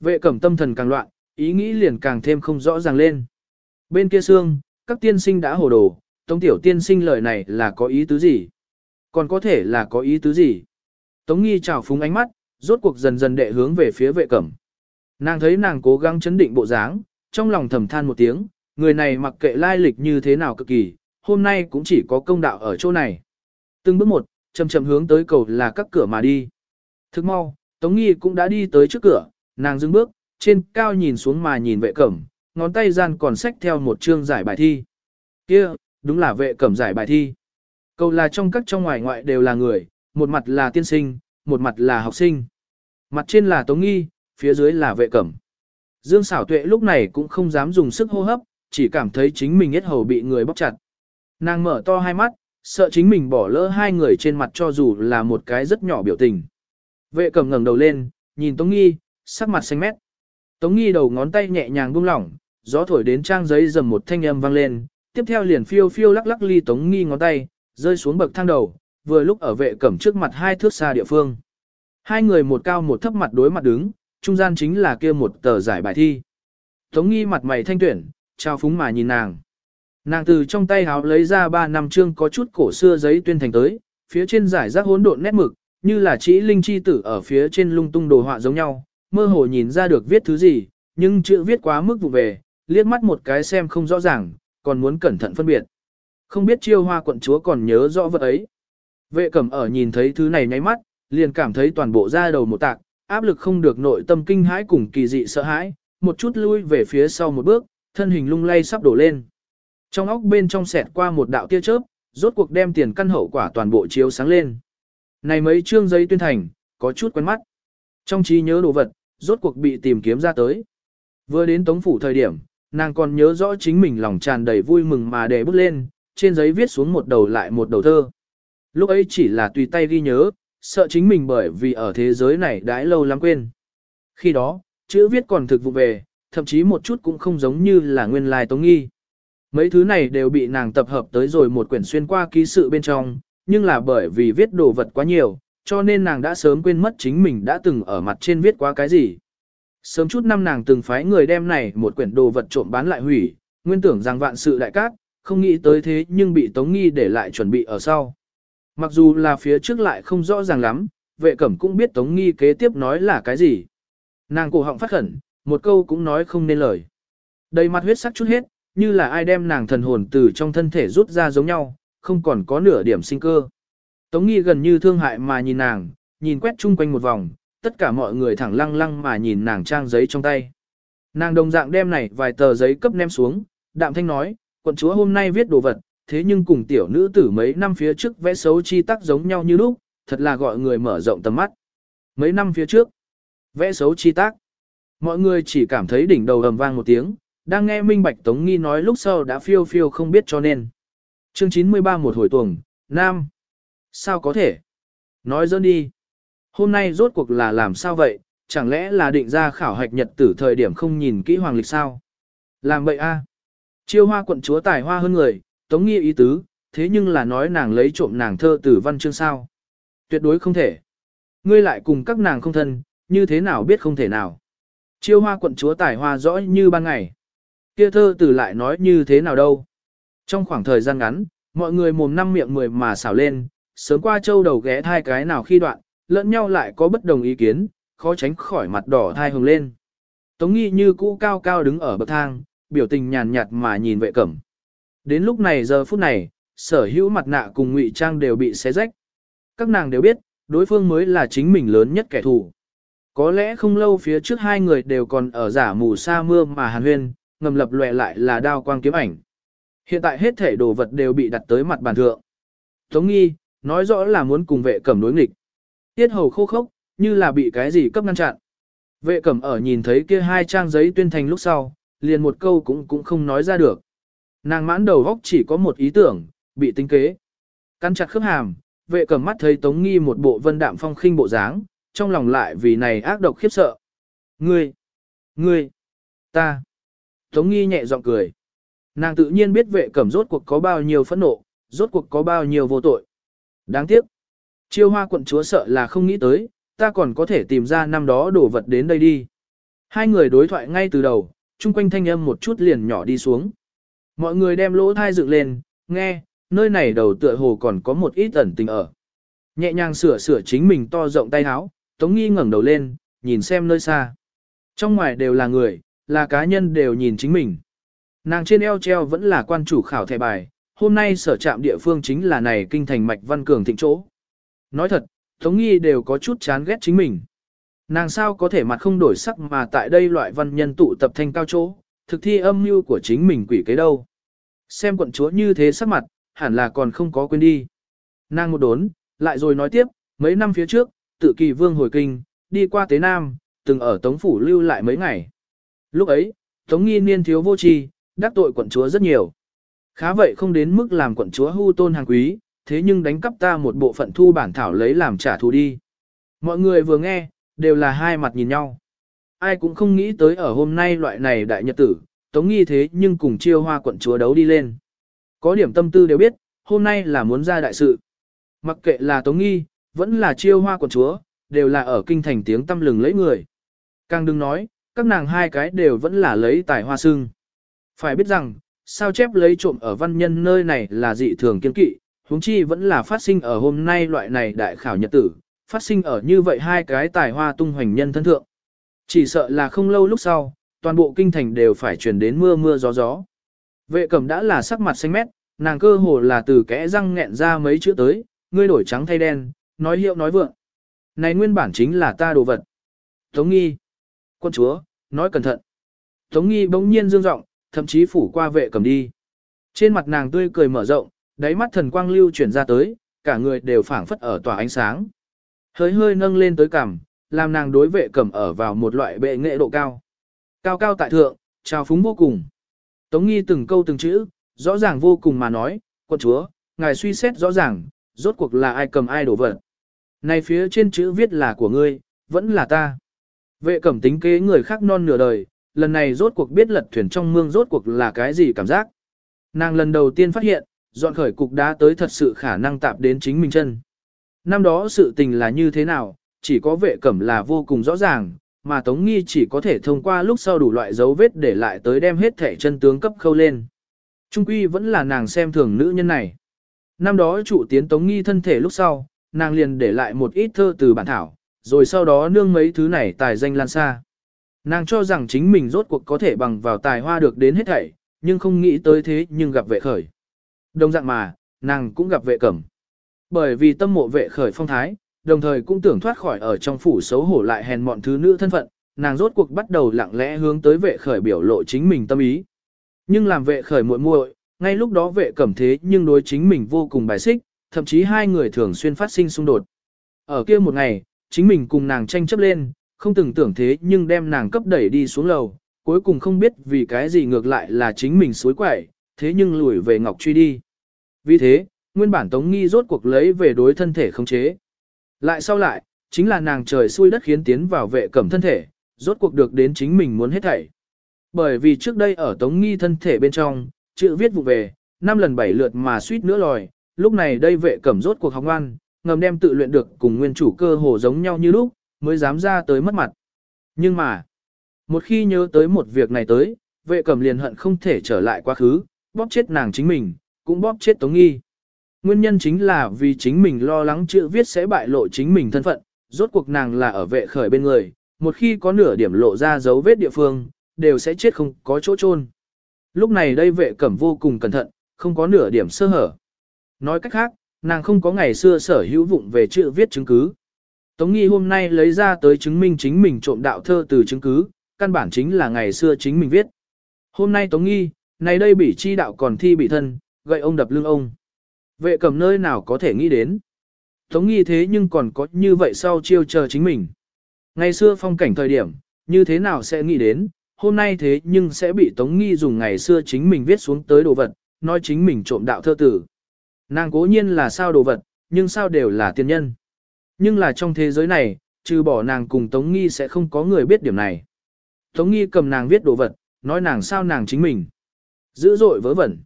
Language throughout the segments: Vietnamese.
Vệ cẩm tâm thần càng loạn, ý nghĩ liền càng thêm không rõ ràng lên. Bên kia xương, các tiên sinh đã hồ đồ, Tống tiểu tiên sinh lời này là có ý tứ gì? Còn có thể là có ý tứ gì? Tống nghi trào phúng ánh mắt, rốt cuộc dần dần đệ hướng về phía vệ cẩm. Nàng thấy nàng cố gắng chấn định bộ dáng, trong lòng thầm than một tiếng, người này mặc kệ lai lịch như thế nào cực kỳ, hôm nay cũng chỉ có công đạo ở chỗ này. Từng bước một, chậm chậm hướng tới cầu là các cửa mà đi. Thức mau, Tống Nghi cũng đã đi tới trước cửa, nàng dừng bước, trên cao nhìn xuống mà nhìn vệ cẩm, ngón tay gian còn xách theo một chương giải bài thi. Kia, đúng là vệ cẩm giải bài thi. Câu là trong các trong ngoài ngoại đều là người, một mặt là tiên sinh, một mặt là học sinh. Mặt trên là Tống Nghi, phía dưới là vệ cẩm. Dương xảo tuệ lúc này cũng không dám dùng sức hô hấp, chỉ cảm thấy chính mình hết hầu bị người bóc chặt. Nàng mở to hai mắt, sợ chính mình bỏ lỡ hai người trên mặt cho dù là một cái rất nhỏ biểu tình. Vệ cẩm ngẩng đầu lên, nhìn Tống Nghi, sắc mặt xanh mét. Tống Nghi đầu ngón tay nhẹ nhàng buông lỏng, gió thổi đến trang giấy dầm một thanh âm vang lên, tiếp theo liền phiêu phiêu lắc lắc ly Tống Nghi ngón tay, rơi xuống bậc thang đầu, vừa lúc ở vệ cẩm trước mặt hai thước xa địa phương. Hai người một cao một thấp mặt đối mặt đứng, trung gian chính là kia một tờ giải bài thi. Tống nghi mặt mày thanh tuyển, trao phúng mà nhìn nàng. Nàng từ trong tay háo lấy ra ba năm chương có chút cổ xưa giấy tuyên thành tới, phía trên giải rác hỗn độn nét mực, như là chỉ linh chi tử ở phía trên lung tung đồ họa giống nhau, mơ hồ nhìn ra được viết thứ gì, nhưng chữ viết quá mức vụ về, liếc mắt một cái xem không rõ ràng, còn muốn cẩn thận phân biệt. Không biết chiêu hoa quận chúa còn nhớ rõ vật ấy. Vệ cẩm ở nhìn thấy thứ này nháy mắt, liền cảm thấy toàn bộ da đầu một tạc, áp lực không được nội tâm kinh hãi cùng kỳ dị sợ hãi, một chút lui về phía sau một bước, thân hình lung lay sắp đổ lên. Trong óc bên trong xẹt qua một đạo tia chớp, rốt cuộc đem tiền căn hậu quả toàn bộ chiếu sáng lên. Này mấy chương giấy tuyên thành, có chút quen mắt. Trong trí nhớ đồ vật, rốt cuộc bị tìm kiếm ra tới. Vừa đến tống phủ thời điểm, nàng còn nhớ rõ chính mình lòng tràn đầy vui mừng mà để bút lên, trên giấy viết xuống một đầu lại một đầu thơ. Lúc ấy chỉ là tùy tay ghi nhớ, sợ chính mình bởi vì ở thế giới này đãi lâu lắm quên. Khi đó, chữ viết còn thực vụ về, thậm chí một chút cũng không giống như là nguyên lai tống nghi. Mấy thứ này đều bị nàng tập hợp tới rồi một quyển xuyên qua ký sự bên trong, nhưng là bởi vì viết đồ vật quá nhiều, cho nên nàng đã sớm quên mất chính mình đã từng ở mặt trên viết quá cái gì. Sớm chút năm nàng từng phái người đem này một quyển đồ vật trộm bán lại hủy, nguyên tưởng rằng vạn sự đại cát, không nghĩ tới thế nhưng bị Tống Nghi để lại chuẩn bị ở sau. Mặc dù là phía trước lại không rõ ràng lắm, vệ cẩm cũng biết Tống Nghi kế tiếp nói là cái gì. Nàng cổ họng phát khẩn, một câu cũng nói không nên lời. Đầy mặt huyết sắc chút hết, như là ai đem nàng thần hồn từ trong thân thể rút ra giống nhau, không còn có nửa điểm sinh cơ. Tống Nghi gần như thương hại mà nhìn nàng, nhìn quét chung quanh một vòng, tất cả mọi người thẳng lăng lăng mà nhìn nàng trang giấy trong tay. Nàng đồng dạng đem này vài tờ giấy cấp ném xuống, đạm thanh nói, quận chúa hôm nay viết đồ vật, thế nhưng cùng tiểu nữ tử mấy năm phía trước vẽ xấu chi tác giống nhau như lúc, thật là gọi người mở rộng tầm mắt. Mấy năm phía trước, vẽ xấu chi tác. Mọi người chỉ cảm thấy đỉnh đầu ầm vang một tiếng, đang nghe Minh Bạch Tống Nghi nói lúc sau đã phiêu phiêu không biết cho nên. Chương 93 một hồi tuồng, Nam. Sao có thể? Nói dơn đi. Hôm nay rốt cuộc là làm sao vậy, chẳng lẽ là định ra khảo hạch nhật tử thời điểm không nhìn kỹ hoàng lịch sao? Làm vậy a? Chiêu hoa quận chúa tài hoa hơn người, tống nghi ý tứ, thế nhưng là nói nàng lấy trộm nàng thơ tử văn chương sao. Tuyệt đối không thể. Ngươi lại cùng các nàng không thân, như thế nào biết không thể nào. Chiêu hoa quận chúa tài hoa rõ như ban ngày. Kia thơ tử lại nói như thế nào đâu. Trong khoảng thời gian ngắn, mọi người mồm năm miệng mười mà xảo lên, sớm qua châu đầu ghé thai cái nào khi đoạn, lẫn nhau lại có bất đồng ý kiến, khó tránh khỏi mặt đỏ thai hồng lên. Tống nghi như cũ cao cao đứng ở bậc thang, biểu tình nhàn nhạt mà nhìn vệ cẩm. Đến lúc này giờ phút này, sở hữu mặt nạ cùng ngụy trang đều bị xé rách. Các nàng đều biết, đối phương mới là chính mình lớn nhất kẻ thù. Có lẽ không lâu phía trước hai người đều còn ở giả mù sa mưa mà hàn huyên, ngầm lập lòe lại là đao quang kiếm ảnh. Hiện tại hết thể đồ vật đều bị đặt tới mặt bàn thượng. Tống nghi, nói rõ là muốn cùng vệ cẩm đối nghịch. Tiết hầu khô khốc, như là bị cái gì cấp ngăn chặn. Vệ cẩm ở nhìn thấy kia hai trang giấy tuyên thành lúc sau, liền một câu cũng cũng không nói ra được. Nàng mãn đầu góc chỉ có một ý tưởng, bị tính kế. Căn chặt khớp hàm, vệ cẩm mắt thấy Tống Nghi một bộ vân đạm phong khinh bộ dáng, trong lòng lại vì này ác độc khiếp sợ. Ngươi! Ngươi! Ta! Tống Nghi nhẹ giọng cười. Nàng tự nhiên biết vệ cẩm rốt cuộc có bao nhiêu phẫn nộ, rốt cuộc có bao nhiêu vô tội. Đáng tiếc! Chiêu hoa quận chúa sợ là không nghĩ tới, ta còn có thể tìm ra năm đó đồ vật đến đây đi. Hai người đối thoại ngay từ đầu, chung quanh thanh âm một chút liền nhỏ đi xuống. Mọi người đem lỗ thai dựng lên, nghe, nơi này đầu tựa hồ còn có một ít ẩn tình ở. Nhẹ nhàng sửa sửa chính mình to rộng tay áo, Tống Nghi ngẩng đầu lên, nhìn xem nơi xa. Trong ngoài đều là người, là cá nhân đều nhìn chính mình. Nàng trên eo treo vẫn là quan chủ khảo thẻ bài, hôm nay sở trạm địa phương chính là này kinh thành mạch văn cường thịnh chỗ. Nói thật, Tống Nghi đều có chút chán ghét chính mình. Nàng sao có thể mặt không đổi sắc mà tại đây loại văn nhân tụ tập thanh cao chỗ, thực thi âm mưu của chính mình quỷ kế đâu. Xem quận chúa như thế sắc mặt, hẳn là còn không có quên đi. Nàng một đốn, lại rồi nói tiếp, mấy năm phía trước, tự kỳ vương hồi kinh, đi qua Tế Nam, từng ở Tống Phủ lưu lại mấy ngày. Lúc ấy, Tống Nghi niên thiếu vô tri, đắc tội quận chúa rất nhiều. Khá vậy không đến mức làm quận chúa hưu tôn hàng quý, thế nhưng đánh cắp ta một bộ phận thu bản thảo lấy làm trả thù đi. Mọi người vừa nghe, đều là hai mặt nhìn nhau. Ai cũng không nghĩ tới ở hôm nay loại này đại nhật tử, Tống Nghi thế nhưng cùng chiêu hoa quận chúa đấu đi lên. Có điểm tâm tư đều biết, hôm nay là muốn ra đại sự. Mặc kệ là Tống Nghi, vẫn là chiêu hoa quận chúa, đều là ở kinh thành tiếng tâm lừng lấy người. Càng đừng nói, các nàng hai cái đều vẫn là lấy tài hoa sưng. Phải biết rằng, sao chép lấy trộm ở văn nhân nơi này là dị thường kiên kỵ, huống chi vẫn là phát sinh ở hôm nay loại này đại khảo nhật tử, phát sinh ở như vậy hai cái tài hoa tung hoành nhân thân thượng. Chỉ sợ là không lâu lúc sau, toàn bộ kinh thành đều phải truyền đến mưa mưa gió gió. Vệ cẩm đã là sắc mặt xanh mét, nàng cơ hồ là từ kẽ răng nghẹn ra mấy chữ tới, ngươi đổi trắng thay đen, nói hiệu nói vượng. Này nguyên bản chính là ta đồ vật. Tống nghi. Quân chúa, nói cẩn thận. Tống nghi bỗng nhiên dương giọng, thậm chí phủ qua vệ cầm đi. Trên mặt nàng tươi cười mở rộng, đáy mắt thần quang lưu chuyển ra tới, cả người đều phảng phất ở tòa ánh sáng. Hơi hơi nâng lên tới cằm, làm nàng đối vệ cầm ở vào một loại bệ nghệ độ cao. Cao cao tại thượng, trào phúng vô cùng. Tống nghi từng câu từng chữ, rõ ràng vô cùng mà nói, quân chúa, ngài suy xét rõ ràng, rốt cuộc là ai cầm ai đổ vật. Này phía trên chữ viết là của ngươi, vẫn là ta. Vệ cẩm tính kế người khác non nửa đời, lần này rốt cuộc biết lật thuyền trong mương rốt cuộc là cái gì cảm giác. Nàng lần đầu tiên phát hiện, dọn khởi cục đá tới thật sự khả năng tạp đến chính mình chân. Năm đó sự tình là như thế nào, chỉ có vệ cẩm là vô cùng rõ ràng, mà Tống Nghi chỉ có thể thông qua lúc sau đủ loại dấu vết để lại tới đem hết thể chân tướng cấp khâu lên. Trung quy vẫn là nàng xem thường nữ nhân này. Năm đó chủ tiến Tống Nghi thân thể lúc sau, nàng liền để lại một ít thơ từ bản thảo, rồi sau đó nương mấy thứ này tài danh lan xa. Nàng cho rằng chính mình rốt cuộc có thể bằng vào tài hoa được đến hết thảy, nhưng không nghĩ tới thế nhưng gặp vệ khởi. Đồng dạng mà, nàng cũng gặp vệ cẩm. Bởi vì tâm mộ vệ khởi phong thái, đồng thời cũng tưởng thoát khỏi ở trong phủ xấu hổ lại hèn mọn thứ nữ thân phận, nàng rốt cuộc bắt đầu lặng lẽ hướng tới vệ khởi biểu lộ chính mình tâm ý. Nhưng làm vệ khởi muội muội, ngay lúc đó vệ cẩm thế nhưng đối chính mình vô cùng bài xích, thậm chí hai người thường xuyên phát sinh xung đột. Ở kia một ngày, chính mình cùng nàng tranh chấp lên, không từng tưởng thế nhưng đem nàng cấp đẩy đi xuống lầu, cuối cùng không biết vì cái gì ngược lại là chính mình suối quẩy, thế nhưng lùi về Ngọc Truy đi. Vì thế, nguyên bản Tống Nghi rốt cuộc lấy về đối thân thể không chế. Lại sau lại, chính là nàng trời xui đất khiến tiến vào vệ cẩm thân thể, rốt cuộc được đến chính mình muốn hết thảy. Bởi vì trước đây ở Tống Nghi thân thể bên trong, chữ viết vụ về, năm lần bảy lượt mà suýt nữa lòi, lúc này đây vệ cẩm rốt cuộc học ngoan, ngầm đem tự luyện được cùng nguyên chủ cơ hồ giống nhau như lúc, mới dám ra tới mất mặt. Nhưng mà, một khi nhớ tới một việc này tới, vệ cẩm liền hận không thể trở lại quá khứ, bóp chết nàng chính mình, cũng bóp chết Tống Nghi. Nguyên nhân chính là vì chính mình lo lắng chữ viết sẽ bại lộ chính mình thân phận, rốt cuộc nàng là ở vệ khởi bên người, một khi có nửa điểm lộ ra dấu vết địa phương, đều sẽ chết không có chỗ chôn. Lúc này đây vệ cẩm vô cùng cẩn thận, không có nửa điểm sơ hở. Nói cách khác, nàng không có ngày xưa sở hữu vụng về chữ viết chứng cứ. Tống nghi hôm nay lấy ra tới chứng minh chính mình trộm đạo thơ từ chứng cứ, căn bản chính là ngày xưa chính mình viết. Hôm nay Tống nghi, này đây bị chi đạo còn thi bị thân, gậy ông đập lưng ông. Vệ cầm nơi nào có thể nghĩ đến. Tống nghi thế nhưng còn có như vậy sau chiêu chờ chính mình. Ngày xưa phong cảnh thời điểm, như thế nào sẽ nghĩ đến, hôm nay thế nhưng sẽ bị Tống nghi dùng ngày xưa chính mình viết xuống tới đồ vật, nói chính mình trộm đạo thơ tử. Nàng cố nhiên là sao đồ vật, nhưng sao đều là tiên nhân. Nhưng là trong thế giới này, trừ bỏ nàng cùng Tống Nghi sẽ không có người biết điểm này. Tống Nghi cầm nàng viết đồ vật, nói nàng sao nàng chính mình. Dữ dội vớ vẩn.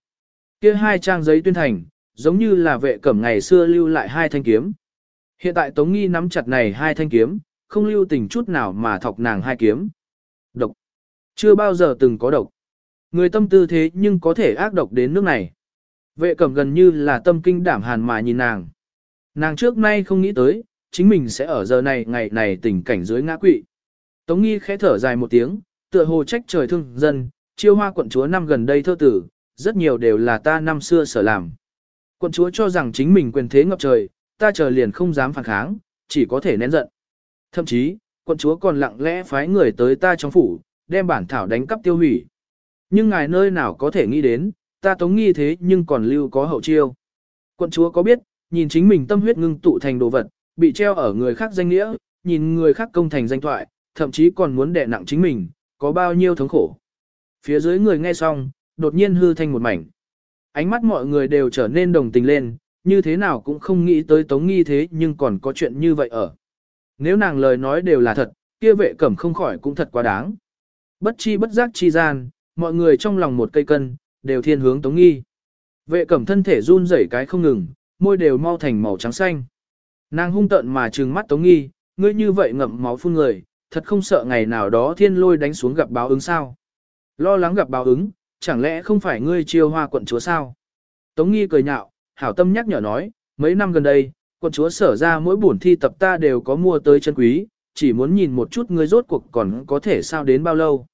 kia hai trang giấy tuyên thành, giống như là vệ cẩm ngày xưa lưu lại hai thanh kiếm. Hiện tại Tống Nghi nắm chặt này hai thanh kiếm, không lưu tình chút nào mà thọc nàng hai kiếm. Độc. Chưa bao giờ từng có độc. Người tâm tư thế nhưng có thể ác độc đến nước này. Vệ cẩm gần như là tâm kinh đảm hàn mà nhìn nàng. Nàng trước nay không nghĩ tới, chính mình sẽ ở giờ này ngày này tình cảnh dưới ngã quỵ. Tống nghi khẽ thở dài một tiếng, tựa hồ trách trời thương dân, chiêu hoa quận chúa năm gần đây thơ tử, rất nhiều đều là ta năm xưa sở làm. Quận chúa cho rằng chính mình quyền thế ngập trời, ta chờ liền không dám phản kháng, chỉ có thể nén giận. Thậm chí, quận chúa còn lặng lẽ phái người tới ta trong phủ, đem bản thảo đánh cắp tiêu hủy. Nhưng ngài nơi nào có thể nghĩ đến, ta tống nghi thế nhưng còn lưu có hậu chiêu. Quận chúa có biết, nhìn chính mình tâm huyết ngưng tụ thành đồ vật, bị treo ở người khác danh nghĩa, nhìn người khác công thành danh thoại, thậm chí còn muốn đè nặng chính mình, có bao nhiêu thống khổ. Phía dưới người nghe xong, đột nhiên hư thanh một mảnh. Ánh mắt mọi người đều trở nên đồng tình lên, như thế nào cũng không nghĩ tới tống nghi thế nhưng còn có chuyện như vậy ở. Nếu nàng lời nói đều là thật, kia vệ cẩm không khỏi cũng thật quá đáng. Bất chi bất giác chi gian, mọi người trong lòng một cây cân, đều thiên hướng tống nghi. Vệ cẩm thân thể run rẩy cái không ngừng, môi đều mau thành màu trắng xanh. Nàng hung tợn mà trừng mắt tống nghi, ngươi như vậy ngậm máu phun người, thật không sợ ngày nào đó thiên lôi đánh xuống gặp báo ứng sao. Lo lắng gặp báo ứng, chẳng lẽ không phải ngươi chiêu hoa quận chúa sao? Tống nghi cười nhạo, hảo tâm nhắc nhở nói, mấy năm gần đây, quận chúa sở ra mỗi buồn thi tập ta đều có mua tới chân quý, chỉ muốn nhìn một chút ngươi rốt cuộc còn có thể sao đến bao lâu.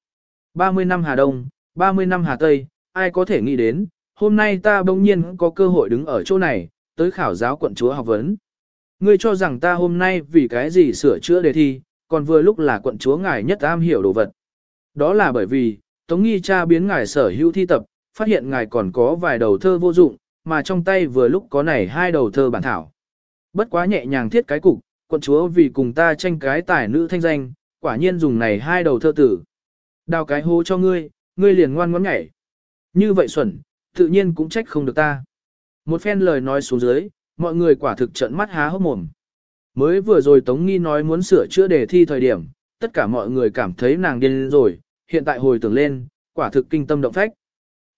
30 năm Hà Đông, 30 năm Hà Tây, ai có thể nghĩ đến, hôm nay ta bỗng nhiên có cơ hội đứng ở chỗ này, tới khảo giáo quận chúa học vấn. Ngươi cho rằng ta hôm nay vì cái gì sửa chữa đề thi, còn vừa lúc là quận chúa ngài nhất am hiểu đồ vật. Đó là bởi vì, Tống Nghi cha biến ngài sở hữu thi tập, phát hiện ngài còn có vài đầu thơ vô dụng, mà trong tay vừa lúc có này hai đầu thơ bản thảo. Bất quá nhẹ nhàng thiết cái cục, quận chúa vì cùng ta tranh cái tài nữ thanh danh, quả nhiên dùng này hai đầu thơ tử. Đào cái hố cho ngươi, ngươi liền ngoan ngoãn nhảy. Như vậy xuẩn, tự nhiên cũng trách không được ta. Một phen lời nói xuống dưới, mọi người quả thực trợn mắt há hốc mồm. Mới vừa rồi Tống Nghi nói muốn sửa chữa đề thi thời điểm, tất cả mọi người cảm thấy nàng điên rồi, hiện tại hồi tưởng lên, quả thực kinh tâm động phách.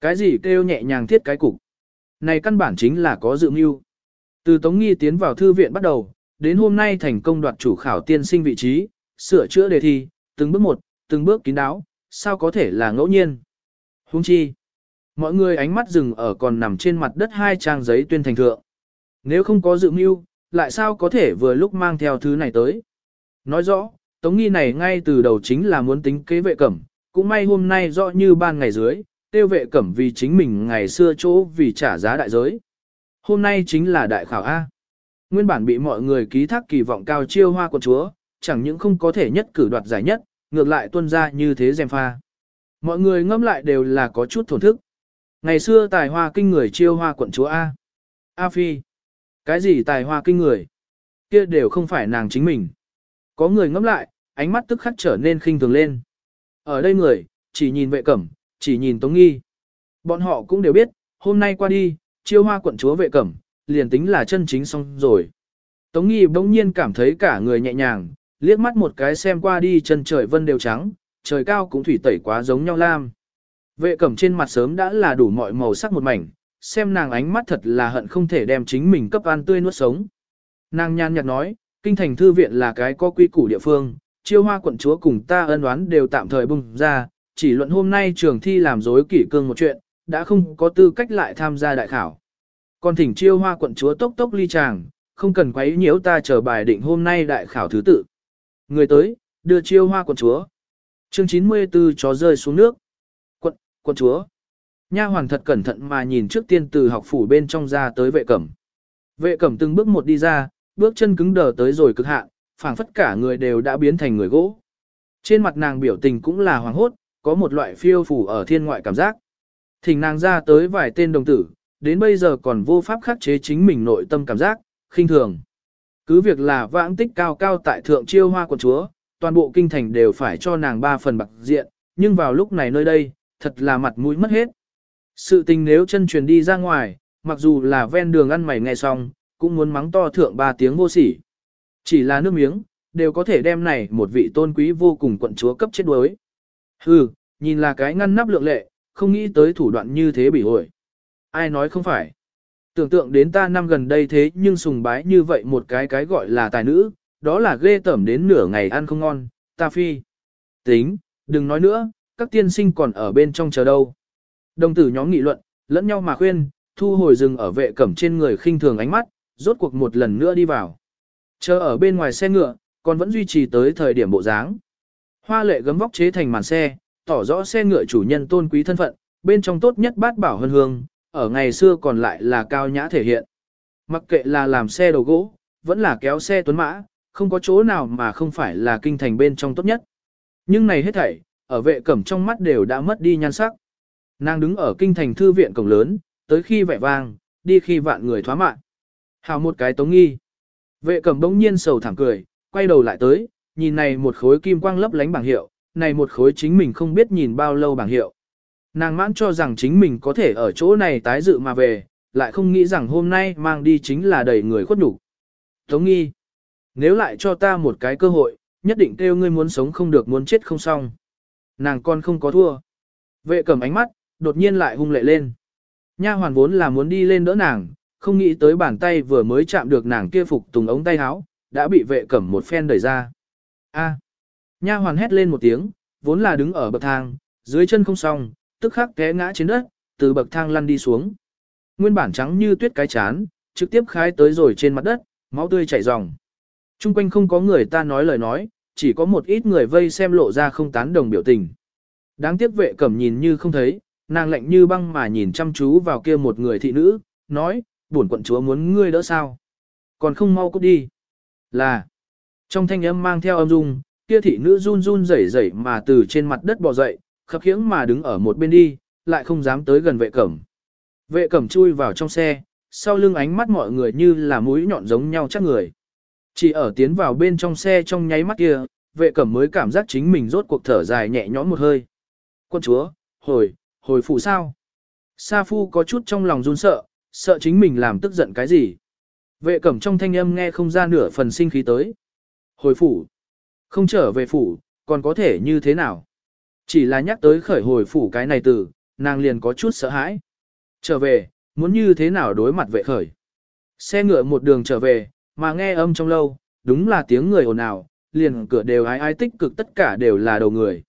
Cái gì kêu nhẹ nhàng thiết cái cục. Này căn bản chính là có dự mưu. Từ Tống Nghi tiến vào thư viện bắt đầu, đến hôm nay thành công đoạt chủ khảo tiên sinh vị trí, sửa chữa đề thi, từng bước một, từng bước kín đáo, sao có thể là ngẫu nhiên. Hung chi, mọi người ánh mắt dừng ở còn nằm trên mặt đất hai trang giấy tuyên thành thượng. Nếu không có dự mưu, lại sao có thể vừa lúc mang theo thứ này tới. Nói rõ, Tống Nghi này ngay từ đầu chính là muốn tính kế vệ cẩm, cũng may hôm nay rõ như ban ngày dưới, tiêu vệ cẩm vì chính mình ngày xưa chỗ vì trả giá đại giới. Hôm nay chính là đại khảo A. Nguyên bản bị mọi người ký thác kỳ vọng cao chiêu hoa quận chúa, chẳng những không có thể nhất cử đoạt giải nhất, ngược lại tuân ra như thế dèm pha. Mọi người ngâm lại đều là có chút thổn thức. Ngày xưa tài hoa kinh người chiêu hoa quận chúa A. A Phi. Cái gì tài hoa kinh người? Kia đều không phải nàng chính mình. Có người ngẫm lại, ánh mắt tức khắc trở nên khinh thường lên. Ở đây người, chỉ nhìn vệ cẩm, chỉ nhìn tống nghi. Bọn họ cũng đều biết, hôm nay qua đi, chiêu hoa quận chúa vệ cẩm, liền tính là chân chính xong rồi. Tống nghi bỗng nhiên cảm thấy cả người nhẹ nhàng, liếc mắt một cái xem qua đi chân trời vân đều trắng, trời cao cũng thủy tẩy quá giống nhau lam. Vệ cẩm trên mặt sớm đã là đủ mọi màu sắc một mảnh, xem nàng ánh mắt thật là hận không thể đem chính mình cấp an tươi nuốt sống. Nàng nhan nhạt nói, kinh thành thư viện là cái có quy củ địa phương, chiêu hoa quận chúa cùng ta ân oán đều tạm thời bùng ra, chỉ luận hôm nay trường thi làm dối kỷ cương một chuyện, đã không có tư cách lại tham gia đại khảo. Còn thỉnh chiêu hoa quận chúa tốc tốc ly tràng, không cần quấy nhiễu ta chờ bài định hôm nay đại khảo thứ tự. Người tới, đưa chiêu hoa quận chúa. Chương 94 chó rơi xuống nước. Quận, quận chúa. Nha hoàn thật cẩn thận mà nhìn trước tiên từ học phủ bên trong ra tới vệ cẩm. Vệ cẩm từng bước một đi ra, bước chân cứng đờ tới rồi cực hạn, phảng phất cả người đều đã biến thành người gỗ. Trên mặt nàng biểu tình cũng là hoàng hốt, có một loại phiêu phủ ở thiên ngoại cảm giác. Thỉnh nàng ra tới vài tên đồng tử, đến bây giờ còn vô pháp khắc chế chính mình nội tâm cảm giác, khinh thường. Cứ việc là vãng tích cao cao tại thượng chiêu hoa quận chúa, toàn bộ kinh thành đều phải cho nàng ba phần bạc diện, nhưng vào lúc này nơi đây, thật là mặt mũi mất hết. Sự tình nếu chân truyền đi ra ngoài, mặc dù là ven đường ăn mày nghe xong, cũng muốn mắng to thượng ba tiếng vô sỉ. Chỉ là nước miếng, đều có thể đem này một vị tôn quý vô cùng quận chúa cấp chết đuối. Hừ, nhìn là cái ngăn nắp lượng lệ, không nghĩ tới thủ đoạn như thế bị hội. Ai nói không phải. Tưởng tượng đến ta năm gần đây thế nhưng sùng bái như vậy một cái cái gọi là tài nữ, đó là ghê tẩm đến nửa ngày ăn không ngon, ta phi. Tính, Đừng nói nữa, các tiên sinh còn ở bên trong chờ đâu. Đồng tử nhóm nghị luận, lẫn nhau mà khuyên, thu hồi rừng ở vệ cẩm trên người khinh thường ánh mắt, rốt cuộc một lần nữa đi vào. Chờ ở bên ngoài xe ngựa, còn vẫn duy trì tới thời điểm bộ dáng. Hoa lệ gấm vóc chế thành màn xe, tỏ rõ xe ngựa chủ nhân tôn quý thân phận, bên trong tốt nhất bát bảo hơn hương, ở ngày xưa còn lại là cao nhã thể hiện. Mặc kệ là làm xe đầu gỗ, vẫn là kéo xe tuấn mã, không có chỗ nào mà không phải là kinh thành bên trong tốt nhất. Nhưng này hết thảy, ở vệ cẩm trong mắt đều đã mất đi nhan sắc. Nàng đứng ở kinh thành thư viện cổng lớn, tới khi vẻ vang, đi khi vạn người thoá mạng. Hào một cái tống nghi. Vệ cẩm bỗng nhiên sầu thẳng cười, quay đầu lại tới, nhìn này một khối kim quang lấp lánh bảng hiệu, này một khối chính mình không biết nhìn bao lâu bảng hiệu. Nàng mãn cho rằng chính mình có thể ở chỗ này tái dự mà về, lại không nghĩ rằng hôm nay mang đi chính là đầy người khuất nhục. Tống nghi, nếu lại cho ta một cái cơ hội, nhất định kêu ngươi muốn sống không được muốn chết không xong. Nàng con không có thua. Vệ cầm ánh mắt, đột nhiên lại hung lệ lên. Nha hoàn vốn là muốn đi lên đỡ nàng, không nghĩ tới bàn tay vừa mới chạm được nàng kia phục tùng ống tay áo, đã bị vệ cẩm một phen đẩy ra. A. Nha hoàn hét lên một tiếng, vốn là đứng ở bậc thang, dưới chân không xong, tức khắc té ngã trên đất, từ bậc thang lăn đi xuống. Nguyên bản trắng như tuyết cái chán, trực tiếp khai tới rồi trên mặt đất, máu tươi chảy ròng. Trung quanh không có người ta nói lời nói, chỉ có một ít người vây xem lộ ra không tán đồng biểu tình. Đáng tiếc vệ cẩm nhìn như không thấy, nàng lạnh như băng mà nhìn chăm chú vào kia một người thị nữ, nói, buồn quận chúa muốn ngươi đỡ sao. Còn không mau cút đi. Là, trong thanh âm mang theo âm dung, kia thị nữ run run rẩy rẩy mà từ trên mặt đất bò dậy, khập khiễng mà đứng ở một bên đi, lại không dám tới gần vệ cẩm. Vệ cẩm chui vào trong xe, sau lưng ánh mắt mọi người như là mũi nhọn giống nhau chắc người. Chỉ ở tiến vào bên trong xe trong nháy mắt kia, vệ cẩm mới cảm giác chính mình rốt cuộc thở dài nhẹ nhõm một hơi. Quân chúa, hồi, hồi phủ sao? Sa phu có chút trong lòng run sợ, sợ chính mình làm tức giận cái gì. Vệ cẩm trong thanh âm nghe không ra nửa phần sinh khí tới. Hồi phủ. Không trở về phủ, còn có thể như thế nào? Chỉ là nhắc tới khởi hồi phủ cái này từ, nàng liền có chút sợ hãi. Trở về, muốn như thế nào đối mặt vệ khởi. Xe ngựa một đường trở về, mà nghe âm trong lâu, đúng là tiếng người ồn ào, liền cửa đều ai ai tích cực tất cả đều là đầu người.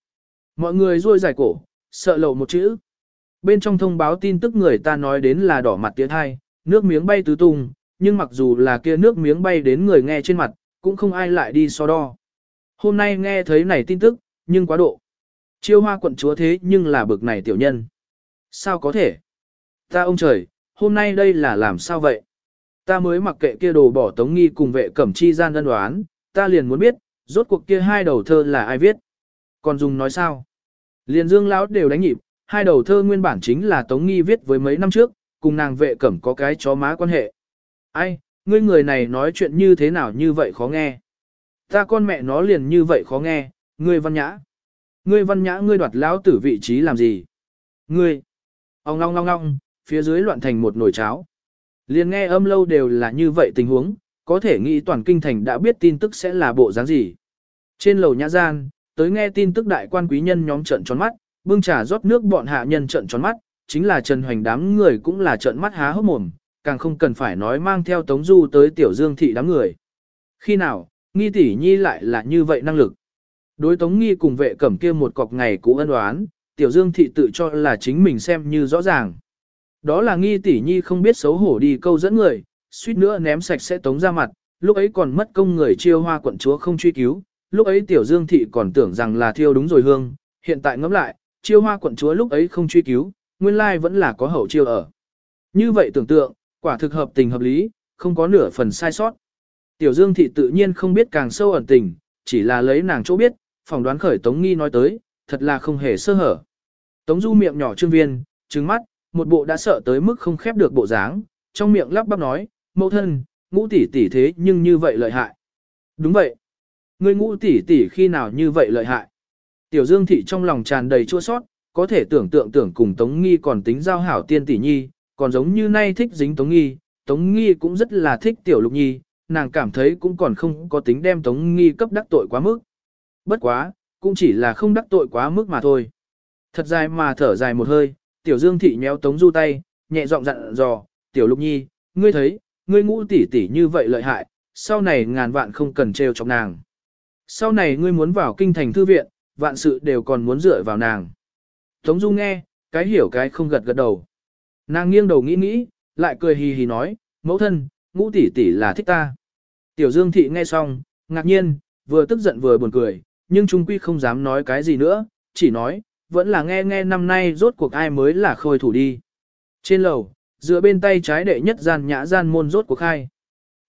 Mọi người ruôi dài cổ, sợ lộ một chữ. Bên trong thông báo tin tức người ta nói đến là đỏ mặt tiếng hai, nước miếng bay tứ tung, nhưng mặc dù là kia nước miếng bay đến người nghe trên mặt, cũng không ai lại đi so đo. Hôm nay nghe thấy này tin tức, nhưng quá độ. Chiêu hoa quận chúa thế nhưng là bực này tiểu nhân. Sao có thể? Ta ông trời, hôm nay đây là làm sao vậy? Ta mới mặc kệ kia đồ bỏ tống nghi cùng vệ cẩm chi gian đơn đoán, ta liền muốn biết, rốt cuộc kia hai đầu thơ là ai viết. Còn dùng nói sao? Liền dương lão đều đánh nhịp, hai đầu thơ nguyên bản chính là tống nghi viết với mấy năm trước, cùng nàng vệ cẩm có cái chó má quan hệ. Ai, ngươi người này nói chuyện như thế nào như vậy khó nghe. Ta con mẹ nó liền như vậy khó nghe, ngươi văn nhã. Ngươi văn nhã ngươi đoạt lão tử vị trí làm gì? Ngươi. Ông long long long, phía dưới loạn thành một nồi cháo. Liền nghe âm lâu đều là như vậy tình huống, có thể nghĩ toàn kinh thành đã biết tin tức sẽ là bộ dáng gì. Trên lầu nhã gian, tới nghe tin tức đại quan quý nhân nhóm trận tròn mắt, bưng trà rót nước bọn hạ nhân trợn tròn mắt, chính là Trần Hoành đám người cũng là trợn mắt há hốc mồm, càng không cần phải nói mang theo Tống Du tới tiểu dương thị đám người. Khi nào, nghi tỷ nhi lại là như vậy năng lực. Đối Tống nghi cùng vệ cẩm kia một cọc ngày cũ ân đoán, tiểu dương thị tự cho là chính mình xem như rõ ràng. Đó là nghi tỷ nhi không biết xấu hổ đi câu dẫn người, suýt nữa ném sạch sẽ tống ra mặt, lúc ấy còn mất công người chiêu hoa quận chúa không truy cứu, lúc ấy tiểu dương thị còn tưởng rằng là thiêu đúng rồi hương, hiện tại ngẫm lại, chiêu hoa quận chúa lúc ấy không truy cứu, nguyên lai vẫn là có hậu chiêu ở. Như vậy tưởng tượng, quả thực hợp tình hợp lý, không có nửa phần sai sót. Tiểu dương thị tự nhiên không biết càng sâu ẩn tình, chỉ là lấy nàng chỗ biết, phỏng đoán khởi tống nghi nói tới, thật là không hề sơ hở. Tống du miệng nhỏ trương viên, trừng mắt, một bộ đã sợ tới mức không khép được bộ dáng, trong miệng lắp bắp nói, mẫu thân, ngũ tỷ tỷ thế nhưng như vậy lợi hại. Đúng vậy. Ngươi ngũ tỷ tỷ khi nào như vậy lợi hại. Tiểu Dương thị trong lòng tràn đầy chua sót, có thể tưởng tượng tưởng cùng Tống Nghi còn tính giao hảo tiên tỷ nhi, còn giống như nay thích dính Tống Nghi, Tống Nghi cũng rất là thích Tiểu Lục Nhi, nàng cảm thấy cũng còn không có tính đem Tống Nghi cấp đắc tội quá mức. Bất quá, cũng chỉ là không đắc tội quá mức mà thôi. Thật dài mà thở dài một hơi, tiểu dương thị nhéo tống du tay, nhẹ giọng dặn dò, tiểu lục nhi, ngươi thấy, ngươi ngũ tỷ tỷ như vậy lợi hại, sau này ngàn vạn không cần trêu chọc nàng. Sau này ngươi muốn vào kinh thành thư viện, vạn sự đều còn muốn dựa vào nàng. Tống Du nghe, cái hiểu cái không gật gật đầu. Nàng nghiêng đầu nghĩ nghĩ, lại cười hì hì nói, mẫu thân, ngũ tỷ tỷ là thích ta. Tiểu Dương Thị nghe xong, ngạc nhiên, vừa tức giận vừa buồn cười, nhưng trung quy không dám nói cái gì nữa, chỉ nói, vẫn là nghe nghe năm nay rốt cuộc ai mới là khôi thủ đi. Trên lầu, dựa bên tay trái đệ nhất gian nhã gian môn rốt cuộc khai.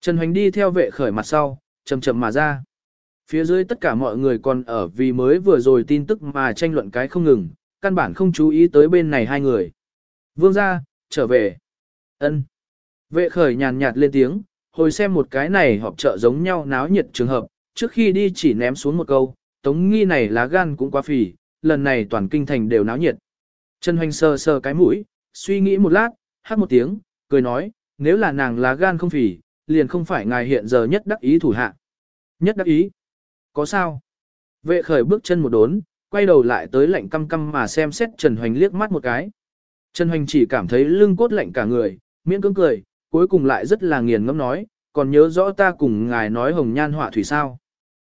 Trần Hoành đi theo vệ khởi mặt sau, chầm chậm mà ra. Phía dưới tất cả mọi người còn ở vì mới vừa rồi tin tức mà tranh luận cái không ngừng, căn bản không chú ý tới bên này hai người. Vương ra, trở về. ân Vệ khởi nhàn nhạt lên tiếng, hồi xem một cái này họp trợ giống nhau náo nhiệt trường hợp, trước khi đi chỉ ném xuống một câu, tống nghi này lá gan cũng quá phì, lần này toàn kinh thành đều náo nhiệt. Trần Hoành sờ sờ cái mũi, suy nghĩ một lát, hát một tiếng, cười nói, nếu là nàng lá gan không phì, liền không phải ngài hiện giờ nhất đắc ý thủ hạ. Nhất đắc ý? Có sao? Vệ khởi bước chân một đốn, quay đầu lại tới lạnh căm căm mà xem xét Trần Hoành liếc mắt một cái. Trần Hoành chỉ cảm thấy lưng cốt lạnh cả người, miễn cưỡng cười, cuối cùng lại rất là nghiền ngẫm nói, còn nhớ rõ ta cùng ngài nói hồng nhan họa thủy sao.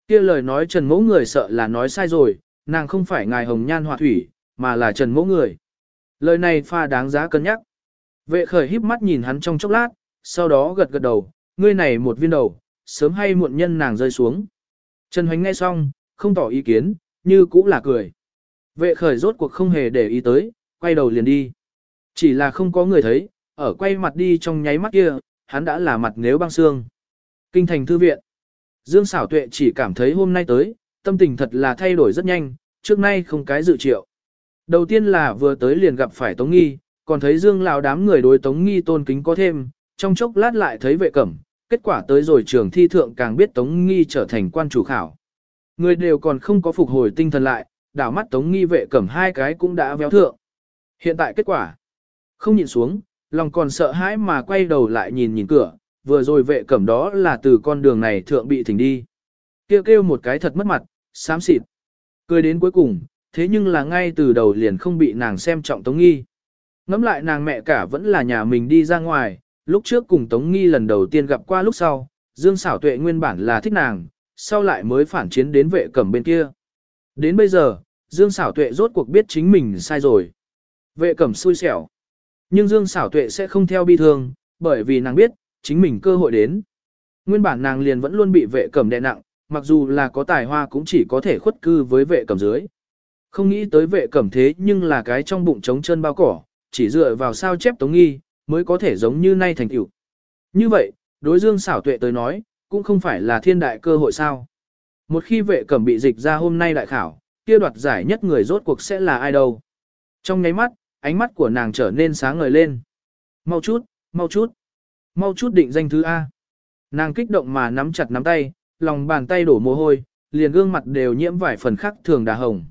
kia lời nói Trần Mẫu người sợ là nói sai rồi, nàng không phải ngài hồng nhan họa thủy, mà là Trần Mẫu người. Lời này pha đáng giá cân nhắc. Vệ khởi híp mắt nhìn hắn trong chốc lát, sau đó gật gật đầu, ngươi này một viên đầu, sớm hay muộn nhân nàng rơi xuống. Trần Hoành nghe xong, không tỏ ý kiến, như cũng là cười. Vệ khởi rốt cuộc không hề để ý tới, quay đầu liền đi. Chỉ là không có người thấy, ở quay mặt đi trong nháy mắt kia, hắn đã là mặt nếu băng xương. Kinh thành thư viện. Dương xảo tuệ chỉ cảm thấy hôm nay tới, tâm tình thật là thay đổi rất nhanh, trước nay không cái dự triệu. Đầu tiên là vừa tới liền gặp phải Tống Nghi, còn thấy Dương lão đám người đối Tống Nghi tôn kính có thêm, trong chốc lát lại thấy vệ cẩm, kết quả tới rồi trường thi thượng càng biết Tống Nghi trở thành quan chủ khảo. Người đều còn không có phục hồi tinh thần lại, đảo mắt Tống Nghi vệ cẩm hai cái cũng đã véo thượng. Hiện tại kết quả, không nhìn xuống, lòng còn sợ hãi mà quay đầu lại nhìn nhìn cửa, vừa rồi vệ cẩm đó là từ con đường này thượng bị thỉnh đi. Kêu kêu một cái thật mất mặt, xám xịt. Cười đến cuối cùng, thế nhưng là ngay từ đầu liền không bị nàng xem trọng Tống Nghi. Ngắm lại nàng mẹ cả vẫn là nhà mình đi ra ngoài, lúc trước cùng Tống Nghi lần đầu tiên gặp qua lúc sau, Dương xảo tuệ nguyên bản là thích nàng, sau lại mới phản chiến đến vệ cẩm bên kia. Đến bây giờ, Dương xảo tuệ rốt cuộc biết chính mình sai rồi. Vệ cẩm xui xẻo. Nhưng Dương xảo tuệ sẽ không theo bi thương, bởi vì nàng biết, chính mình cơ hội đến. Nguyên bản nàng liền vẫn luôn bị vệ cẩm đè nặng, mặc dù là có tài hoa cũng chỉ có thể khuất cư với vệ cẩm dưới. Không nghĩ tới vệ cẩm thế nhưng là cái trong bụng trống chân bao cỏ, chỉ dựa vào sao chép tống nghi, mới có thể giống như nay thành tựu. Như vậy, đối dương xảo tuệ tới nói, cũng không phải là thiên đại cơ hội sao. Một khi vệ cẩm bị dịch ra hôm nay đại khảo, kia đoạt giải nhất người rốt cuộc sẽ là ai đâu. Trong nháy mắt, ánh mắt của nàng trở nên sáng ngời lên. Mau chút, mau chút, mau chút định danh thứ A. Nàng kích động mà nắm chặt nắm tay, lòng bàn tay đổ mồ hôi, liền gương mặt đều nhiễm vài phần khắc thường đà hồng.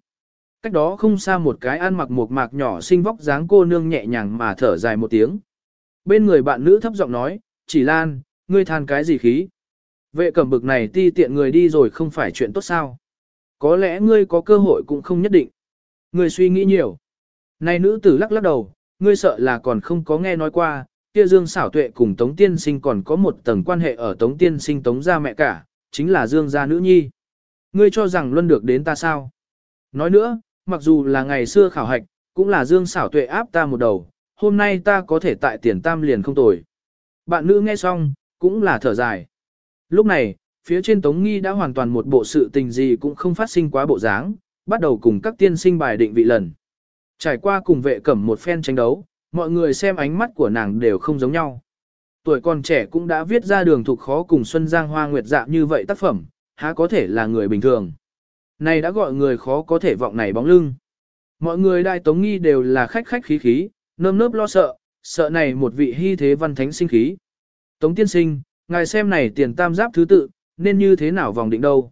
Cách đó không xa một cái ăn mặc một mạc nhỏ xinh vóc dáng cô nương nhẹ nhàng mà thở dài một tiếng. Bên người bạn nữ thấp giọng nói, chỉ lan, ngươi than cái gì khí. Vệ cẩm bực này ti tiện người đi rồi không phải chuyện tốt sao. Có lẽ ngươi có cơ hội cũng không nhất định. Ngươi suy nghĩ nhiều. Này nữ tử lắc lắc đầu, ngươi sợ là còn không có nghe nói qua, kia Dương xảo tuệ cùng Tống Tiên Sinh còn có một tầng quan hệ ở Tống Tiên Sinh Tống gia mẹ cả, chính là Dương gia nữ nhi. Ngươi cho rằng luân được đến ta sao? Nói nữa, mặc dù là ngày xưa khảo hạch, cũng là Dương xảo tuệ áp ta một đầu, hôm nay ta có thể tại tiền tam liền không tồi. Bạn nữ nghe xong, cũng là thở dài. Lúc này, phía trên Tống Nghi đã hoàn toàn một bộ sự tình gì cũng không phát sinh quá bộ dáng, bắt đầu cùng các tiên sinh bài định vị lần. Trải qua cùng vệ cẩm một phen tranh đấu, mọi người xem ánh mắt của nàng đều không giống nhau. Tuổi còn trẻ cũng đã viết ra đường thuộc khó cùng Xuân Giang Hoa Nguyệt dạ như vậy tác phẩm, há có thể là người bình thường. Này đã gọi người khó có thể vọng này bóng lưng. Mọi người đại tống nghi đều là khách khách khí khí, nơm nớp lo sợ, sợ này một vị hy thế văn thánh sinh khí. Tống tiên sinh, ngài xem này tiền tam giáp thứ tự, nên như thế nào vòng định đâu.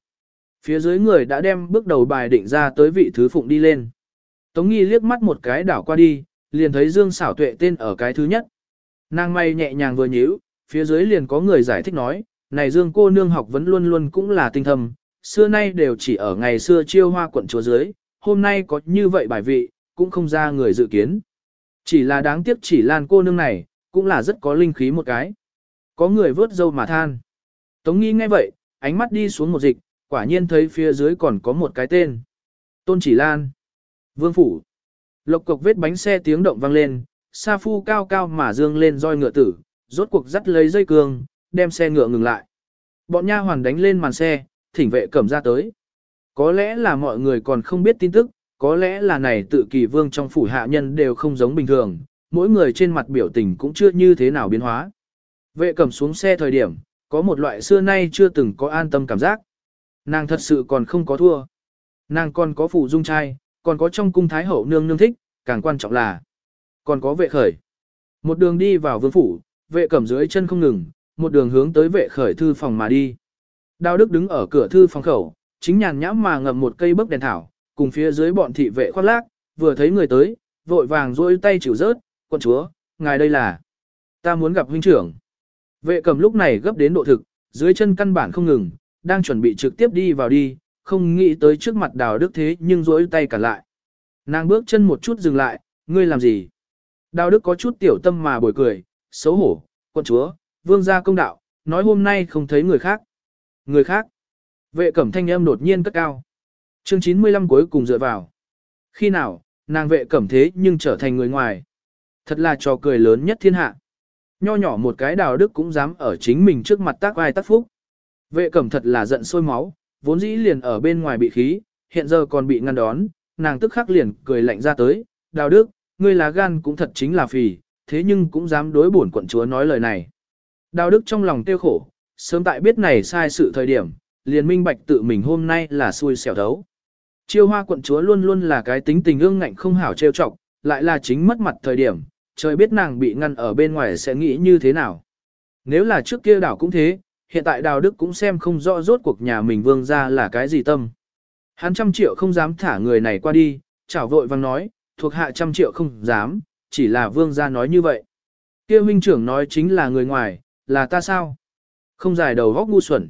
Phía dưới người đã đem bước đầu bài định ra tới vị thứ phụng đi lên. Tống nghi liếc mắt một cái đảo qua đi, liền thấy Dương xảo tuệ tên ở cái thứ nhất. Nàng may nhẹ nhàng vừa nhíu, phía dưới liền có người giải thích nói, này Dương cô nương học vẫn luôn luôn cũng là tinh thầm, xưa nay đều chỉ ở ngày xưa chiêu hoa quận chúa dưới, hôm nay có như vậy bài vị, cũng không ra người dự kiến. Chỉ là đáng tiếc chỉ lan cô nương này, cũng là rất có linh khí một cái. Có người vớt dâu mà than. Tống nghi nghe vậy, ánh mắt đi xuống một dịch, quả nhiên thấy phía dưới còn có một cái tên. Tôn chỉ lan. Vương phủ. Lộc cục vết bánh xe tiếng động vang lên, sa phu cao cao mà dương lên roi ngựa tử, rốt cuộc dắt lấy dây cương, đem xe ngựa ngừng lại. Bọn nha hoàn đánh lên màn xe, thỉnh vệ cẩm ra tới. Có lẽ là mọi người còn không biết tin tức, có lẽ là này tự kỳ vương trong phủ hạ nhân đều không giống bình thường, mỗi người trên mặt biểu tình cũng chưa như thế nào biến hóa. Vệ cẩm xuống xe thời điểm, có một loại xưa nay chưa từng có an tâm cảm giác. Nàng thật sự còn không có thua. Nàng còn có phủ dung trai, còn có trong cung thái hậu nương nương thích, càng quan trọng là còn có vệ khởi. Một đường đi vào vương phủ, vệ cẩm dưới chân không ngừng, một đường hướng tới vệ khởi thư phòng mà đi. Đào Đức đứng ở cửa thư phòng khẩu, chính nhàn nhãm mà ngậm một cây bấc đèn thảo, cùng phía dưới bọn thị vệ khoác lác, vừa thấy người tới, vội vàng duỗi tay chịu rớt, quân chúa, ngài đây là, ta muốn gặp huynh trưởng. Vệ cầm lúc này gấp đến độ thực, dưới chân căn bản không ngừng, đang chuẩn bị trực tiếp đi vào đi, không nghĩ tới trước mặt đào đức thế nhưng duỗi tay cả lại. Nàng bước chân một chút dừng lại, ngươi làm gì? Đào đức có chút tiểu tâm mà bồi cười, xấu hổ, quân chúa, vương gia công đạo, nói hôm nay không thấy người khác. Người khác. Vệ cẩm thanh âm đột nhiên cất cao. Chương 95 cuối cùng dựa vào. Khi nào, nàng vệ cẩm thế nhưng trở thành người ngoài. Thật là trò cười lớn nhất thiên hạ. Nho nhỏ một cái đào đức cũng dám ở chính mình trước mặt tác ai tác phúc. Vệ cẩm thật là giận sôi máu, vốn dĩ liền ở bên ngoài bị khí, hiện giờ còn bị ngăn đón, nàng tức khắc liền cười lạnh ra tới. Đào đức, ngươi lá gan cũng thật chính là phì, thế nhưng cũng dám đối bổn quận chúa nói lời này. Đào đức trong lòng tiêu khổ, sớm tại biết này sai sự thời điểm, liền minh bạch tự mình hôm nay là xui xẻo thấu. Chiêu hoa quận chúa luôn luôn là cái tính tình ương ngạnh không hảo trêu chọc, lại là chính mất mặt thời điểm, trời biết nàng bị ngăn ở bên ngoài sẽ nghĩ như thế nào. Nếu là trước kia đảo cũng thế, hiện tại đào đức cũng xem không rõ rốt cuộc nhà mình vương ra là cái gì tâm. Hắn trăm triệu không dám thả người này qua đi, chảo vội vang nói, thuộc hạ trăm triệu không dám, chỉ là vương ra nói như vậy. kia huynh trưởng nói chính là người ngoài, là ta sao? Không giải đầu góc ngu xuẩn.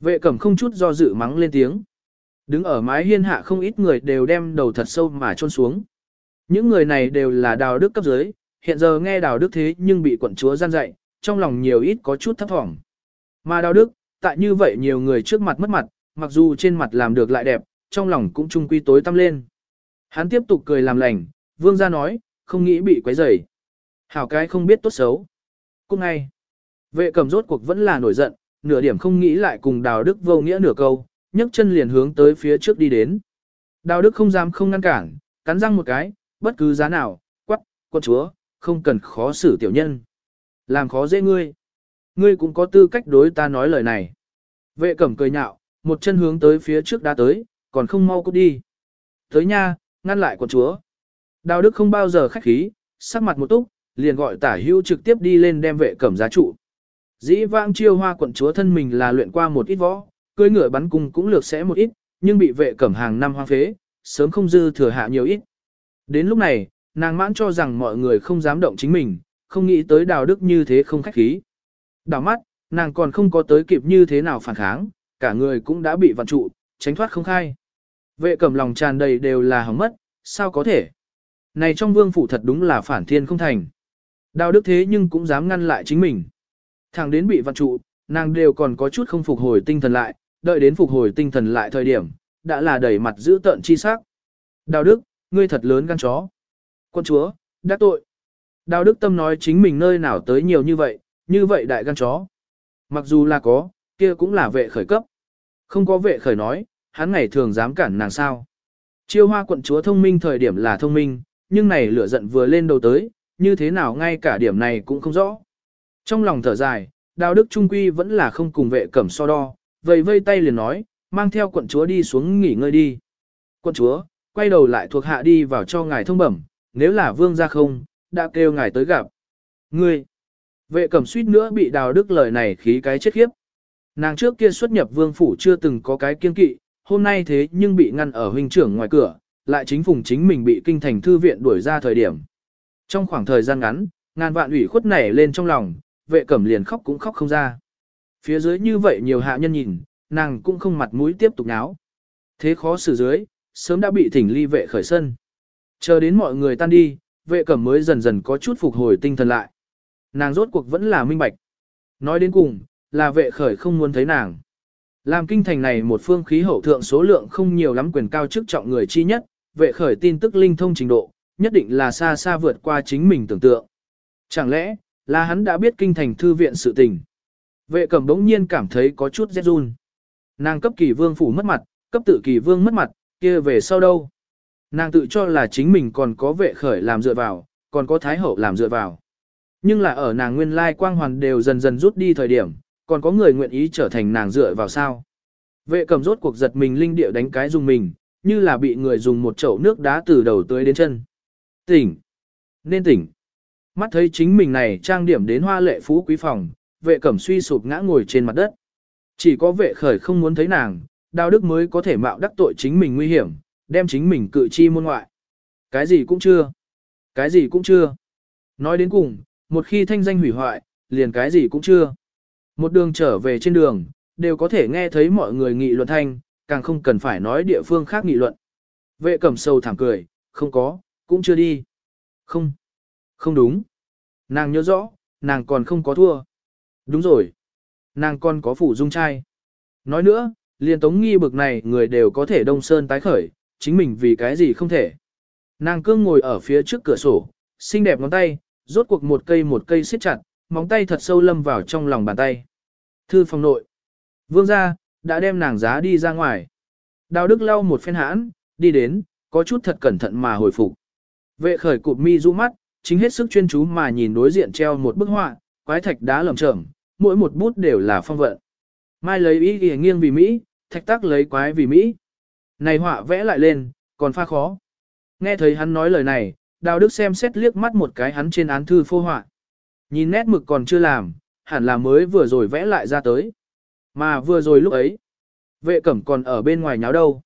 Vệ cẩm không chút do dự mắng lên tiếng. Đứng ở mái hiên hạ không ít người đều đem đầu thật sâu mà chôn xuống. Những người này đều là đào đức cấp dưới, hiện giờ nghe đào đức thế nhưng bị quận chúa gian dạy, trong lòng nhiều ít có chút thấp thỏm. Mà đào đức, tại như vậy nhiều người trước mặt mất mặt, mặc dù trên mặt làm được lại đẹp, trong lòng cũng trung quy tối tăm lên. Hắn tiếp tục cười làm lành, vương gia nói, không nghĩ bị quấy rầy. Hảo cái không biết tốt xấu. Cũng ngay, vệ cầm rốt cuộc vẫn là nổi giận, nửa điểm không nghĩ lại cùng đào đức vô nghĩa nửa câu, nhấc chân liền hướng tới phía trước đi đến. Đào đức không dám không ngăn cản, cắn răng một cái, bất cứ giá nào, quắc, quân chúa, không cần khó xử tiểu nhân. Làm khó dễ ngươi. Ngươi cũng có tư cách đối ta nói lời này. Vệ cẩm cười nhạo, một chân hướng tới phía trước đã tới, còn không mau cút đi. Tới nha, ngăn lại quân chúa. Đào đức không bao giờ khách khí, sắc mặt một túc, liền gọi tả hưu trực tiếp đi lên đem vệ cẩm giá trụ. Dĩ vãng chiêu hoa quận chúa thân mình là luyện qua một ít võ, cưỡi ngựa bắn cung cũng lược sẽ một ít, nhưng bị vệ cẩm hàng năm hoang phế, sớm không dư thừa hạ nhiều ít. Đến lúc này, nàng mãn cho rằng mọi người không dám động chính mình, không nghĩ tới đào đức như thế không khách khí. Đào mắt, nàng còn không có tới kịp như thế nào phản kháng, cả người cũng đã bị vặn trụ, tránh thoát không khai. Vệ cẩm lòng tràn đầy đều là hỏng mất, sao có thể? Này trong vương phủ thật đúng là phản thiên không thành. Đào đức thế nhưng cũng dám ngăn lại chính mình. Thằng đến bị vặn trụ, nàng đều còn có chút không phục hồi tinh thần lại, đợi đến phục hồi tinh thần lại thời điểm, đã là đẩy mặt giữ tợn chi sắc. Đào Đức, ngươi thật lớn gan chó. Quân chúa, đã tội. Đào Đức Tâm nói chính mình nơi nào tới nhiều như vậy, như vậy đại gan chó. Mặc dù là có, kia cũng là vệ khởi cấp. Không có vệ khởi nói, hắn ngày thường dám cản nàng sao. Chiêu hoa quận chúa thông minh thời điểm là thông minh, nhưng này lửa giận vừa lên đầu tới, như thế nào ngay cả điểm này cũng không rõ. Trong lòng thở dài, Đào Đức Trung Quy vẫn là không cùng vệ cẩm so đo, vây vây tay liền nói, mang theo quận chúa đi xuống nghỉ ngơi đi. Quận chúa, quay đầu lại thuộc hạ đi vào cho ngài thông bẩm, nếu là vương ra không, đã kêu ngài tới gặp. Ngươi, vệ cẩm suýt nữa bị Đào Đức lời này khí cái chết khiếp. Nàng trước kia xuất nhập vương phủ chưa từng có cái kiên kỵ, hôm nay thế nhưng bị ngăn ở huynh trưởng ngoài cửa, lại chính phùng chính mình bị kinh thành thư viện đuổi ra thời điểm. Trong khoảng thời gian ngắn, ngàn vạn ủy khuất nảy lên trong lòng, vệ cẩm liền khóc cũng khóc không ra. Phía dưới như vậy nhiều hạ nhân nhìn, nàng cũng không mặt mũi tiếp tục náo. Thế khó xử dưới, sớm đã bị thỉnh ly vệ khởi sân. Chờ đến mọi người tan đi, vệ cẩm mới dần dần có chút phục hồi tinh thần lại. Nàng rốt cuộc vẫn là minh bạch. Nói đến cùng, là vệ khởi không muốn thấy nàng. Làm kinh thành này một phương khí hậu thượng số lượng không nhiều lắm quyền cao chức trọng người chi nhất, vệ khởi tin tức linh thông trình độ, nhất định là xa xa vượt qua chính mình tưởng tượng. Chẳng lẽ, là hắn đã biết kinh thành thư viện sự tình. Vệ cẩm đống nhiên cảm thấy có chút rét run. Nàng cấp kỳ vương phủ mất mặt, cấp tự kỳ vương mất mặt, kia về sau đâu? Nàng tự cho là chính mình còn có vệ khởi làm dựa vào, còn có thái hậu làm dựa vào. Nhưng là ở nàng nguyên lai quang hoàn đều dần dần rút đi thời điểm, còn có người nguyện ý trở thành nàng dựa vào sao. Vệ cầm rốt cuộc giật mình linh địa đánh cái dùng mình, như là bị người dùng một chậu nước đá từ đầu tới đến chân. Tỉnh! Nên tỉnh! Mắt thấy chính mình này trang điểm đến hoa lệ phú quý phòng, vệ cẩm suy sụp ngã ngồi trên mặt đất. Chỉ có vệ khởi không muốn thấy nàng, đào đức mới có thể mạo đắc tội chính mình nguy hiểm, đem chính mình cự chi môn ngoại. Cái gì cũng chưa. Cái gì cũng chưa. Nói đến cùng, một khi thanh danh hủy hoại, liền cái gì cũng chưa. Một đường trở về trên đường, đều có thể nghe thấy mọi người nghị luận thanh, càng không cần phải nói địa phương khác nghị luận. Vệ cẩm sâu thảm cười, không có, cũng chưa đi. Không, không đúng. Nàng nhớ rõ, nàng còn không có thua. Đúng rồi. Nàng con có phủ dung trai. Nói nữa, liền tống nghi bực này người đều có thể đông sơn tái khởi, chính mình vì cái gì không thể. Nàng cương ngồi ở phía trước cửa sổ, xinh đẹp ngón tay, rốt cuộc một cây một cây siết chặt, móng tay thật sâu lâm vào trong lòng bàn tay. Thư phòng nội. Vương gia, đã đem nàng giá đi ra ngoài. Đào Đức lau một phen hãn, đi đến, có chút thật cẩn thận mà hồi phục. Vệ khởi cụp mi rũ mắt, chính hết sức chuyên chú mà nhìn đối diện treo một bức họa, quái thạch đá lởm chởm, mỗi một bút đều là phong vận. Mai lấy ý kìa nghiêng vì Mỹ, thạch tác lấy quái vì Mỹ. Này họa vẽ lại lên, còn pha khó. Nghe thấy hắn nói lời này, Đào Đức xem xét liếc mắt một cái hắn trên án thư phô họa. Nhìn nét mực còn chưa làm, hẳn là mới vừa rồi vẽ lại ra tới. Mà vừa rồi lúc ấy, vệ cẩm còn ở bên ngoài nháo đâu.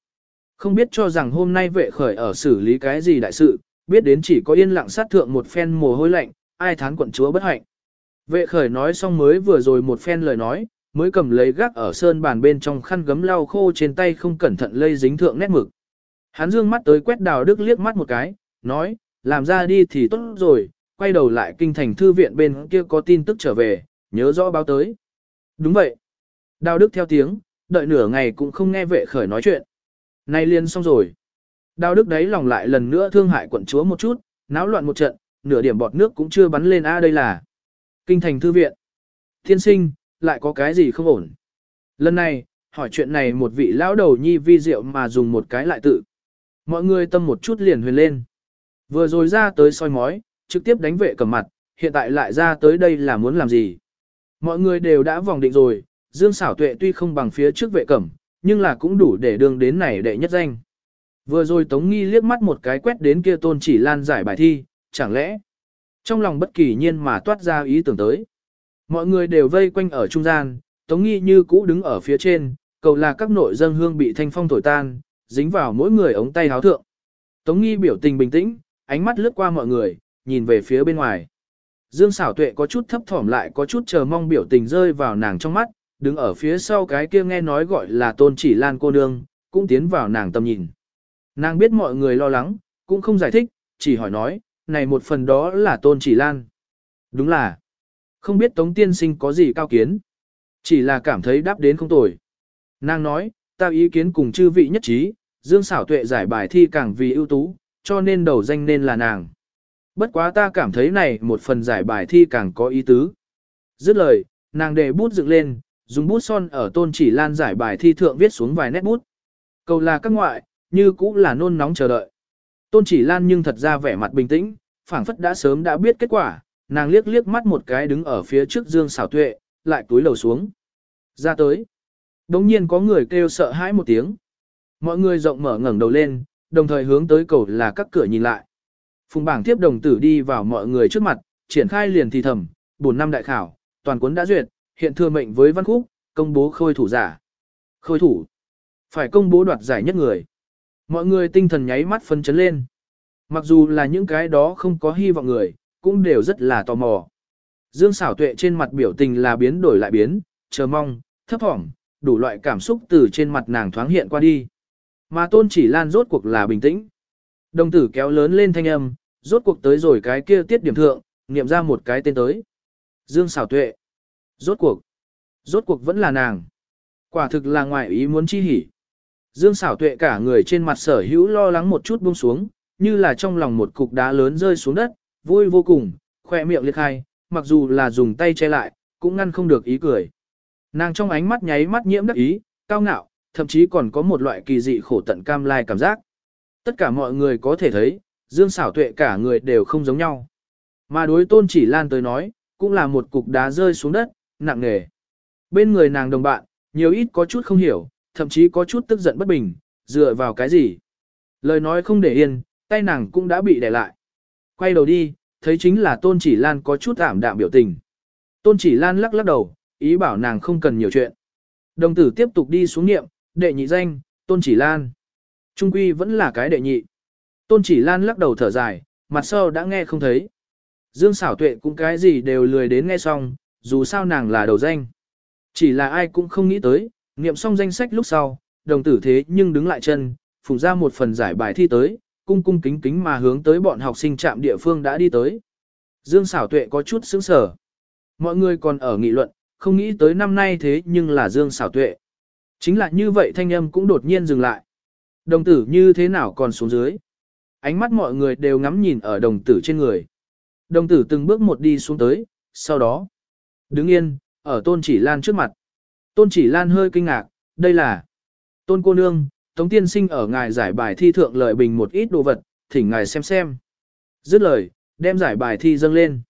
Không biết cho rằng hôm nay vệ khởi ở xử lý cái gì đại sự, biết đến chỉ có yên lặng sát thượng một phen mồ hôi lạnh, ai thán quận chúa bất hạnh. Vệ khởi nói xong mới vừa rồi một phen lời nói, mới cầm lấy gác ở sơn bàn bên trong khăn gấm lau khô trên tay không cẩn thận lây dính thượng nét mực. Hắn dương mắt tới quét đào đức liếc mắt một cái, nói, làm ra đi thì tốt rồi, quay đầu lại kinh thành thư viện bên kia có tin tức trở về, nhớ rõ báo tới. Đúng vậy. Đào đức theo tiếng, đợi nửa ngày cũng không nghe vệ khởi nói chuyện. Nay liền xong rồi. Đào đức đấy lòng lại lần nữa thương hại quận chúa một chút, náo loạn một trận, nửa điểm bọt nước cũng chưa bắn lên a đây là. Kinh thành thư viện. Thiên sinh, lại có cái gì không ổn. Lần này, hỏi chuyện này một vị lão đầu nhi vi diệu mà dùng một cái lại tự. Mọi người tâm một chút liền huyền lên. Vừa rồi ra tới soi mói, trực tiếp đánh vệ cầm mặt, hiện tại lại ra tới đây là muốn làm gì. Mọi người đều đã vòng định rồi, Dương xảo tuệ tuy không bằng phía trước vệ cẩm, nhưng là cũng đủ để đường đến này đệ nhất danh. Vừa rồi Tống Nghi liếc mắt một cái quét đến kia tôn chỉ lan giải bài thi, chẳng lẽ trong lòng bất kỳ nhiên mà toát ra ý tưởng tới. Mọi người đều vây quanh ở trung gian, Tống Nghi như cũ đứng ở phía trên, cầu là các nội dân hương bị thanh phong thổi tan, dính vào mỗi người ống tay háo thượng. Tống Nghi biểu tình bình tĩnh, ánh mắt lướt qua mọi người, nhìn về phía bên ngoài. Dương xảo tuệ có chút thấp thỏm lại có chút chờ mong biểu tình rơi vào nàng trong mắt, đứng ở phía sau cái kia nghe nói gọi là tôn chỉ lan cô nương, cũng tiến vào nàng tầm nhìn. Nàng biết mọi người lo lắng, cũng không giải thích, chỉ hỏi nói, này một phần đó là tôn chỉ lan. Đúng là, không biết tống tiên sinh có gì cao kiến. Chỉ là cảm thấy đáp đến không tồi. Nàng nói, ta ý kiến cùng chư vị nhất trí, dương xảo tuệ giải bài thi càng vì ưu tú, cho nên đầu danh nên là nàng. Bất quá ta cảm thấy này một phần giải bài thi càng có ý tứ. Dứt lời, nàng để bút dựng lên, dùng bút son ở tôn chỉ lan giải bài thi thượng viết xuống vài nét bút. Cầu là các ngoại, như cũng là nôn nóng chờ đợi. Tôn chỉ lan nhưng thật ra vẻ mặt bình tĩnh, phảng phất đã sớm đã biết kết quả, nàng liếc liếc mắt một cái đứng ở phía trước dương xảo tuệ, lại túi lầu xuống. Ra tới. Đống nhiên có người kêu sợ hãi một tiếng. Mọi người rộng mở ngẩng đầu lên, đồng thời hướng tới cầu là các cửa nhìn lại. Phùng bảng tiếp đồng tử đi vào mọi người trước mặt, triển khai liền thì thầm, buồn năm đại khảo, toàn cuốn đã duyệt, hiện thừa mệnh với văn khúc, công bố khôi thủ giả. Khôi thủ. Phải công bố đoạt giải nhất người. Mọi người tinh thần nháy mắt phân chấn lên. Mặc dù là những cái đó không có hy vọng người, cũng đều rất là tò mò. Dương xảo tuệ trên mặt biểu tình là biến đổi lại biến, chờ mong, thấp thỏm, đủ loại cảm xúc từ trên mặt nàng thoáng hiện qua đi. Mà tôn chỉ lan rốt cuộc là bình tĩnh. Đồng tử kéo lớn lên thanh âm, rốt cuộc tới rồi cái kia tiết điểm thượng, niệm ra một cái tên tới. Dương xảo tuệ. Rốt cuộc. Rốt cuộc vẫn là nàng. Quả thực là ngoài ý muốn chi hỉ. Dương xảo tuệ cả người trên mặt sở hữu lo lắng một chút buông xuống, như là trong lòng một cục đá lớn rơi xuống đất, vui vô cùng, khoe miệng liệt khai, mặc dù là dùng tay che lại, cũng ngăn không được ý cười. Nàng trong ánh mắt nháy mắt nhiễm đắc ý, cao ngạo, thậm chí còn có một loại kỳ dị khổ tận cam lai cảm giác. Tất cả mọi người có thể thấy, Dương xảo tuệ cả người đều không giống nhau. Mà đối tôn chỉ lan tới nói, cũng là một cục đá rơi xuống đất, nặng nề. Bên người nàng đồng bạn, nhiều ít có chút không hiểu, thậm chí có chút tức giận bất bình, dựa vào cái gì. Lời nói không để yên, tay nàng cũng đã bị đè lại. Quay đầu đi, thấy chính là tôn chỉ lan có chút ảm đạm biểu tình. Tôn chỉ lan lắc lắc đầu, ý bảo nàng không cần nhiều chuyện. Đồng tử tiếp tục đi xuống nghiệm, đệ nhị danh, tôn chỉ lan. Trung quy vẫn là cái đệ nhị. Tôn chỉ lan lắc đầu thở dài, mặt sau đã nghe không thấy. Dương xảo tuệ cũng cái gì đều lười đến nghe xong, dù sao nàng là đầu danh. Chỉ là ai cũng không nghĩ tới, niệm xong danh sách lúc sau, đồng tử thế nhưng đứng lại chân, phùng ra một phần giải bài thi tới, cung cung kính kính mà hướng tới bọn học sinh trạm địa phương đã đi tới. Dương xảo tuệ có chút sững sở. Mọi người còn ở nghị luận, không nghĩ tới năm nay thế nhưng là Dương xảo tuệ. Chính là như vậy thanh âm cũng đột nhiên dừng lại. Đồng tử như thế nào còn xuống dưới. Ánh mắt mọi người đều ngắm nhìn ở đồng tử trên người. Đồng tử từng bước một đi xuống tới, sau đó. Đứng yên, ở tôn chỉ lan trước mặt. Tôn chỉ lan hơi kinh ngạc, đây là tôn cô nương, tống tiên sinh ở ngài giải bài thi thượng lợi bình một ít đồ vật, thỉnh ngài xem xem. Dứt lời, đem giải bài thi dâng lên.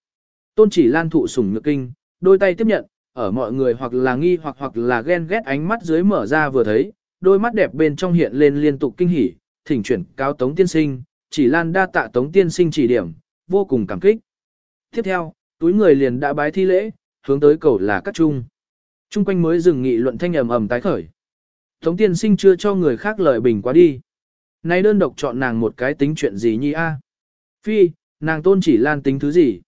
Tôn chỉ lan thụ sủng nhược kinh, đôi tay tiếp nhận, ở mọi người hoặc là nghi hoặc hoặc là ghen ghét ánh mắt dưới mở ra vừa thấy, đôi mắt đẹp bên trong hiện lên liên tục kinh hỉ, thỉnh chuyển cáo tống tiên sinh, chỉ lan đa tạ tống tiên sinh chỉ điểm, vô cùng cảm kích. Tiếp theo, túi người liền đã bái thi lễ, hướng tới cầu là cắt trung. Trung quanh mới dừng nghị luận thanh ầm ầm tái khởi. Tống tiên sinh chưa cho người khác lời bình quá đi. Nay đơn độc chọn nàng một cái tính chuyện gì nhi a? Phi, nàng tôn chỉ lan tính thứ gì?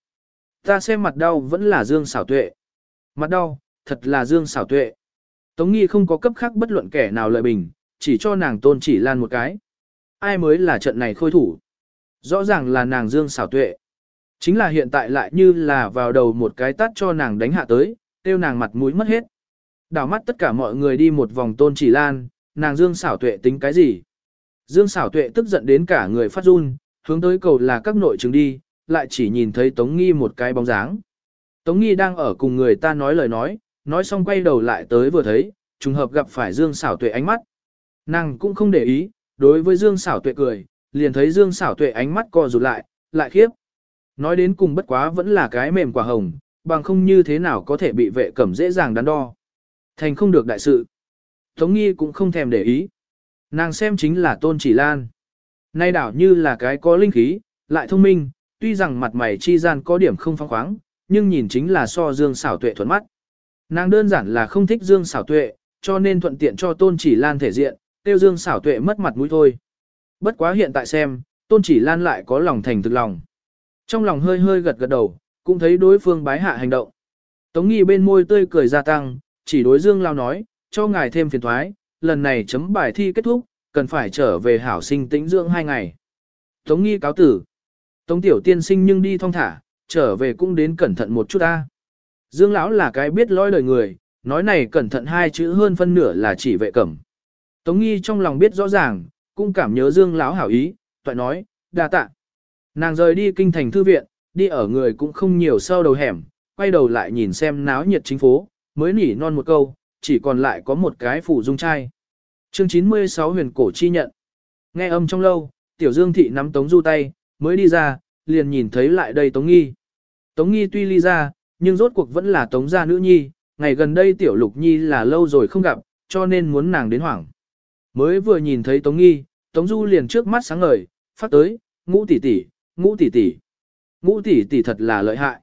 Ta xem mặt đau vẫn là dương xảo tuệ. Mặt đau, thật là dương xảo tuệ. Tống nghi không có cấp khác bất luận kẻ nào lợi bình, chỉ cho nàng tôn chỉ lan một cái. Ai mới là trận này khôi thủ? Rõ ràng là nàng dương xảo tuệ. Chính là hiện tại lại như là vào đầu một cái tát cho nàng đánh hạ tới, tiêu nàng mặt mũi mất hết. Đảo mắt tất cả mọi người đi một vòng tôn chỉ lan, nàng dương xảo tuệ tính cái gì? Dương xảo tuệ tức giận đến cả người phát run, hướng tới cầu là các nội chứng đi, lại chỉ nhìn thấy Tống Nghi một cái bóng dáng. Tống Nghi đang ở cùng người ta nói lời nói, nói xong quay đầu lại tới vừa thấy, trùng hợp gặp phải Dương xảo tuệ ánh mắt. Nàng cũng không để ý, đối với Dương xảo tuệ cười, liền thấy Dương xảo tuệ ánh mắt co rụt lại, lại khiếp. Nói đến cùng bất quá vẫn là cái mềm quả hồng, bằng không như thế nào có thể bị vệ cẩm dễ dàng đắn đo. Thành không được đại sự. Tống nghi cũng không thèm để ý. Nàng xem chính là tôn chỉ lan. Nay đảo như là cái có linh khí, lại thông minh, tuy rằng mặt mày chi gian có điểm không phong khoáng, nhưng nhìn chính là so dương xảo tuệ thuận mắt. Nàng đơn giản là không thích dương xảo tuệ, cho nên thuận tiện cho tôn chỉ lan thể diện, tiêu dương xảo tuệ mất mặt mũi thôi. Bất quá hiện tại xem, tôn chỉ lan lại có lòng thành thực lòng. Trong lòng hơi hơi gật gật đầu, cũng thấy đối phương bái hạ hành động. Tống nghi bên môi tươi cười gia tăng, chỉ đối Dương Lao nói, cho ngài thêm phiền thoái, lần này chấm bài thi kết thúc, cần phải trở về hảo sinh tĩnh dưỡng hai ngày. Tống nghi cáo tử. Tống tiểu tiên sinh nhưng đi thong thả, trở về cũng đến cẩn thận một chút ta. Dương lão là cái biết lôi đời người, nói này cẩn thận hai chữ hơn phân nửa là chỉ vệ cẩm. Tống nghi trong lòng biết rõ ràng, cũng cảm nhớ Dương lão hảo ý, toại nói, đa tạ. Nàng rời đi kinh thành thư viện, đi ở người cũng không nhiều sâu đầu hẻm, quay đầu lại nhìn xem náo nhiệt chính phố, mới nỉ non một câu, chỉ còn lại có một cái phủ dung trai. Chương 96 huyền cổ chi nhận. Nghe âm trong lâu, tiểu dương thị nắm tống du tay, mới đi ra, liền nhìn thấy lại đây tống nghi. Tống nghi tuy ly ra, nhưng rốt cuộc vẫn là tống gia nữ nhi, ngày gần đây tiểu lục nhi là lâu rồi không gặp, cho nên muốn nàng đến hoảng. Mới vừa nhìn thấy tống nghi, tống du liền trước mắt sáng ngời, phát tới, ngũ tỷ tỷ, ngũ tỷ tỷ. Ngũ tỷ tỷ thật là lợi hại.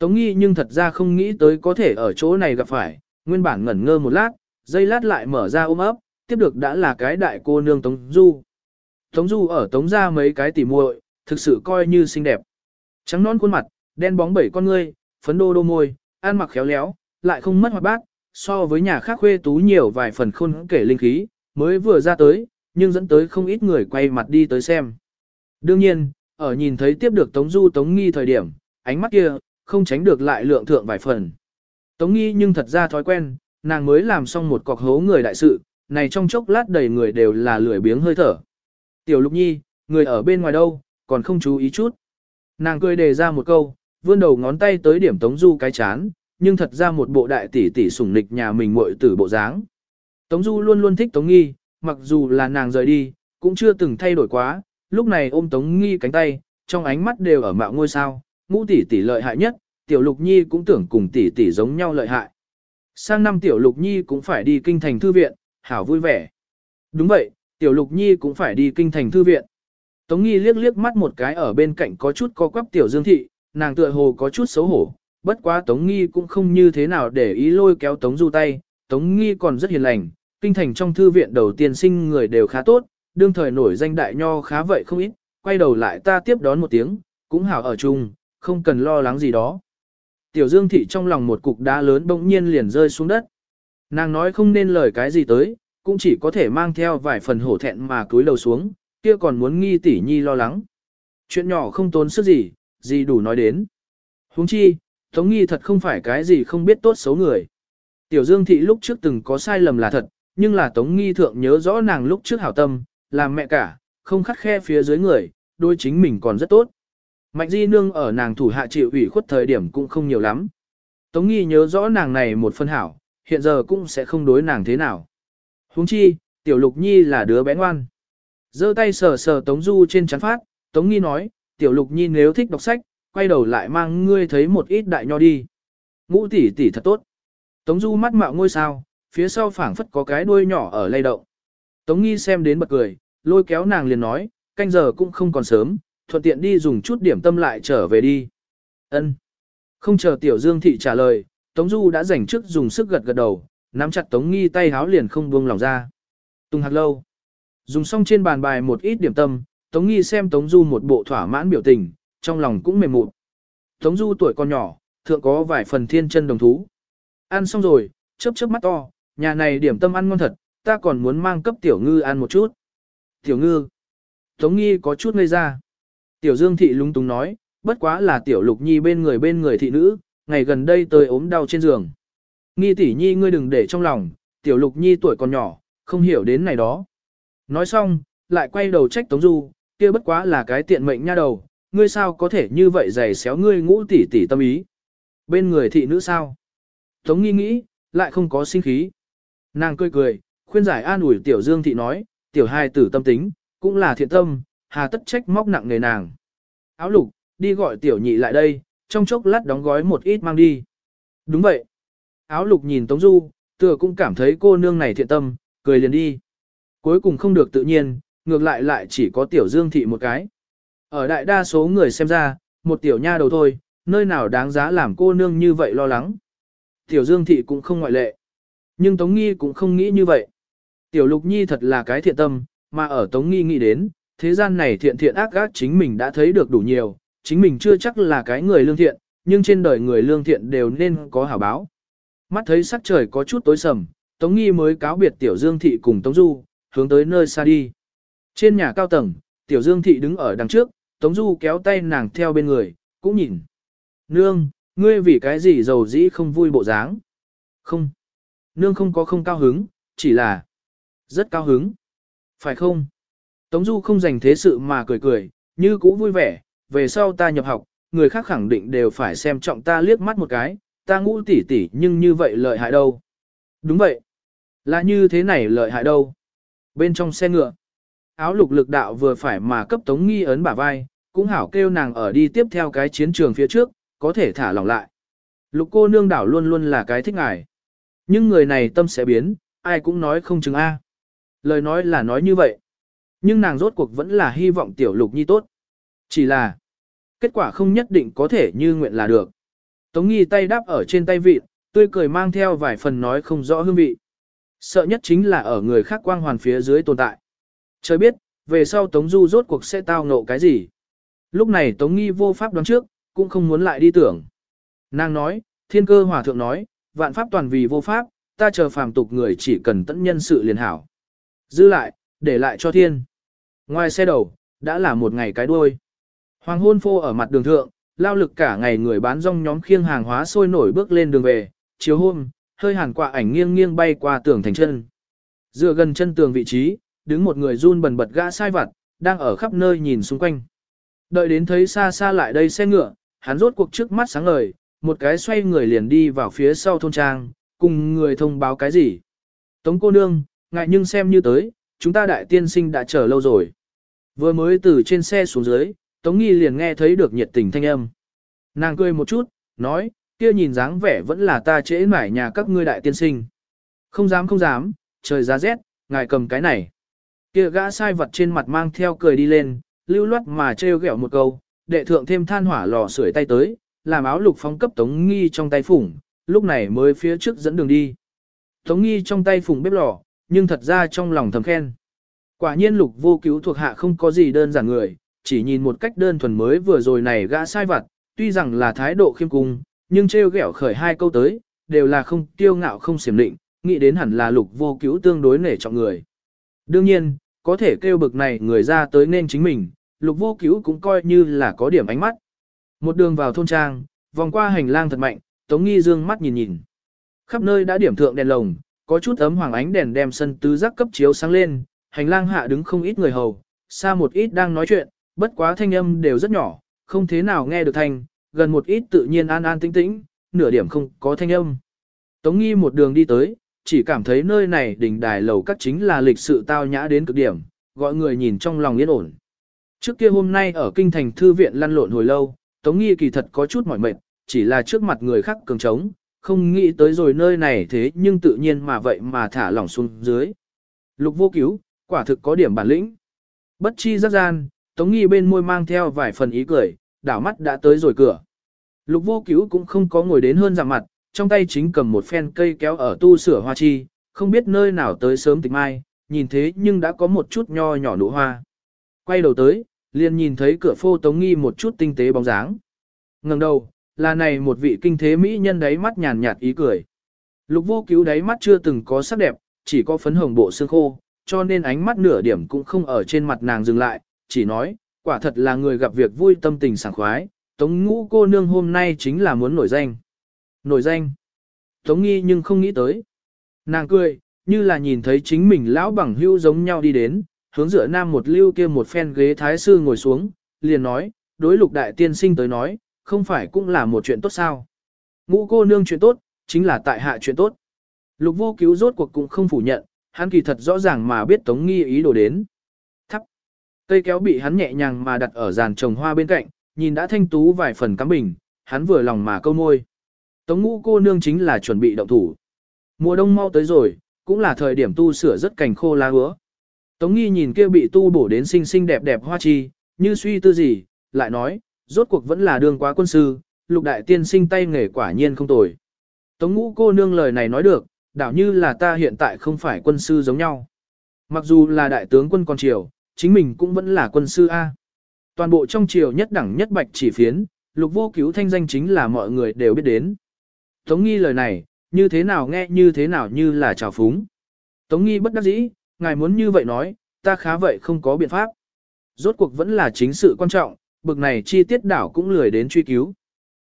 Tống nghi nhưng thật ra không nghĩ tới có thể ở chỗ này gặp phải, nguyên bản ngẩn ngơ một lát, dây lát lại mở ra ôm ấp, tiếp được đã là cái đại cô nương Tống Du. Tống Du ở Tống ra mấy cái tỉ muội, thực sự coi như xinh đẹp. Trắng non khuôn mặt, đen bóng bảy con ngươi, phấn đô đô môi, ăn mặc khéo léo, lại không mất hoạt bát, so với nhà khác khuê tú nhiều vài phần khôn kể linh khí, mới vừa ra tới, nhưng dẫn tới không ít người quay mặt đi tới xem. Đương nhiên, ở nhìn thấy tiếp được Tống Du Tống Nghi thời điểm, ánh mắt kia, không tránh được lại lượng thượng vài phần. Tống Nghi nhưng thật ra thói quen, nàng mới làm xong một cọc hố người đại sự, này trong chốc lát đầy người đều là lười biếng hơi thở. Tiểu Lục Nhi, người ở bên ngoài đâu, còn không chú ý chút. Nàng cười đề ra một câu, vươn đầu ngón tay tới điểm Tống Du cái chán, nhưng thật ra một bộ đại tỷ tỷ sủng nịch nhà mình muội tử bộ dáng. Tống Du luôn luôn thích Tống Nghi, mặc dù là nàng rời đi, cũng chưa từng thay đổi quá, lúc này ôm Tống Nghi cánh tay, trong ánh mắt đều ở mạo ngôi sao, ngũ tỷ tỷ lợi hại nhất, tiểu Lục Nhi cũng tưởng cùng tỷ tỷ giống nhau lợi hại. Sang năm tiểu Lục Nhi cũng phải đi kinh thành thư viện, hảo vui vẻ. Đúng vậy, tiểu Lục Nhi cũng phải đi kinh thành thư viện. Tống Nghi liếc liếc mắt một cái ở bên cạnh có chút co quắp tiểu Dương Thị, nàng tựa hồ có chút xấu hổ, bất quá Tống Nghi cũng không như thế nào để ý lôi kéo Tống Du tay, Tống Nghi còn rất hiền lành, kinh thành trong thư viện đầu tiên sinh người đều khá tốt, đương thời nổi danh đại nho khá vậy không ít, quay đầu lại ta tiếp đón một tiếng, cũng hảo ở chung, không cần lo lắng gì đó. Tiểu Dương Thị trong lòng một cục đá lớn bỗng nhiên liền rơi xuống đất. Nàng nói không nên lời cái gì tới, cũng chỉ có thể mang theo vài phần hổ thẹn mà cúi đầu xuống, kia còn muốn nghi tỷ nhi lo lắng. Chuyện nhỏ không tốn sức gì, gì đủ nói đến. huống chi, Tống Nghi thật không phải cái gì không biết tốt xấu người. Tiểu Dương Thị lúc trước từng có sai lầm là thật, nhưng là Tống Nghi thượng nhớ rõ nàng lúc trước hảo tâm, làm mẹ cả, không khắt khe phía dưới người, đôi chính mình còn rất tốt. Mạnh Di Nương ở nàng thủ hạ chịu ủy khuất thời điểm cũng không nhiều lắm. Tống Nghi nhớ rõ nàng này một phân hảo, hiện giờ cũng sẽ không đối nàng thế nào. huống chi, Tiểu Lục Nhi là đứa bé ngoan giơ tay sờ sờ Tống Du trên chắn phát, Tống Nghi nói, tiểu lục nhi nếu thích đọc sách, quay đầu lại mang ngươi thấy một ít đại nho đi. Ngũ tỷ tỷ thật tốt. Tống Du mắt mạo ngôi sao, phía sau phảng phất có cái đuôi nhỏ ở lay động. Tống Nghi xem đến bật cười, lôi kéo nàng liền nói, canh giờ cũng không còn sớm, thuận tiện đi dùng chút điểm tâm lại trở về đi. Ân. Không chờ Tiểu Dương Thị trả lời, Tống Du đã rảnh trước dùng sức gật gật đầu, nắm chặt Tống Nghi tay háo liền không buông lòng ra. Tung hạt lâu. Dùng xong trên bàn bài một ít điểm tâm, Tống Nghi xem Tống Du một bộ thỏa mãn biểu tình, trong lòng cũng mềm mụn. Tống Du tuổi còn nhỏ, thượng có vài phần thiên chân đồng thú. Ăn xong rồi, chớp chớp mắt to, nhà này điểm tâm ăn ngon thật, ta còn muốn mang cấp tiểu ngư ăn một chút. Tiểu ngư. Tống Nghi có chút ngây ra. Tiểu Dương Thị lung tung nói, bất quá là tiểu lục nhi bên người bên người thị nữ, ngày gần đây tôi ốm đau trên giường. Nghi tỷ nhi ngươi đừng để trong lòng, tiểu lục nhi tuổi còn nhỏ, không hiểu đến này đó. Nói xong, lại quay đầu trách Tống Du, kia bất quá là cái tiện mệnh nha đầu, ngươi sao có thể như vậy giày xéo ngươi ngũ tỷ tỷ tâm ý. Bên người thị nữ sao? Tống nghi nghĩ, lại không có sinh khí. Nàng cười cười, khuyên giải an ủi tiểu dương thị nói, tiểu hai tử tâm tính, cũng là thiện tâm, hà tất trách móc nặng người nàng. Áo lục, đi gọi tiểu nhị lại đây, trong chốc lát đóng gói một ít mang đi. Đúng vậy. Áo lục nhìn Tống Du, tựa cũng cảm thấy cô nương này thiện tâm, cười liền đi. Cuối cùng không được tự nhiên, ngược lại lại chỉ có tiểu dương thị một cái. Ở đại đa số người xem ra, một tiểu nha đầu thôi, nơi nào đáng giá làm cô nương như vậy lo lắng. Tiểu dương thị cũng không ngoại lệ. Nhưng Tống Nghi cũng không nghĩ như vậy. Tiểu lục nhi thật là cái thiện tâm, mà ở Tống Nghi nghĩ đến, thế gian này thiện thiện ác ác chính mình đã thấy được đủ nhiều, chính mình chưa chắc là cái người lương thiện, nhưng trên đời người lương thiện đều nên có hảo báo. Mắt thấy sắc trời có chút tối sầm, Tống Nghi mới cáo biệt Tiểu Dương Thị cùng Tống Du, hướng tới nơi xa đi. Trên nhà cao tầng, Tiểu Dương Thị đứng ở đằng trước, Tống Du kéo tay nàng theo bên người, cũng nhìn. Nương, ngươi vì cái gì giàu dĩ không vui bộ dáng? Không. Nương không có không cao hứng, chỉ là rất cao hứng. Phải không? Tống Du không dành thế sự mà cười cười, như cũ vui vẻ, về sau ta nhập học, người khác khẳng định đều phải xem trọng ta liếc mắt một cái, ta ngũ tỷ tỷ nhưng như vậy lợi hại đâu. Đúng vậy. Là như thế này lợi hại đâu. Bên trong xe ngựa, áo lục lực đạo vừa phải mà cấp tống nghi ấn bả vai, cũng hảo kêu nàng ở đi tiếp theo cái chiến trường phía trước, có thể thả lỏng lại. Lục cô nương đảo luôn luôn là cái thích ngài. Nhưng người này tâm sẽ biến, ai cũng nói không chừng A. Lời nói là nói như vậy. Nhưng nàng rốt cuộc vẫn là hy vọng tiểu lục nhi tốt. Chỉ là, kết quả không nhất định có thể như nguyện là được. Tống nghi tay đáp ở trên tay vị, tươi cười mang theo vài phần nói không rõ hương vị. Sợ nhất chính là ở người khác quang hoàn phía dưới tồn tại. Trời biết, về sau Tống Du rốt cuộc sẽ tao ngộ cái gì. Lúc này Tống Nghi vô pháp đoán trước, cũng không muốn lại đi tưởng. Nàng nói, thiên cơ hòa thượng nói, vạn pháp toàn vì vô pháp, ta chờ phàm tục người chỉ cần tận nhân sự liền hảo. Dư lại, để lại cho thiên. Ngoài xe đầu, đã là một ngày cái đuôi. Hoàng hôn phô ở mặt đường thượng, lao lực cả ngày người bán rong nhóm khiêng hàng hóa sôi nổi bước lên đường về. Chiều hôm, hơi hàn quạ ảnh nghiêng nghiêng bay qua tường thành chân. Dựa gần chân tường vị trí, đứng một người run bần bật gã sai vặt, đang ở khắp nơi nhìn xung quanh. Đợi đến thấy xa xa lại đây xe ngựa, hắn rốt cuộc trước mắt sáng ngời, một cái xoay người liền đi vào phía sau thôn trang, cùng người thông báo cái gì. Tống cô nương, ngại nhưng xem như tới, chúng ta đại tiên sinh đã chờ lâu rồi. Vừa mới từ trên xe xuống dưới, Tống Nghi liền nghe thấy được nhiệt tình thanh âm. Nàng cười một chút, nói, kia nhìn dáng vẻ vẫn là ta trễ mải nhà các ngươi đại tiên sinh. Không dám không dám, trời giá rét, ngài cầm cái này. Kia gã sai vật trên mặt mang theo cười đi lên, lưu loát mà trêu ghẹo một câu, đệ thượng thêm than hỏa lò sưởi tay tới, làm áo lục phong cấp Tống Nghi trong tay phủng, lúc này mới phía trước dẫn đường đi. Tống Nghi trong tay phủng bếp lò, nhưng thật ra trong lòng thầm khen. Quả nhiên lục vô cứu thuộc hạ không có gì đơn giản người, chỉ nhìn một cách đơn thuần mới vừa rồi này gã sai vặt, tuy rằng là thái độ khiêm cung, nhưng trêu ghẹo khởi hai câu tới, đều là không tiêu ngạo không xiểm định, nghĩ đến hẳn là lục vô cứu tương đối nể trọng người. Đương nhiên, có thể kêu bực này người ra tới nên chính mình, lục vô cứu cũng coi như là có điểm ánh mắt. Một đường vào thôn trang, vòng qua hành lang thật mạnh, Tống Nghi dương mắt nhìn nhìn. Khắp nơi đã điểm thượng đèn lồng, có chút ấm hoàng ánh đèn đem sân tứ giác cấp chiếu sáng lên, hành lang hạ đứng không ít người hầu, xa một ít đang nói chuyện, bất quá thanh âm đều rất nhỏ, không thế nào nghe được thanh, gần một ít tự nhiên an an tĩnh tĩnh, nửa điểm không có thanh âm. Tống nghi một đường đi tới, chỉ cảm thấy nơi này đỉnh đài lầu các chính là lịch sự tao nhã đến cực điểm, gọi người nhìn trong lòng yên ổn. Trước kia hôm nay ở kinh thành thư viện lăn lộn hồi lâu, Tống nghi kỳ thật có chút mỏi mệt, chỉ là trước mặt người khác cường trống, không nghĩ tới rồi nơi này thế nhưng tự nhiên mà vậy mà thả lỏng xuống dưới. Lục vô cứu, quả thực có điểm bản lĩnh. Bất chi giác gian, Tống Nghi bên môi mang theo vài phần ý cười, đảo mắt đã tới rồi cửa. Lục vô cứu cũng không có ngồi đến hơn giảm mặt, trong tay chính cầm một phen cây kéo ở tu sửa hoa chi, không biết nơi nào tới sớm tịch mai, nhìn thế nhưng đã có một chút nho nhỏ nụ hoa. Quay đầu tới, liền nhìn thấy cửa phô Tống Nghi một chút tinh tế bóng dáng. ngẩng đầu, là này một vị kinh thế mỹ nhân đáy mắt nhàn nhạt ý cười. Lục vô cứu đáy mắt chưa từng có sắc đẹp, chỉ có phấn hồng bộ xương khô, cho nên ánh mắt nửa điểm cũng không ở trên mặt nàng dừng lại, chỉ nói, quả thật là người gặp việc vui tâm tình sảng khoái, Tống ngũ cô nương hôm nay chính là muốn nổi danh. Nổi danh. Tống nghi nhưng không nghĩ tới. Nàng cười, như là nhìn thấy chính mình lão bằng hưu giống nhau đi đến, hướng dựa nam một lưu kia một phen ghế thái sư ngồi xuống, liền nói, đối lục đại tiên sinh tới nói, không phải cũng là một chuyện tốt sao. Ngũ cô nương chuyện tốt, chính là tại hạ chuyện tốt. Lục vô cứu rốt cuộc cũng không phủ nhận, hắn kỳ thật rõ ràng mà biết Tống Nghi ý đồ đến. Thắp. Cây kéo bị hắn nhẹ nhàng mà đặt ở giàn trồng hoa bên cạnh, nhìn đã thanh tú vài phần cắm bình, hắn vừa lòng mà câu môi. Tống ngũ cô nương chính là chuẩn bị động thủ. Mùa đông mau tới rồi, cũng là thời điểm tu sửa rất cành khô lá hứa. Tống nghi nhìn kia bị tu bổ đến xinh xinh đẹp đẹp hoa chi, như suy tư gì, lại nói, rốt cuộc vẫn là đường quá quân sư, lục đại tiên sinh tay nghề quả nhiên không tồi. Tống ngũ cô nương lời này nói được, đảo như là ta hiện tại không phải quân sư giống nhau. Mặc dù là đại tướng quân con triều, chính mình cũng vẫn là quân sư A. Toàn bộ trong triều nhất đẳng nhất bạch chỉ phiến, lục vô cứu thanh danh chính là mọi người đều biết đến. Tống nghi lời này, như thế nào nghe như thế nào như là trào phúng. Tống nghi bất đắc dĩ, ngài muốn như vậy nói, ta khá vậy không có biện pháp. Rốt cuộc vẫn là chính sự quan trọng, bực này chi tiết đảo cũng lười đến truy cứu.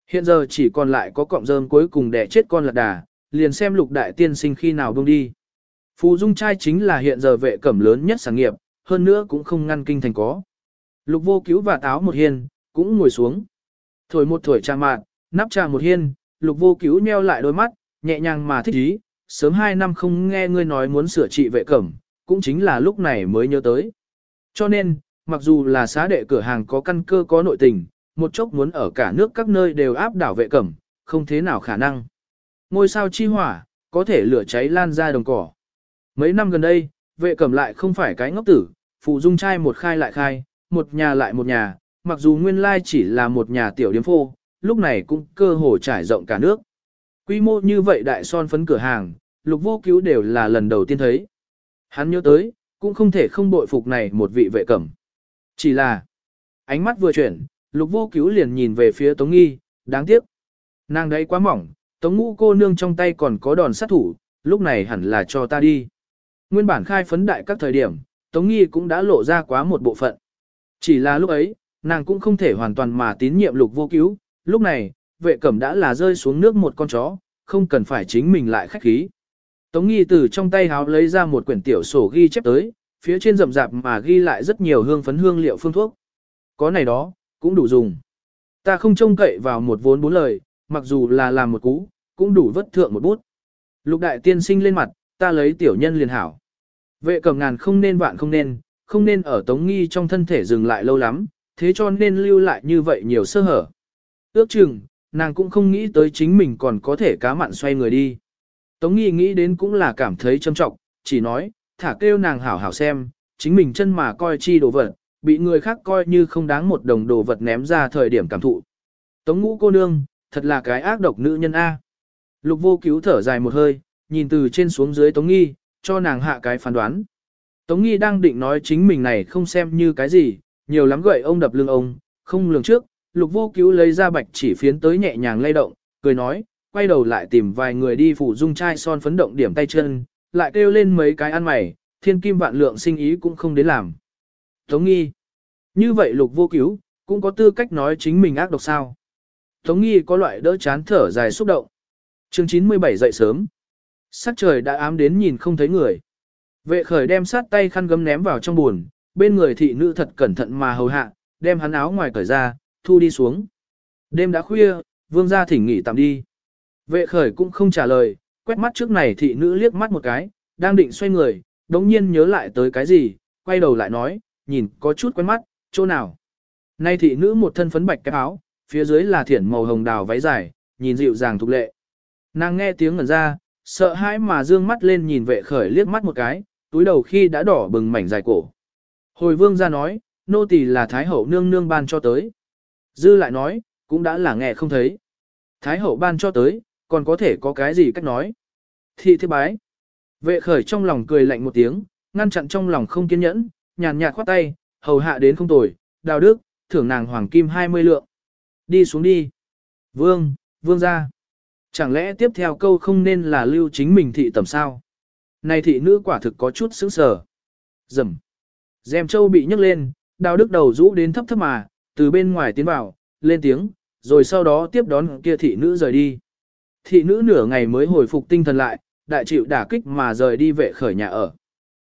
Hiện giờ chỉ còn lại có cọng rơm cuối cùng để chết con lật đà, liền xem lục đại tiên sinh khi nào buông đi. Phù dung trai chính là hiện giờ vệ cẩm lớn nhất sản nghiệp, hơn nữa cũng không ngăn kinh thành có. Lục vô cứu và táo một hiên, cũng ngồi xuống. Thổi một thổi trà mạn, nắp trà một hiên, lục vô cứu nheo lại đôi mắt, nhẹ nhàng mà thích ý, sớm hai năm không nghe ngươi nói muốn sửa trị vệ cẩm, cũng chính là lúc này mới nhớ tới. Cho nên, mặc dù là xá đệ cửa hàng có căn cơ có nội tình, một chốc muốn ở cả nước các nơi đều áp đảo vệ cẩm, không thế nào khả năng. Ngôi sao chi hỏa, có thể lửa cháy lan ra đồng cỏ. Mấy năm gần đây, vệ cẩm lại không phải cái ngốc tử, phụ dung trai một khai lại khai, một nhà lại một nhà, mặc dù nguyên lai chỉ là một nhà tiểu điếm phô, lúc này cũng cơ hồ trải rộng cả nước. Quy mô như vậy đại son phấn cửa hàng, lục vô cứu đều là lần đầu tiên thấy. Hắn nhớ tới, cũng không thể không bội phục này một vị vệ cẩm. Chỉ là, ánh mắt vừa chuyển, lục vô cứu liền nhìn về phía Tống Nghi, đáng tiếc. Nàng đấy quá mỏng, Tống ngũ cô nương trong tay còn có đòn sát thủ, lúc này hẳn là cho ta đi. Nguyên bản khai phấn đại các thời điểm, Tống Nghi cũng đã lộ ra quá một bộ phận. Chỉ là lúc ấy, nàng cũng không thể hoàn toàn mà tín nhiệm lục vô cứu, lúc này, vệ cẩm đã là rơi xuống nước một con chó, không cần phải chính mình lại khách khí. Tống nghi từ trong tay háo lấy ra một quyển tiểu sổ ghi chép tới, phía trên rậm rạp mà ghi lại rất nhiều hương phấn hương liệu phương thuốc. Có này đó, cũng đủ dùng. Ta không trông cậy vào một vốn bốn lời, mặc dù là làm một cú, cũng đủ vất thượng một bút. Lục đại tiên sinh lên mặt, ta lấy tiểu nhân liền hảo. Vệ cầm ngàn không nên vạn không nên, không nên ở tống nghi trong thân thể dừng lại lâu lắm, thế cho nên lưu lại như vậy nhiều sơ hở. Ước chừng, nàng cũng không nghĩ tới chính mình còn có thể cá mặn xoay người đi. Tống nghi nghĩ đến cũng là cảm thấy châm trọng, chỉ nói, thả kêu nàng hảo hảo xem, chính mình chân mà coi chi đồ vật, bị người khác coi như không đáng một đồng đồ vật ném ra thời điểm cảm thụ. Tống ngũ cô nương, thật là cái ác độc nữ nhân A. Lục vô cứu thở dài một hơi, nhìn từ trên xuống dưới Tống nghi, cho nàng hạ cái phán đoán. Tống nghi đang định nói chính mình này không xem như cái gì, nhiều lắm gậy ông đập lưng ông, không lường trước, lục vô cứu lấy ra bạch chỉ phiến tới nhẹ nhàng lay động, cười nói, quay đầu lại tìm vài người đi phủ dung chai son phấn động điểm tay chân, lại kêu lên mấy cái ăn mày, thiên kim vạn lượng sinh ý cũng không đến làm. Tống nghi. Như vậy lục vô cứu, cũng có tư cách nói chính mình ác độc sao. Tống nghi có loại đỡ chán thở dài xúc động. chương 97 dậy sớm. Sắc trời đã ám đến nhìn không thấy người. Vệ khởi đem sát tay khăn gấm ném vào trong buồn, bên người thị nữ thật cẩn thận mà hầu hạ, đem hắn áo ngoài cởi ra, thu đi xuống. Đêm đã khuya, vương gia thỉnh nghỉ tạm đi. Vệ khởi cũng không trả lời, quét mắt trước này thị nữ liếc mắt một cái, đang định xoay người, đống nhiên nhớ lại tới cái gì, quay đầu lại nói, nhìn có chút quen mắt, chỗ nào. Nay thị nữ một thân phấn bạch cái áo, phía dưới là thiển màu hồng đào váy dài, nhìn dịu dàng thục lệ. Nàng nghe tiếng ngẩn ra, sợ hãi mà dương mắt lên nhìn vệ khởi liếc mắt một cái, túi đầu khi đã đỏ bừng mảnh dài cổ. Hồi vương ra nói, nô tỳ là Thái hậu nương nương ban cho tới. Dư lại nói, cũng đã là nghe không thấy. Thái hậu ban cho tới, còn có thể có cái gì cách nói. Thị thế bái. Vệ khởi trong lòng cười lạnh một tiếng, ngăn chặn trong lòng không kiên nhẫn, nhàn nhạt khoát tay, hầu hạ đến không tồi, đào đức, thưởng nàng hoàng kim 20 lượng. Đi xuống đi. Vương, vương ra. Chẳng lẽ tiếp theo câu không nên là lưu chính mình thị tầm sao? Này thị nữ quả thực có chút sững sờ. Dầm. Dèm châu bị nhấc lên, đào đức đầu rũ đến thấp thấp mà, từ bên ngoài tiến vào, lên tiếng, rồi sau đó tiếp đón kia thị nữ rời đi. Thị nữ nửa ngày mới hồi phục tinh thần lại, đại chịu đả kích mà rời đi vệ khởi nhà ở.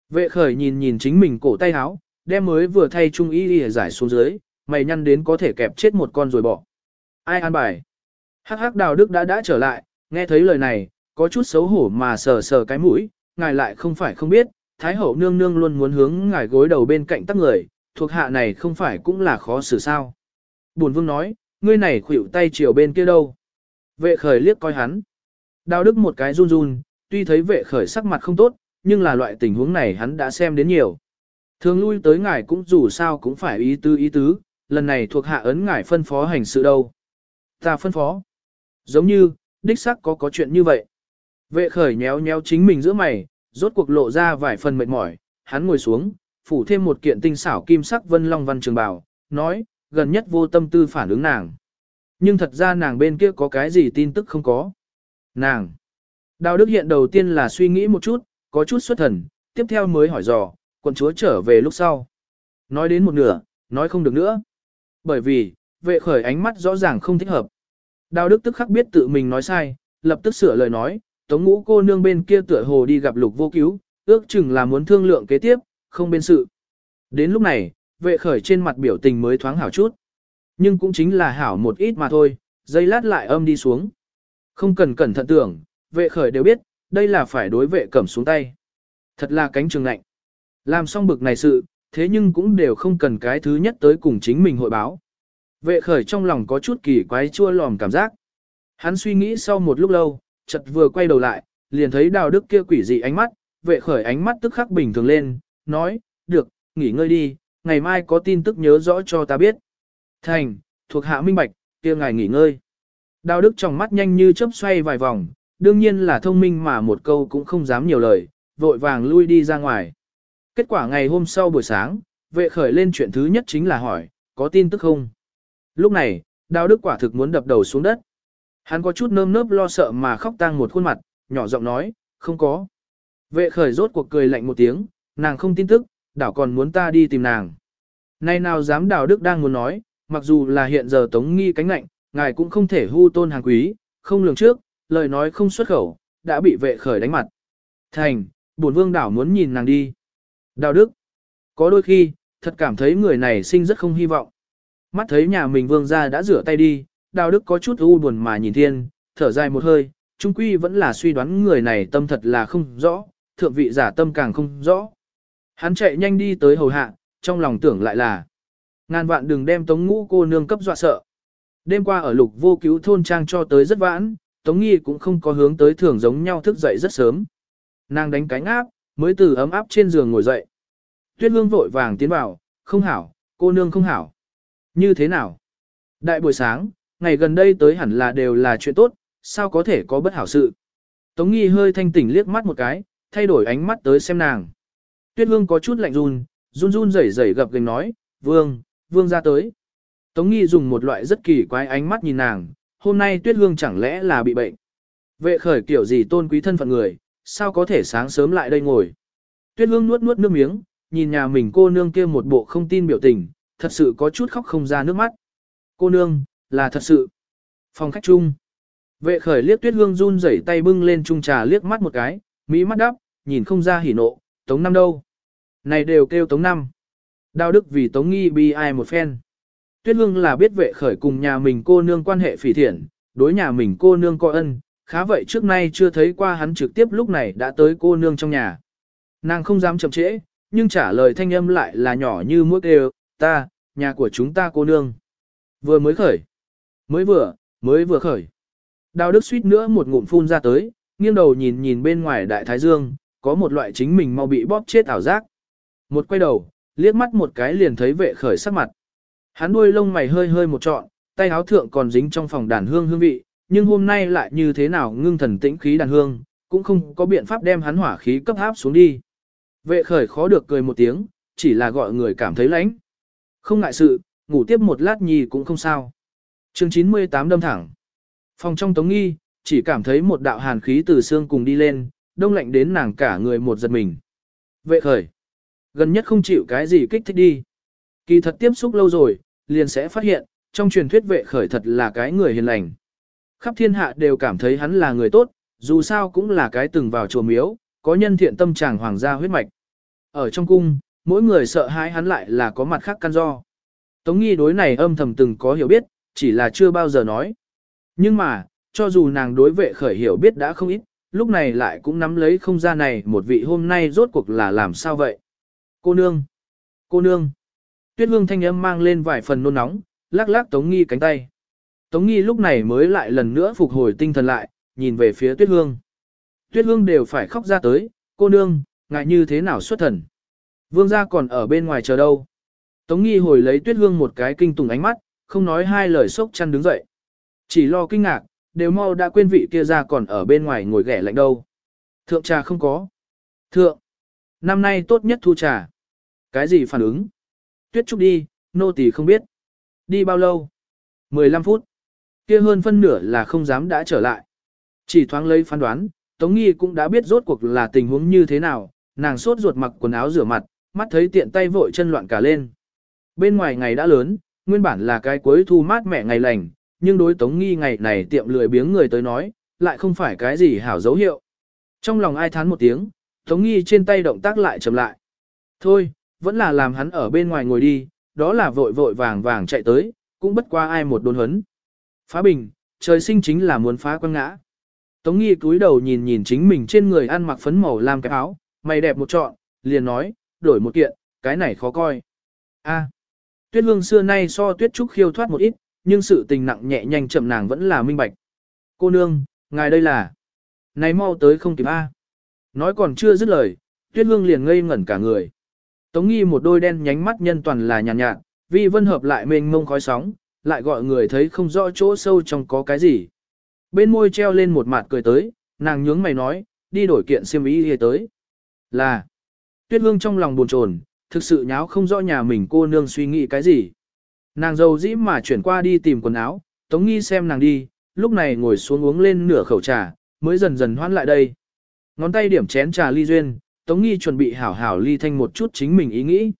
Vệ khởi nhìn nhìn chính mình cổ tay áo, đem mới vừa thay trung y đi giải xuống dưới, mày nhăn đến có thể kẹp chết một con rồi bỏ. Ai an bài? Hắc hắc đào đức đã đã trở lại, nghe thấy lời này, có chút xấu hổ mà sờ sờ cái mũi, ngài lại không phải không biết, Thái hậu nương nương luôn muốn hướng ngài gối đầu bên cạnh tắc người, thuộc hạ này không phải cũng là khó xử sao. Bổn vương nói, ngươi này khuỷu tay chiều bên kia đâu. Vệ khởi liếc coi hắn. Đào đức một cái run run, tuy thấy vệ khởi sắc mặt không tốt, nhưng là loại tình huống này hắn đã xem đến nhiều. Thường lui tới ngài cũng dù sao cũng phải ý tứ ý tứ, lần này thuộc hạ ấn ngài phân phó hành sự đâu. Ta phân phó. Giống như, đích xác có có chuyện như vậy. Vệ khởi nhéo nhéo chính mình giữa mày, rốt cuộc lộ ra vài phần mệt mỏi, hắn ngồi xuống, phủ thêm một kiện tinh xảo kim sắc vân long văn trường bào, nói, gần nhất vô tâm tư phản ứng nàng. Nhưng thật ra nàng bên kia có cái gì tin tức không có. Nàng. Đào Đức hiện đầu tiên là suy nghĩ một chút, có chút xuất thần, tiếp theo mới hỏi dò, quận chúa trở về lúc sau. Nói đến một nửa, nói không được nữa. Bởi vì, vệ khởi ánh mắt rõ ràng không thích hợp. Đào Đức tức khắc biết tự mình nói sai, lập tức sửa lời nói, tống ngũ cô nương bên kia tựa hồ đi gặp lục vô cứu, ước chừng là muốn thương lượng kế tiếp, không bên sự. Đến lúc này, vệ khởi trên mặt biểu tình mới thoáng hảo chút. Nhưng cũng chính là hảo một ít mà thôi, dây lát lại âm đi xuống. Không cần cẩn thận tưởng, vệ khởi đều biết, đây là phải đối vệ cẩm xuống tay. Thật là cánh trường lạnh. Làm xong bực này sự, thế nhưng cũng đều không cần cái thứ nhất tới cùng chính mình hội báo. Vệ khởi trong lòng có chút kỳ quái chua lòm cảm giác. Hắn suy nghĩ sau một lúc lâu, chợt vừa quay đầu lại, liền thấy đào đức kia quỷ dị ánh mắt, vệ khởi ánh mắt tức khắc bình thường lên, nói, được, nghỉ ngơi đi, ngày mai có tin tức nhớ rõ cho ta biết. Thành, thuộc hạ minh bạch, kia ngài nghỉ ngơi. Đào đức trong mắt nhanh như chớp xoay vài vòng, đương nhiên là thông minh mà một câu cũng không dám nhiều lời, vội vàng lui đi ra ngoài. Kết quả ngày hôm sau buổi sáng, vệ khởi lên chuyện thứ nhất chính là hỏi, có tin tức không? Lúc này, đào đức quả thực muốn đập đầu xuống đất. Hắn có chút nơm nớp lo sợ mà khóc tang một khuôn mặt, nhỏ giọng nói, không có. Vệ khởi rốt cuộc cười lạnh một tiếng, nàng không tin tức, đảo còn muốn ta đi tìm nàng. Nay nào dám đào đức đang muốn nói, mặc dù là hiện giờ tống nghi cánh lạnh, ngài cũng không thể hưu tôn hàng quý, không lường trước, lời nói không xuất khẩu, đã bị vệ khởi đánh mặt. Thành, bổn vương đảo muốn nhìn nàng đi. Đào Đức, có đôi khi, thật cảm thấy người này sinh rất không hy vọng. Mắt thấy nhà mình vương ra đã rửa tay đi, Đào Đức có chút u buồn mà nhìn thiên, thở dài một hơi, trung quy vẫn là suy đoán người này tâm thật là không rõ, thượng vị giả tâm càng không rõ. Hắn chạy nhanh đi tới hầu hạ, trong lòng tưởng lại là ngàn vạn đừng đem tống ngũ cô nương cấp dọa sợ. Đêm qua ở lục vô cứu thôn trang cho tới rất vãn, tống nghi cũng không có hướng tới thường giống nhau thức dậy rất sớm. Nàng đánh cánh áp, mới từ ấm áp trên giường ngồi dậy. Tuyết hương vội vàng tiến vào, không hảo, cô nương không hảo. Như thế nào? Đại buổi sáng, ngày gần đây tới hẳn là đều là chuyện tốt, sao có thể có bất hảo sự. Tống nghi hơi thanh tỉnh liếc mắt một cái, thay đổi ánh mắt tới xem nàng. Tuyết hương có chút lạnh run, run run rẩy rẩy gập gành nói, vương, vương ra tới. Tống nghi dùng một loại rất kỳ quái ánh mắt nhìn nàng, hôm nay tuyết hương chẳng lẽ là bị bệnh. Vệ khởi kiểu gì tôn quý thân phận người, sao có thể sáng sớm lại đây ngồi. Tuyết hương nuốt nuốt nước miếng, nhìn nhà mình cô nương kia một bộ không tin biểu tình, thật sự có chút khóc không ra nước mắt. Cô nương, là thật sự. Phòng khách chung. Vệ khởi liếc tuyết hương run rẩy tay bưng lên chung trà liếc mắt một cái, mỹ mắt đắp, nhìn không ra hỉ nộ, tống năm đâu. Này đều kêu tống năm. đạo đức vì tống nghi bi ai một phen. Tuyết hương là biết vệ khởi cùng nhà mình cô nương quan hệ phỉ thiện, đối nhà mình cô nương có ân, khá vậy trước nay chưa thấy qua hắn trực tiếp lúc này đã tới cô nương trong nhà. Nàng không dám chậm trễ, nhưng trả lời thanh âm lại là nhỏ như mũi kêu, ta, nhà của chúng ta cô nương. Vừa mới khởi. Mới vừa, mới vừa khởi. Đào Đức suýt nữa một ngụm phun ra tới, nghiêng đầu nhìn nhìn bên ngoài đại thái dương, có một loại chính mình mau bị bóp chết ảo giác. Một quay đầu, liếc mắt một cái liền thấy vệ khởi sắc mặt. Hắn đuôi lông mày hơi hơi một trọn, tay áo thượng còn dính trong phòng đàn hương hương vị, nhưng hôm nay lại như thế nào ngưng thần tĩnh khí đàn hương, cũng không có biện pháp đem hắn hỏa khí cấp áp xuống đi. Vệ khởi khó được cười một tiếng, chỉ là gọi người cảm thấy lãnh. Không ngại sự, ngủ tiếp một lát nhì cũng không sao. chương 98 đâm thẳng. Phòng trong tống nghi, chỉ cảm thấy một đạo hàn khí từ xương cùng đi lên, đông lạnh đến nàng cả người một giật mình. Vệ khởi. Gần nhất không chịu cái gì kích thích đi. Kỳ thật tiếp xúc lâu rồi, liền sẽ phát hiện, trong truyền thuyết vệ khởi thật là cái người hiền lành. Khắp thiên hạ đều cảm thấy hắn là người tốt, dù sao cũng là cái từng vào chùa miếu, có nhân thiện tâm chàng hoàng gia huyết mạch. Ở trong cung, mỗi người sợ hãi hắn lại là có mặt khác căn do. Tống nghi đối này âm thầm từng có hiểu biết, chỉ là chưa bao giờ nói. Nhưng mà, cho dù nàng đối vệ khởi hiểu biết đã không ít, lúc này lại cũng nắm lấy không ra này một vị hôm nay rốt cuộc là làm sao vậy. Cô nương! Cô nương! Tuyết hương thanh âm mang lên vài phần nôn nóng, lắc lắc Tống Nghi cánh tay. Tống Nghi lúc này mới lại lần nữa phục hồi tinh thần lại, nhìn về phía Tuyết hương. Tuyết hương đều phải khóc ra tới, cô nương, ngại như thế nào xuất thần. Vương gia còn ở bên ngoài chờ đâu. Tống Nghi hồi lấy Tuyết hương một cái kinh tùng ánh mắt, không nói hai lời sốc chăn đứng dậy. Chỉ lo kinh ngạc, đều mau đã quên vị kia ra còn ở bên ngoài ngồi ghẻ lạnh đâu. Thượng trà không có. Thượng. Năm nay tốt nhất thu trà. Cái gì phản ứng? Tuyết Trúc đi, nô tỳ không biết. Đi bao lâu? 15 phút. Kia hơn phân nửa là không dám đã trở lại. Chỉ thoáng lấy phán đoán, Tống Nghi cũng đã biết rốt cuộc là tình huống như thế nào, nàng sốt ruột mặc quần áo rửa mặt, mắt thấy tiện tay vội chân loạn cả lên. Bên ngoài ngày đã lớn, nguyên bản là cái cuối thu mát mẻ ngày lành, nhưng đối Tống Nghi ngày này tiệm lười biếng người tới nói, lại không phải cái gì hảo dấu hiệu. Trong lòng ai thán một tiếng, Tống Nghi trên tay động tác lại chậm lại. Thôi, vẫn là làm hắn ở bên ngoài ngồi đi, đó là vội vội vàng vàng chạy tới, cũng bất qua ai một đồn hấn. Phá bình, trời sinh chính là muốn phá quăng ngã. Tống Nghi cúi đầu nhìn nhìn chính mình trên người ăn mặc phấn màu làm cái áo, mày đẹp một trọn, liền nói, đổi một kiện, cái này khó coi. A, tuyết hương xưa nay so tuyết trúc khiêu thoát một ít, nhưng sự tình nặng nhẹ nhanh chậm nàng vẫn là minh bạch. Cô nương, ngài đây là, này mau tới không kịp A. Nói còn chưa dứt lời, tuyết hương liền ngây ngẩn cả người. Tống nghi một đôi đen nhánh mắt nhân toàn là nhàn nhạt, nhạt, vi vân hợp lại mênh mông khói sóng, lại gọi người thấy không rõ chỗ sâu trong có cái gì. Bên môi treo lên một mặt cười tới, nàng nhướng mày nói, đi đổi kiện xiêm y đi tới. Là, tuyết hương trong lòng buồn chồn, thực sự nháo không rõ nhà mình cô nương suy nghĩ cái gì. Nàng dâu dĩ mà chuyển qua đi tìm quần áo, tống nghi xem nàng đi, lúc này ngồi xuống uống lên nửa khẩu trà, mới dần dần hoan lại đây. Ngón tay điểm chén trà ly duyên, Tống Nghi chuẩn bị hảo hảo ly thanh một chút chính mình ý nghĩ.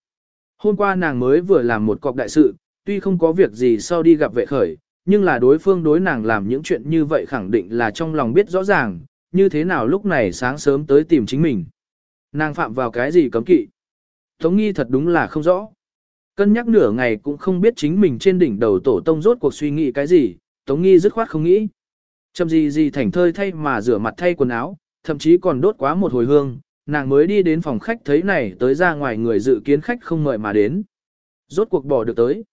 Hôm qua nàng mới vừa làm một cọc đại sự, tuy không có việc gì sau đi gặp vệ khởi, nhưng là đối phương đối nàng làm những chuyện như vậy khẳng định là trong lòng biết rõ ràng, như thế nào lúc này sáng sớm tới tìm chính mình. Nàng phạm vào cái gì cấm kỵ? Tống nghi thật đúng là không rõ. Cân nhắc nửa ngày cũng không biết chính mình trên đỉnh đầu tổ tông rốt cuộc suy nghĩ cái gì, Tống nghi dứt khoát không nghĩ. Chầm gì gì thảnh thơi thay mà rửa mặt thay quần áo, thậm chí còn đốt quá một hồi hương, nàng mới đi đến phòng khách thấy này tới ra ngoài người dự kiến khách không mời mà đến. Rốt cuộc bỏ được tới.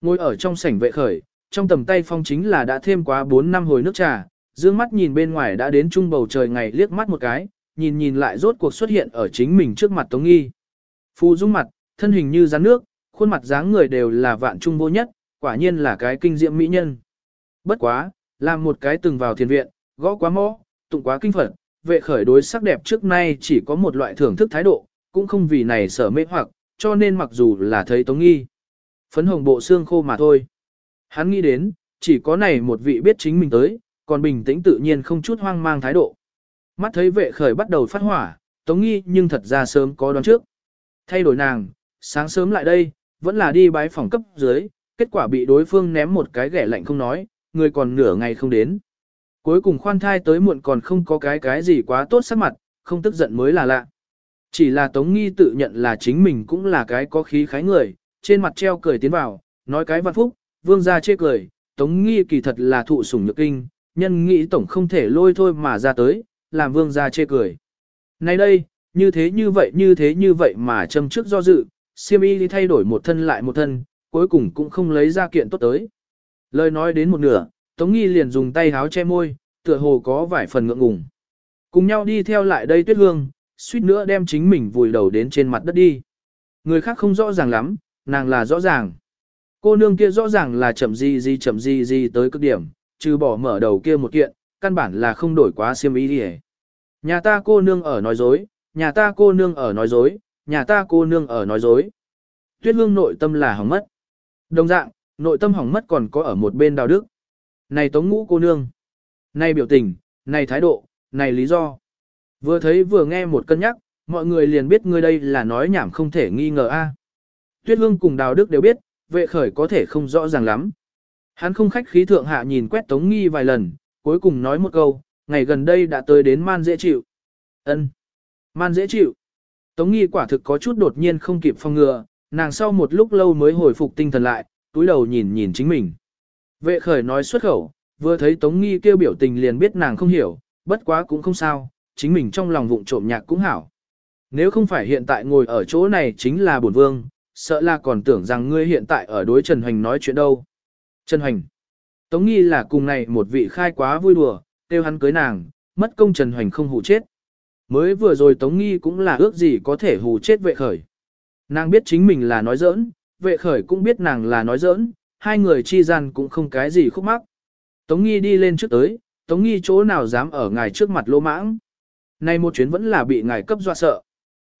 Ngồi ở trong sảnh vệ khởi, trong tầm tay phong chính là đã thêm quá 4 năm hồi nước trà, dương mắt nhìn bên ngoài đã đến trung bầu trời ngày liếc mắt một cái, nhìn nhìn lại rốt cuộc xuất hiện ở chính mình trước mặt Tống Nghi. Phu dung mặt, thân hình như rắn nước, khuôn mặt dáng người đều là vạn trung vô nhất, quả nhiên là cái kinh diệm mỹ nhân. Bất quá, làm một cái từng vào thiền viện, gõ quá mõ, tụng quá kinh phật, vệ khởi đối sắc đẹp trước nay chỉ có một loại thưởng thức thái độ, cũng không vì này sở mê hoặc, cho nên mặc dù là thấy Tống Nghi. Phấn hồng bộ xương khô mà thôi. Hắn nghĩ đến, chỉ có này một vị biết chính mình tới, còn bình tĩnh tự nhiên không chút hoang mang thái độ. Mắt thấy vệ khởi bắt đầu phát hỏa, Tống Nghi nhưng thật ra sớm có đoán trước. Thay đổi nàng, sáng sớm lại đây, vẫn là đi bái phòng cấp dưới, kết quả bị đối phương ném một cái ghẻ lạnh không nói, người còn nửa ngày không đến. Cuối cùng khoan thai tới muộn còn không có cái cái gì quá tốt sắc mặt, không tức giận mới là lạ. Chỉ là Tống Nghi tự nhận là chính mình cũng là cái có khí khái người, trên mặt treo cười tiến vào, nói cái văn phúc, vương gia chê cười, Tống Nghi kỳ thật là thụ sủng nhược kinh, nhân nghĩ tổng không thể lôi thôi mà ra tới, làm vương gia chê cười. Nay đây, như thế như vậy như thế như vậy mà châm trước do dự, siêm y thay đổi một thân lại một thân, cuối cùng cũng không lấy ra kiện tốt tới. Lời nói đến một nửa, Tống Nghi liền dùng tay háo che môi, tựa hồ có vài phần ngượng ngùng. Cùng nhau đi theo lại đây tuyết hương, suýt nữa đem chính mình vùi đầu đến trên mặt đất đi. Người khác không rõ ràng lắm, nàng là rõ ràng. Cô nương kia rõ ràng là chậm gì gì chậm gì gì tới cực điểm, trừ bỏ mở đầu kia một kiện, căn bản là không đổi quá siêm ý đi Nhà ta cô nương ở nói dối, nhà ta cô nương ở nói dối, nhà ta cô nương ở nói dối. Tuyết hương nội tâm là hỏng mất. Đồng dạng, nội tâm hỏng mất còn có ở một bên đào đức. Này tống ngũ cô nương, này biểu tình, này thái độ, này lý do. Vừa thấy vừa nghe một cân nhắc, mọi người liền biết ngươi đây là nói nhảm không thể nghi ngờ a. Tuyết hương cùng đào đức đều biết, vệ khởi có thể không rõ ràng lắm. Hắn không khách khí thượng hạ nhìn quét tống nghi vài lần, cuối cùng nói một câu, ngày gần đây đã tới đến man dễ chịu. ân Man dễ chịu. Tống nghi quả thực có chút đột nhiên không kịp phong ngừa, nàng sau một lúc lâu mới hồi phục tinh thần lại, túi đầu nhìn nhìn chính mình. Vệ khởi nói xuất khẩu, vừa thấy Tống Nghi kêu biểu tình liền biết nàng không hiểu, bất quá cũng không sao, chính mình trong lòng vụng trộm nhạc cũng hảo. Nếu không phải hiện tại ngồi ở chỗ này chính là bổn vương, sợ là còn tưởng rằng ngươi hiện tại ở đối Trần Hoành nói chuyện đâu. Trần Hoành. Tống Nghi là cùng này một vị khai quá vui đùa, kêu hắn cưới nàng, mất công Trần Hoành không hù chết. Mới vừa rồi Tống Nghi cũng là ước gì có thể hù chết vệ khởi. Nàng biết chính mình là nói giỡn, vệ khởi cũng biết nàng là nói giỡn, hai người chi gian cũng không cái gì khúc mắc. Tống Nghi đi lên trước tới, Tống Nghi chỗ nào dám ở ngài trước mặt lỗ mãng. Nay một chuyến vẫn là bị ngài cấp dọa sợ.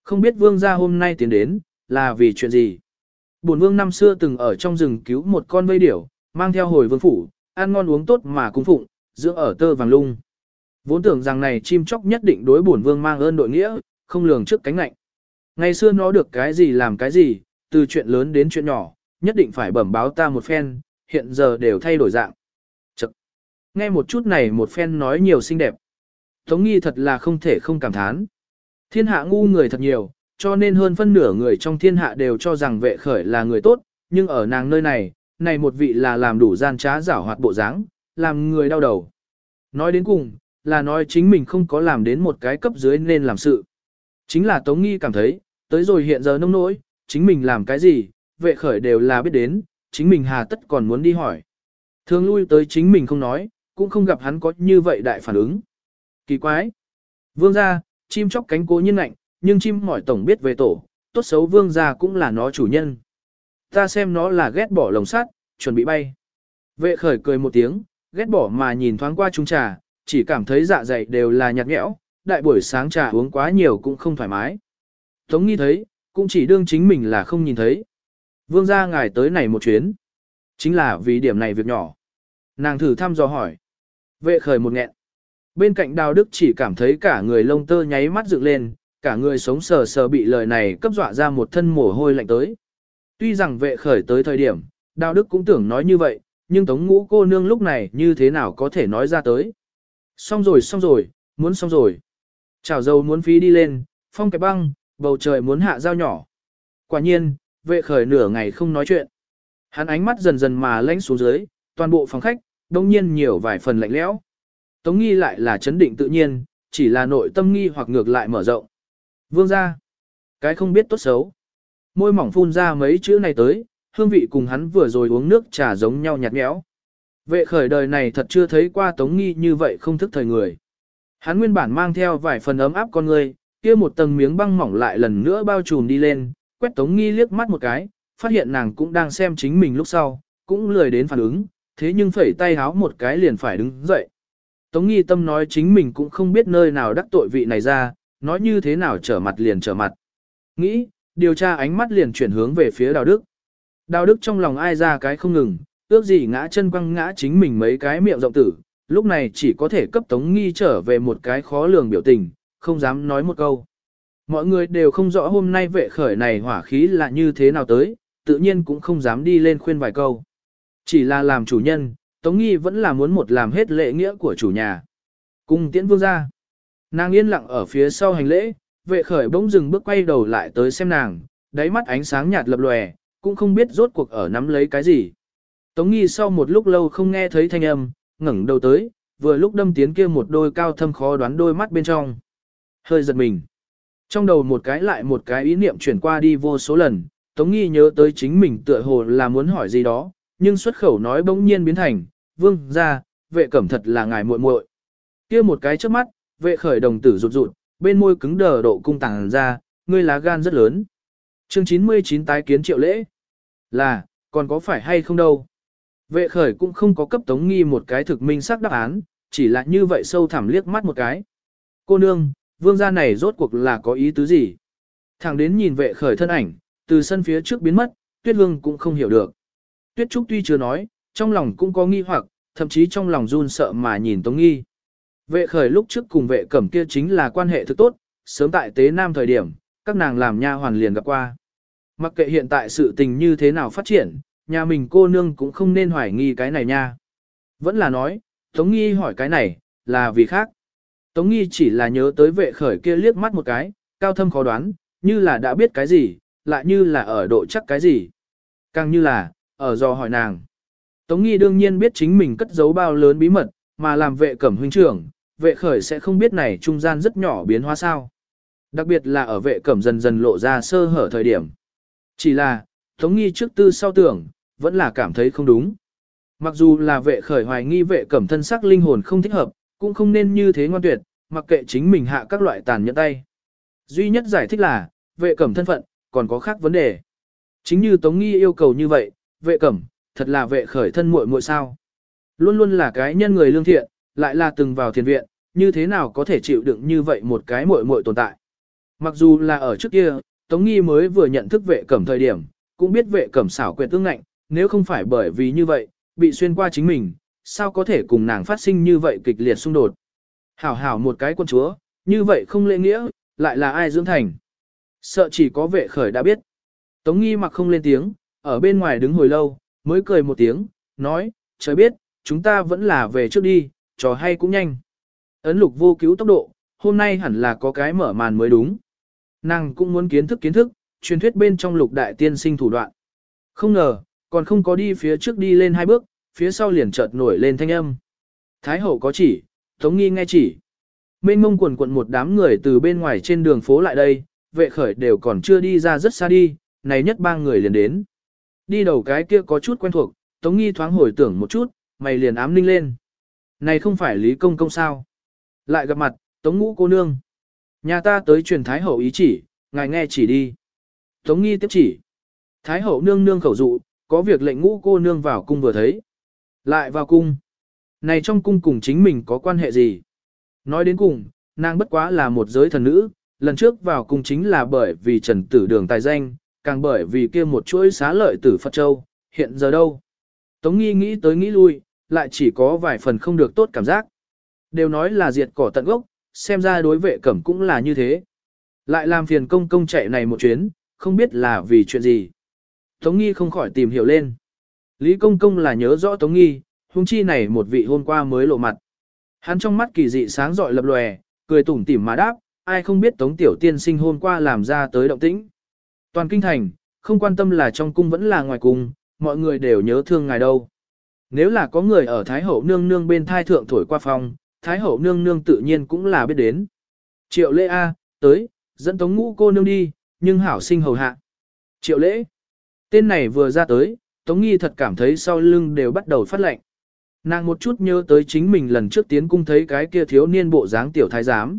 Không biết vương gia hôm nay tiến đến, là vì chuyện gì. Bổn vương năm xưa từng ở trong rừng cứu một con vây điểu, mang theo hồi vương phủ, ăn ngon uống tốt mà cung phụng, dưỡng ở tơ vàng lung. Vốn tưởng rằng này chim chóc nhất định đối bổn vương mang ơn đội nghĩa, không lường trước cánh lạnh. Ngày xưa nó được cái gì làm cái gì, từ chuyện lớn đến chuyện nhỏ, nhất định phải bẩm báo ta một phen, hiện giờ đều thay đổi dạng. Chật! Nghe một chút này một phen nói nhiều xinh đẹp. Tống nghi thật là không thể không cảm thán. Thiên hạ ngu người thật nhiều, cho nên hơn phân nửa người trong thiên hạ đều cho rằng vệ khởi là người tốt, nhưng ở nàng nơi này, này một vị là làm đủ gian trá giảo hoạt bộ dáng, làm người đau đầu. Nói đến cùng, là nói chính mình không có làm đến một cái cấp dưới nên làm sự. Chính là Tống Nghi cảm thấy, tới rồi hiện giờ nông nỗi, chính mình làm cái gì, vệ khởi đều là biết đến, chính mình hà tất còn muốn đi hỏi. Thường lui tới chính mình không nói, cũng không gặp hắn có như vậy đại phản ứng. Kỳ quái. Vương gia, chim chóc cánh cố nhiên lạnh, nhưng chim mỏi tổng biết về tổ, tốt xấu vương gia cũng là nó chủ nhân. Ta xem nó là ghét bỏ lồng sắt, chuẩn bị bay. Vệ khởi cười một tiếng, ghét bỏ mà nhìn thoáng qua chung trà, chỉ cảm thấy dạ dày đều là nhạt nhẽo, đại buổi sáng trà uống quá nhiều cũng không thoải mái. Tống nghi thấy, cũng chỉ đương chính mình là không nhìn thấy. Vương gia ngài tới này một chuyến. Chính là vì điểm này việc nhỏ. Nàng thử thăm dò hỏi. Vệ khởi một nghẹn. Bên cạnh đào đức chỉ cảm thấy cả người lông tơ nháy mắt dựng lên, cả người sống sờ sờ bị lời này cấp dọa ra một thân mồ hôi lạnh tới. Tuy rằng vệ khởi tới thời điểm, đào đức cũng tưởng nói như vậy, nhưng tống ngũ cô nương lúc này như thế nào có thể nói ra tới. Xong rồi xong rồi, muốn xong rồi. Chảo dầu muốn phí đi lên, phong cái băng, bầu trời muốn hạ dao nhỏ. Quả nhiên, vệ khởi nửa ngày không nói chuyện. Hắn ánh mắt dần dần mà lánh xuống dưới, toàn bộ phòng khách, đông nhiên nhiều vài phần lạnh lẽo. Tống nghi lại là chấn định tự nhiên, chỉ là nội tâm nghi hoặc ngược lại mở rộng. Vương ra. Cái không biết tốt xấu. Môi mỏng phun ra mấy chữ này tới, hương vị cùng hắn vừa rồi uống nước trà giống nhau nhạt nhẽo. Vệ khởi đời này thật chưa thấy qua Tống Nghi như vậy không thức thời người. Hắn nguyên bản mang theo vài phần ấm áp con người, kia một tầng miếng băng mỏng lại lần nữa bao trùm đi lên, quét Tống Nghi liếc mắt một cái, phát hiện nàng cũng đang xem chính mình lúc sau, cũng lười đến phản ứng, thế nhưng phẩy tay háo một cái liền phải đứng dậy. Tống Nghi tâm nói chính mình cũng không biết nơi nào đắc tội vị này ra, nói như thế nào trở mặt liền trở mặt. Nghĩ, điều tra ánh mắt liền chuyển hướng về phía Đào Đức. Đào Đức trong lòng ai ra cái không ngừng, ước gì ngã chân quăng ngã chính mình mấy cái miệng rộng tử, lúc này chỉ có thể cấp Tống Nghi trở về một cái khó lường biểu tình, không dám nói một câu. Mọi người đều không rõ hôm nay vệ khởi này hỏa khí là như thế nào tới, tự nhiên cũng không dám đi lên khuyên vài câu. Chỉ là làm chủ nhân, Tống Nghi vẫn là muốn một làm hết lệ nghĩa của chủ nhà. Cung tiễn vương ra. Nàng yên lặng ở phía sau hành lễ, vệ khởi bỗng dừng bước quay đầu lại tới xem nàng, đáy mắt ánh sáng nhạt lập lòe, cũng không biết rốt cuộc ở nắm lấy cái gì. Tống nghi sau một lúc lâu không nghe thấy thanh âm, ngẩng đầu tới, vừa lúc đâm tiến kia một đôi cao thâm khó đoán đôi mắt bên trong. Hơi giật mình. Trong đầu một cái lại một cái ý niệm chuyển qua đi vô số lần, Tống nghi nhớ tới chính mình tựa hồ là muốn hỏi gì đó, nhưng xuất khẩu nói bỗng nhiên biến thành, vương, ra, vệ cẩm thật là ngài muội muội. kia một cái trước mắt, vệ khởi đồng tử rụt rụt, bên môi cứng đờ độ cung tàng ra, ngươi lá gan rất lớn. Chương 99 tái kiến triệu lễ. Là, còn có phải hay không đâu. Vệ khởi cũng không có cấp tống nghi một cái thực minh sắc đáp án, chỉ là như vậy sâu thẳm liếc mắt một cái. Cô nương, vương gia này rốt cuộc là có ý tứ gì? Thẳng đến nhìn vệ khởi thân ảnh, từ sân phía trước biến mất, tuyết hương cũng không hiểu được. Tuyết trúc tuy chưa nói, trong lòng cũng có nghi hoặc, thậm chí trong lòng run sợ mà nhìn tống nghi. Vệ khởi lúc trước cùng vệ cẩm kia chính là quan hệ thực tốt, sớm tại tế nam thời điểm, các nàng làm nha hoàn liền gặp qua. Mặc kệ hiện tại sự tình như thế nào phát triển, nhà mình cô nương cũng không nên hoài nghi cái này nha. Vẫn là nói, Tống Nghi hỏi cái này, là vì khác. Tống Nghi chỉ là nhớ tới vệ khởi kia liếc mắt một cái, cao thâm khó đoán, như là đã biết cái gì, lại như là ở độ chắc cái gì. Càng như là, ở do hỏi nàng. Tống Nghi đương nhiên biết chính mình cất giấu bao lớn bí mật, mà làm vệ cẩm huynh trưởng, vệ khởi sẽ không biết này trung gian rất nhỏ biến hóa sao. Đặc biệt là ở vệ cẩm dần dần lộ ra sơ hở thời điểm. Chỉ là, Tống Nghi trước tư sau tưởng, vẫn là cảm thấy không đúng. Mặc dù là vệ khởi hoài nghi vệ cẩm thân sắc linh hồn không thích hợp, cũng không nên như thế ngoan tuyệt, mặc kệ chính mình hạ các loại tàn nhẫn tay. Duy nhất giải thích là, vệ cẩm thân phận, còn có khác vấn đề. Chính như Tống Nghi yêu cầu như vậy, vệ cẩm, thật là vệ khởi thân muội muội sao. Luôn luôn là cái nhân người lương thiện, lại là từng vào thiền viện, như thế nào có thể chịu đựng như vậy một cái muội muội tồn tại. Mặc dù là ở trước kia, Tống Nghi mới vừa nhận thức vệ cẩm thời điểm, cũng biết vệ cẩm xảo quyệt tương ngạnh, nếu không phải bởi vì như vậy, bị xuyên qua chính mình, sao có thể cùng nàng phát sinh như vậy kịch liệt xung đột. Hảo hảo một cái quân chúa, như vậy không lễ nghĩa, lại là ai dưỡng thành. Sợ chỉ có vệ khởi đã biết. Tống nghi mặc không lên tiếng, ở bên ngoài đứng hồi lâu, mới cười một tiếng, nói, trời biết, chúng ta vẫn là về trước đi, trò hay cũng nhanh. Ấn lục vô cứu tốc độ, hôm nay hẳn là có cái mở màn mới đúng. Nàng cũng muốn kiến thức kiến thức, truyền thuyết bên trong lục đại tiên sinh thủ đoạn. Không ngờ, còn không có đi phía trước đi lên hai bước, phía sau liền chợt nổi lên thanh âm. Thái hậu có chỉ, Tống Nghi nghe chỉ. Mênh mông quần quận một đám người từ bên ngoài trên đường phố lại đây, vệ khởi đều còn chưa đi ra rất xa đi, này nhất ba người liền đến. Đi đầu cái kia có chút quen thuộc, Tống Nghi thoáng hồi tưởng một chút, mày liền ám ninh lên. Này không phải Lý Công Công sao? Lại gặp mặt, Tống Ngũ cô nương. Nhà ta tới truyền Thái Hậu ý chỉ, ngài nghe chỉ đi. Tống Nghi tiếp chỉ. Thái Hậu nương nương khẩu dụ, có việc lệnh ngũ cô nương vào cung vừa thấy. Lại vào cung. Này trong cung cùng chính mình có quan hệ gì? Nói đến cùng, nàng bất quá là một giới thần nữ, lần trước vào cung chính là bởi vì trần tử đường tài danh, càng bởi vì kia một chuỗi xá lợi tử Phật Châu, hiện giờ đâu? Tống nghi nghĩ tới nghĩ lui, lại chỉ có vài phần không được tốt cảm giác. Đều nói là diệt cỏ tận gốc, xem ra đối vệ cẩm cũng là như thế. Lại làm phiền công công chạy này một chuyến, không biết là vì chuyện gì. Tống nghi không khỏi tìm hiểu lên. Lý Công Công là nhớ rõ Tống Nghi, huống chi này một vị hôm qua mới lộ mặt. Hắn trong mắt kỳ dị sáng rọi lập lòe, cười tủm tỉm mà đáp, ai không biết Tống Tiểu Tiên sinh hôm qua làm ra tới động tĩnh. Toàn kinh thành, không quan tâm là trong cung vẫn là ngoài cung, mọi người đều nhớ thương ngài đâu. Nếu là có người ở Thái Hậu nương nương bên thai thượng thổi qua phòng, Thái Hậu nương nương tự nhiên cũng là biết đến. Triệu lễ A, tới, dẫn Tống ngũ cô nương đi, nhưng hảo sinh hầu hạ. Triệu lễ, tên này vừa ra tới, Tống nghi thật cảm thấy sau lưng đều bắt đầu phát lạnh. Nàng một chút nhớ tới chính mình lần trước tiến cung thấy cái kia thiếu niên bộ dáng tiểu thái giám.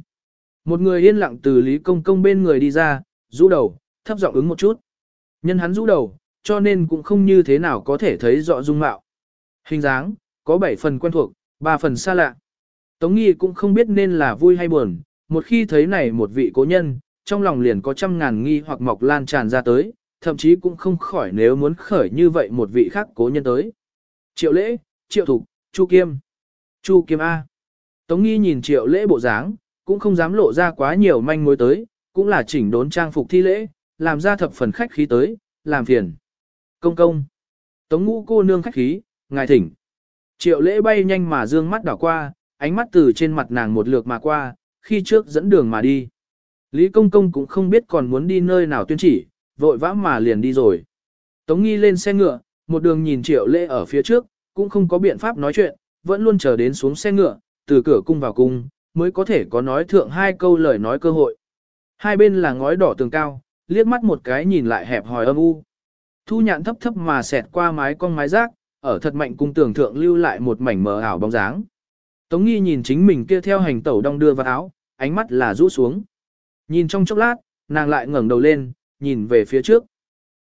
Một người yên lặng từ Lý Công Công bên người đi ra, rũ đầu, thấp giọng ứng một chút. Nhân hắn rũ đầu, cho nên cũng không như thế nào có thể thấy rõ dung mạo. Hình dáng, có 7 phần quen thuộc, 3 phần xa lạ. Tống Nghi cũng không biết nên là vui hay buồn, một khi thấy này một vị cố nhân, trong lòng liền có trăm ngàn nghi hoặc mọc lan tràn ra tới, thậm chí cũng không khỏi nếu muốn khởi như vậy một vị khác cố nhân tới. Triệu lễ, triệu thục, chu kiêm, chu kiêm A. Tống Nghi nhìn triệu lễ bộ dáng, cũng không dám lộ ra quá nhiều manh mối tới, cũng là chỉnh đốn trang phục thi lễ, làm ra thập phần khách khí tới, làm phiền. Công công. Tống ngũ cô nương khách khí, ngài thỉnh. Triệu lễ bay nhanh mà dương mắt đảo qua, ánh mắt từ trên mặt nàng một lượt mà qua, khi trước dẫn đường mà đi. Lý công công cũng không biết còn muốn đi nơi nào tuyên chỉ, vội vã mà liền đi rồi. Tống nghi lên xe ngựa, một đường nhìn triệu lễ ở phía trước, cũng không có biện pháp nói chuyện, vẫn luôn chờ đến xuống xe ngựa, từ cửa cung vào cung, mới có thể có nói thượng hai câu lời nói cơ hội. Hai bên là ngói đỏ tường cao, liếc mắt một cái nhìn lại hẹp hòi âm u. Thu nhạn thấp thấp mà xẹt qua mái cong mái rác, ở thật mạnh cung tường thượng lưu lại một mảnh mờ ảo bóng dáng. Tống nghi nhìn chính mình kia theo hành tẩu đong đưa vào áo, ánh mắt là rũ xuống. Nhìn trong chốc lát, nàng lại ngẩng đầu lên, nhìn về phía trước.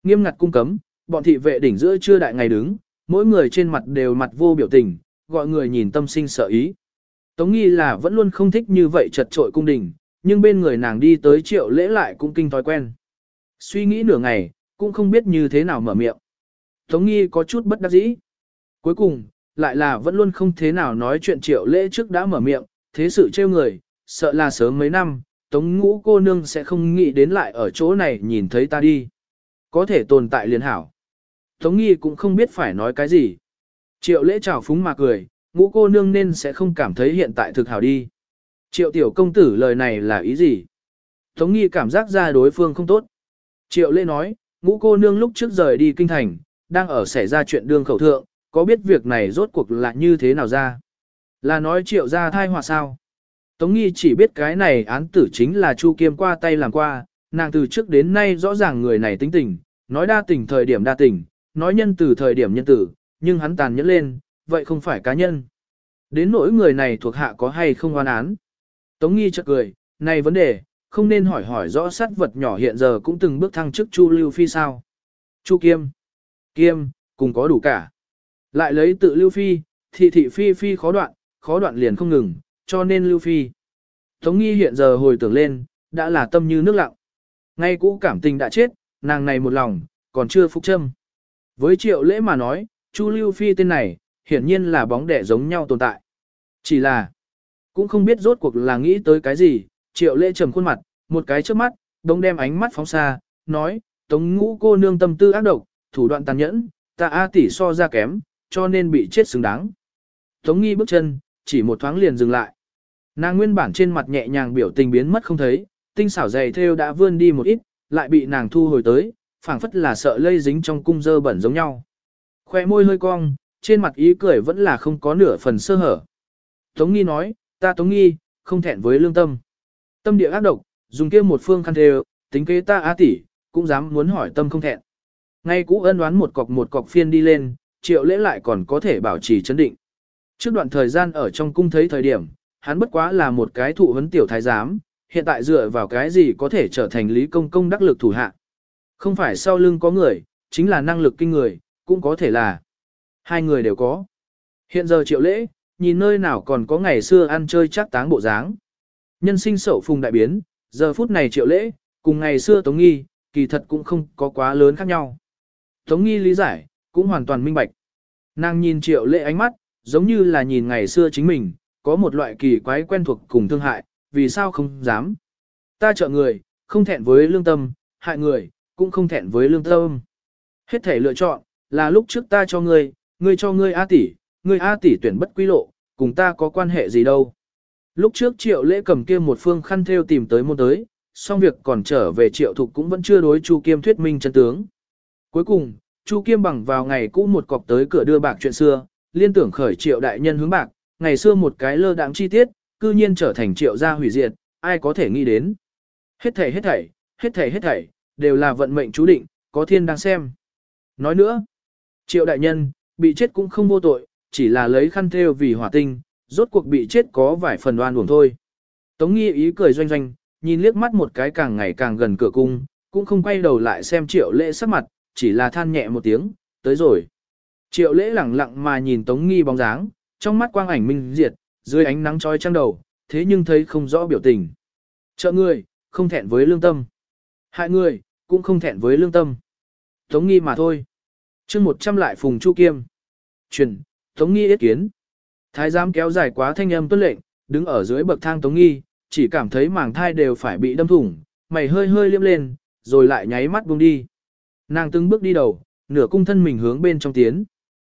Nghiêm ngặt cung cấm, bọn thị vệ đỉnh giữa trưa đại ngày đứng, mỗi người trên mặt đều mặt vô biểu tình, gọi người nhìn tâm sinh sợ ý. Tống nghi là vẫn luôn không thích như vậy chật trội cung đình, nhưng bên người nàng đi tới triệu lễ lại cũng kinh thói quen. Suy nghĩ nửa ngày, cũng không biết như thế nào mở miệng. Tống nghi có chút bất đắc dĩ. Cuối cùng, lại là vẫn luôn không thế nào nói chuyện triệu lễ trước đã mở miệng, thế sự trêu người, sợ là sớm mấy năm, tống ngũ cô nương sẽ không nghĩ đến lại ở chỗ này nhìn thấy ta đi. Có thể tồn tại liền hảo. Tống nghi cũng không biết phải nói cái gì. Triệu lễ chào phúng mà cười, ngũ cô nương nên sẽ không cảm thấy hiện tại thực hảo đi. Triệu tiểu công tử lời này là ý gì? Tống nghi cảm giác ra đối phương không tốt. Triệu lễ nói, ngũ cô nương lúc trước rời đi kinh thành, đang ở xảy ra chuyện đương khẩu thượng, có biết việc này rốt cuộc là như thế nào ra? Là nói triệu ra thai họa sao? Tống nghi chỉ biết cái này án tử chính là Chu Kiêm qua tay làm qua, nàng từ trước đến nay rõ ràng người này tính tình, nói đa tình thời điểm đa tình, nói nhân từ thời điểm nhân tử, nhưng hắn tàn nhẫn lên, vậy không phải cá nhân. Đến nỗi người này thuộc hạ có hay không hoan án. Tống nghi chợt cười, này vấn đề, không nên hỏi hỏi rõ sát vật nhỏ hiện giờ cũng từng bước thăng chức Chu Lưu Phi sao. Chu Kiêm, Kiêm, cùng có đủ cả. Lại lấy tự Lưu Phi, thị thị Phi Phi khó đoạn, khó đoạn liền không ngừng, cho nên Lưu Phi. Tống nghi hiện giờ hồi tưởng lên, đã là tâm như nước lặng. Ngay cũ cảm tình đã chết, nàng này một lòng, còn chưa phục châm. Với triệu lễ mà nói, Chu Lưu Phi tên này, hiển nhiên là bóng đẻ giống nhau tồn tại. Chỉ là, cũng không biết rốt cuộc là nghĩ tới cái gì, triệu lễ trầm khuôn mặt, một cái trước mắt, đông đem ánh mắt phóng xa, nói, tống ngũ cô nương tâm tư ác độc, thủ đoạn tàn nhẫn, ta A tỷ so ra kém, cho nên bị chết xứng đáng. Tống nghi bước chân, chỉ một thoáng liền dừng lại. Nàng nguyên bản trên mặt nhẹ nhàng biểu tình biến mất không thấy, tinh xảo dày theo đã vươn đi một ít, lại bị nàng thu hồi tới, phảng phất là sợ lây dính trong cung dơ bẩn giống nhau. Khoe môi hơi cong, trên mặt ý cười vẫn là không có nửa phần sơ hở. Tống nghi nói, ta tống nghi, không thẹn với lương tâm. Tâm địa ác độc, dùng kia một phương khăn thề, tính kế ta á tỷ, cũng dám muốn hỏi tâm không thẹn. Ngay cũ ân đoán một cọc một cọc phiên đi lên, triệu lễ lại còn có thể bảo trì chấn định. Trước đoạn thời gian ở trong cung thấy thời điểm, hắn bất quá là một cái thụ vấn tiểu thái giám, hiện tại dựa vào cái gì có thể trở thành lý công công đắc lực thủ hạ. Không phải sau lưng có người, chính là năng lực kinh người, cũng có thể là hai người đều có. Hiện giờ triệu lễ, nhìn nơi nào còn có ngày xưa ăn chơi chắc táng bộ dáng. Nhân sinh sậu phùng đại biến, giờ phút này triệu lễ, cùng ngày xưa Tống Nghi, kỳ thật cũng không có quá lớn khác nhau. Tống Nghi lý giải, cũng hoàn toàn minh bạch. Nàng nhìn triệu lệ ánh mắt, giống như là nhìn ngày xưa chính mình, có một loại kỳ quái quen thuộc cùng thương hại, vì sao không dám. Ta trợ người, không thẹn với lương tâm, hại người, cũng không thẹn với lương tâm. Hết thể lựa chọn, Là lúc trước ta cho ngươi, ngươi cho ngươi A tỷ, ngươi A tỷ tuyển bất quy lộ, cùng ta có quan hệ gì đâu. Lúc trước triệu lễ cầm kia một phương khăn theo tìm tới môn tới, xong việc còn trở về triệu thục cũng vẫn chưa đối Chu Kiêm thuyết minh chân tướng. Cuối cùng, Chu Kiêm bằng vào ngày cũ một cọc tới cửa đưa bạc chuyện xưa, liên tưởng khởi triệu đại nhân hướng bạc, ngày xưa một cái lơ đãng chi tiết, cư nhiên trở thành triệu gia hủy diệt, ai có thể nghĩ đến. Hết thảy hết thảy, hết thảy hết thảy, đều là vận mệnh chú định, có thiên đang xem. Nói nữa, triệu đại nhân, bị chết cũng không vô tội, chỉ là lấy khăn thêu vì hỏa tinh, rốt cuộc bị chết có vài phần oan uổng thôi. Tống nghi ý cười doanh doanh, nhìn liếc mắt một cái càng ngày càng gần cửa cung, cũng không quay đầu lại xem triệu lễ sắc mặt, chỉ là than nhẹ một tiếng, tới rồi. Triệu lễ lẳng lặng mà nhìn tống nghi bóng dáng, trong mắt quang ảnh minh diệt, dưới ánh nắng trói trăng đầu, thế nhưng thấy không rõ biểu tình. Trợ người, không thẹn với lương tâm. Hại người, cũng không thẹn với lương tâm. Tống nghi mà thôi. chương một trăm lại phùng chu kiêm. Truyền, tống nghi ý kiến. Thái giám kéo dài quá thanh âm tuân lệnh, đứng ở dưới bậc thang tống nghi, chỉ cảm thấy màng thai đều phải bị đâm thủng, mày hơi hơi liêm lên, rồi lại nháy mắt buông đi. Nàng từng bước đi đầu, nửa cung thân mình hướng bên trong tiến.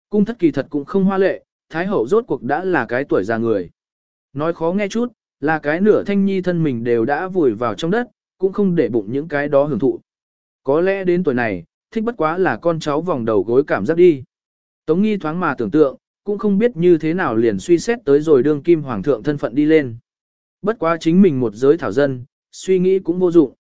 Cung thất kỳ thật cũng không hoa lệ, thái hậu rốt cuộc đã là cái tuổi già người. Nói khó nghe chút, là cái nửa thanh nhi thân mình đều đã vùi vào trong đất, cũng không để bụng những cái đó hưởng thụ. Có lẽ đến tuổi này, thích bất quá là con cháu vòng đầu gối cảm giác đi. Tống nghi thoáng mà tưởng tượng, cũng không biết như thế nào liền suy xét tới rồi đương kim hoàng thượng thân phận đi lên. Bất quá chính mình một giới thảo dân, suy nghĩ cũng vô dụng.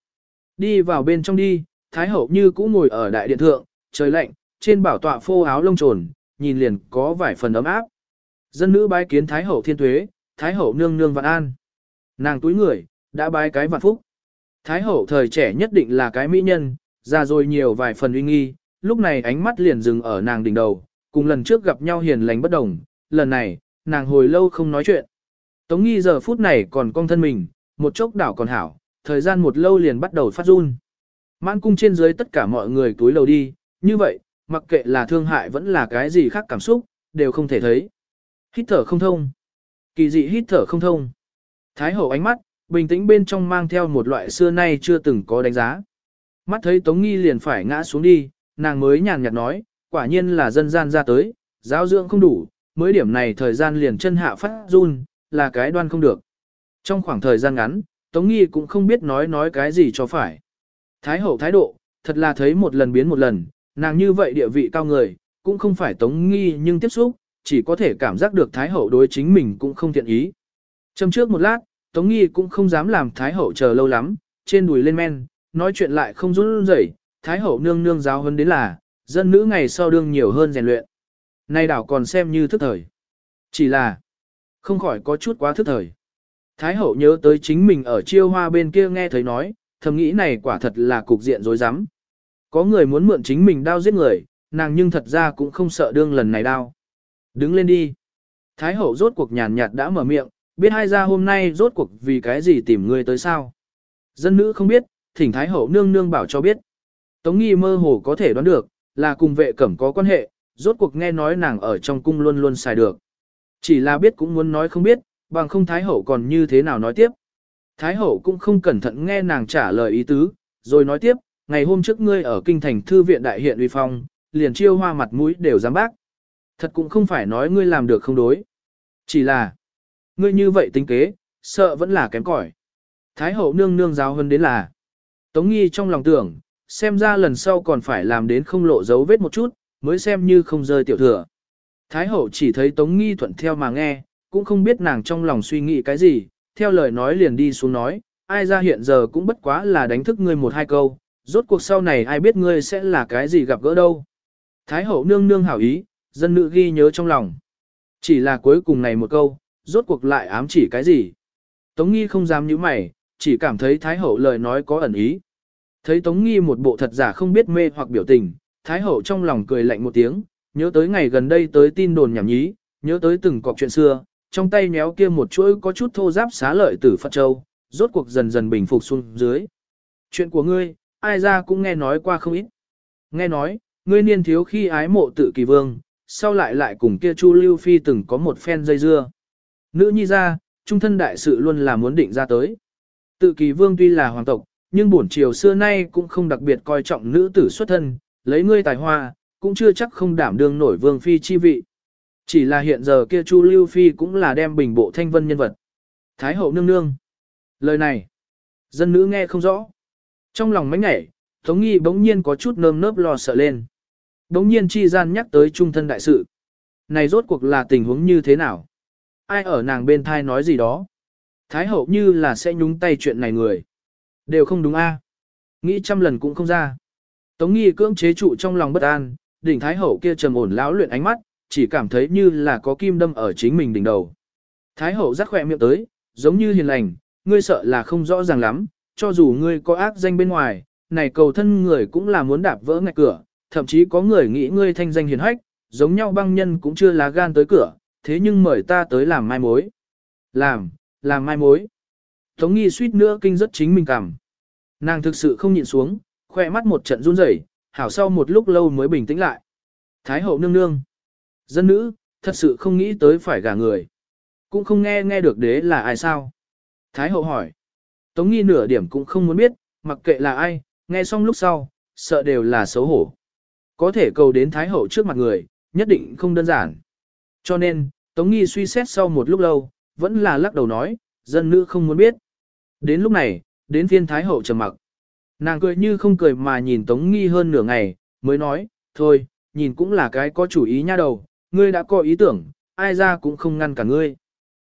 Đi vào bên trong đi, Thái hậu như cũ ngồi ở đại điện thượng, trời lạnh, trên bảo tọa phô áo lông trồn, nhìn liền có vài phần ấm áp. Dân nữ bái kiến Thái hậu thiên tuế, Thái hậu nương nương vạn an. Nàng túi người, đã bái cái vạn phúc. Thái hậu thời trẻ nhất định là cái mỹ nhân, già rồi nhiều vài phần uy nghi, lúc này ánh mắt liền dừng ở nàng đỉnh đầu, cùng lần trước gặp nhau hiền lành bất đồng, lần này, nàng hồi lâu không nói chuyện. Tống nghi giờ phút này còn cong thân mình, một chốc đảo còn hảo, thời gian một lâu liền bắt đầu phát run. Mãn cung trên dưới tất cả mọi người túi lầu đi, như vậy, mặc kệ là thương hại vẫn là cái gì khác cảm xúc, đều không thể thấy. Hít thở không thông. Kỳ dị hít thở không thông. Thái hậu ánh mắt, bình tĩnh bên trong mang theo một loại xưa nay chưa từng có đánh giá. Mắt thấy Tống Nghi liền phải ngã xuống đi, nàng mới nhàn nhạt nói, quả nhiên là dân gian ra tới, giáo dưỡng không đủ, mới điểm này thời gian liền chân hạ phát run, là cái đoan không được. Trong khoảng thời gian ngắn, Tống Nghi cũng không biết nói nói cái gì cho phải. Thái hậu thái độ, thật là thấy một lần biến một lần, nàng như vậy địa vị cao người, cũng không phải Tống Nghi nhưng tiếp xúc, chỉ có thể cảm giác được Thái hậu đối chính mình cũng không thiện ý. Châm trước một lát, Tống Nghi cũng không dám làm Thái hậu chờ lâu lắm, trên đùi lên men, nói chuyện lại không run rẩy, Thái hậu nương nương giáo hơn đến là, dân nữ ngày sau đương nhiều hơn rèn luyện. Nay đảo còn xem như thức thời. Chỉ là, không khỏi có chút quá thức thời. Thái hậu nhớ tới chính mình ở chiêu hoa bên kia nghe thấy nói, thầm nghĩ này quả thật là cục diện rối rắm. Có người muốn mượn chính mình đao giết người, nàng nhưng thật ra cũng không sợ đương lần này đao. Đứng lên đi. Thái hậu rốt cuộc nhàn nhạt đã mở miệng, biết hai ra hôm nay rốt cuộc vì cái gì tìm người tới sao. Dân nữ không biết, thỉnh Thái hậu nương nương bảo cho biết. Tống nghi mơ hồ có thể đoán được, là cùng vệ cẩm có quan hệ, rốt cuộc nghe nói nàng ở trong cung luôn luôn xài được. Chỉ là biết cũng muốn nói không biết, bằng không Thái Hậu còn như thế nào nói tiếp. Thái Hậu cũng không cẩn thận nghe nàng trả lời ý tứ, rồi nói tiếp, ngày hôm trước ngươi ở kinh thành thư viện đại hiện uy phong, liền chiêu hoa mặt mũi đều dám bác. Thật cũng không phải nói ngươi làm được không đối. Chỉ là, ngươi như vậy tính kế, sợ vẫn là kém cỏi. Thái Hậu nương nương giáo hơn đến là, Tống Nghi trong lòng tưởng, xem ra lần sau còn phải làm đến không lộ dấu vết một chút, mới xem như không rơi tiểu thừa. Thái hậu chỉ thấy Tống Nghi thuận theo mà nghe, cũng không biết nàng trong lòng suy nghĩ cái gì, theo lời nói liền đi xuống nói, ai ra hiện giờ cũng bất quá là đánh thức ngươi một hai câu, rốt cuộc sau này ai biết ngươi sẽ là cái gì gặp gỡ đâu. Thái hậu nương nương hảo ý, dân nữ ghi nhớ trong lòng. Chỉ là cuối cùng này một câu, rốt cuộc lại ám chỉ cái gì. Tống Nghi không dám nhíu mày, chỉ cảm thấy Thái hậu lời nói có ẩn ý. Thấy Tống Nghi một bộ thật giả không biết mê hoặc biểu tình, Thái hậu trong lòng cười lạnh một tiếng, nhớ tới ngày gần đây tới tin đồn nhảm nhí, nhớ tới từng cọc chuyện xưa, trong tay méo kia một chuỗi có chút thô giáp xá lợi tử Phật Châu, rốt cuộc dần dần bình phục xuống dưới. Chuyện của ngươi, ai ra cũng nghe nói qua không ít. Nghe nói, ngươi niên thiếu khi ái mộ tự kỳ vương, sau lại lại cùng kia Chu Lưu Phi từng có một phen dây dưa. Nữ nhi ra, trung thân đại sự luôn là muốn định ra tới. Tự kỳ vương tuy là hoàng tộc, nhưng bổn triều xưa nay cũng không đặc biệt coi trọng nữ tử xuất thân, lấy ngươi tài hoa, cũng chưa chắc không đảm đương nổi vương phi chi vị. Chỉ là hiện giờ kia Chu Lưu Phi cũng là đem bình bộ thanh vân nhân vật. Thái hậu nương nương. Lời này, dân nữ nghe không rõ. Trong lòng mánh ngảy, Tống Nghi bỗng nhiên có chút nơm nớp lo sợ lên. Bỗng nhiên chi gian nhắc tới trung thân đại sự. Này rốt cuộc là tình huống như thế nào? Ai ở nàng bên thai nói gì đó? Thái hậu như là sẽ nhúng tay chuyện này người. Đều không đúng a Nghĩ trăm lần cũng không ra. Tống Nghi cưỡng chế trụ trong lòng bất an, đỉnh Thái hậu kia trầm ổn lão luyện ánh mắt, chỉ cảm thấy như là có kim đâm ở chính mình đỉnh đầu. Thái hậu rắc khỏe miệng tới, giống như hiền lành, ngươi sợ là không rõ ràng lắm, cho dù ngươi có ác danh bên ngoài, này cầu thân người cũng là muốn đạp vỡ ngạch cửa, thậm chí có người nghĩ ngươi thanh danh hiền hách, giống nhau băng nhân cũng chưa lá gan tới cửa, thế nhưng mời ta tới làm mai mối. Làm, làm mai mối. Tống nghi suýt nữa kinh rất chính mình cảm. Nàng thực sự không nhịn xuống, khoe mắt một trận run rẩy, hảo sau một lúc lâu mới bình tĩnh lại. Thái hậu nương nương. Dân nữ, thật sự không nghĩ tới phải gả người. Cũng không nghe nghe được đế là ai sao. Thái hậu hỏi. Tống nghi nửa điểm cũng không muốn biết, mặc kệ là ai, nghe xong lúc sau, sợ đều là xấu hổ. Có thể cầu đến Thái hậu trước mặt người, nhất định không đơn giản. Cho nên, Tống nghi suy xét sau một lúc lâu, vẫn là lắc đầu nói, dân nữ không muốn biết. Đến lúc này, đến phiên Thái hậu trầm mặc. Nàng cười như không cười mà nhìn Tống nghi hơn nửa ngày, mới nói, thôi, nhìn cũng là cái có chủ ý nha đầu, ngươi đã có ý tưởng, ai ra cũng không ngăn cả ngươi.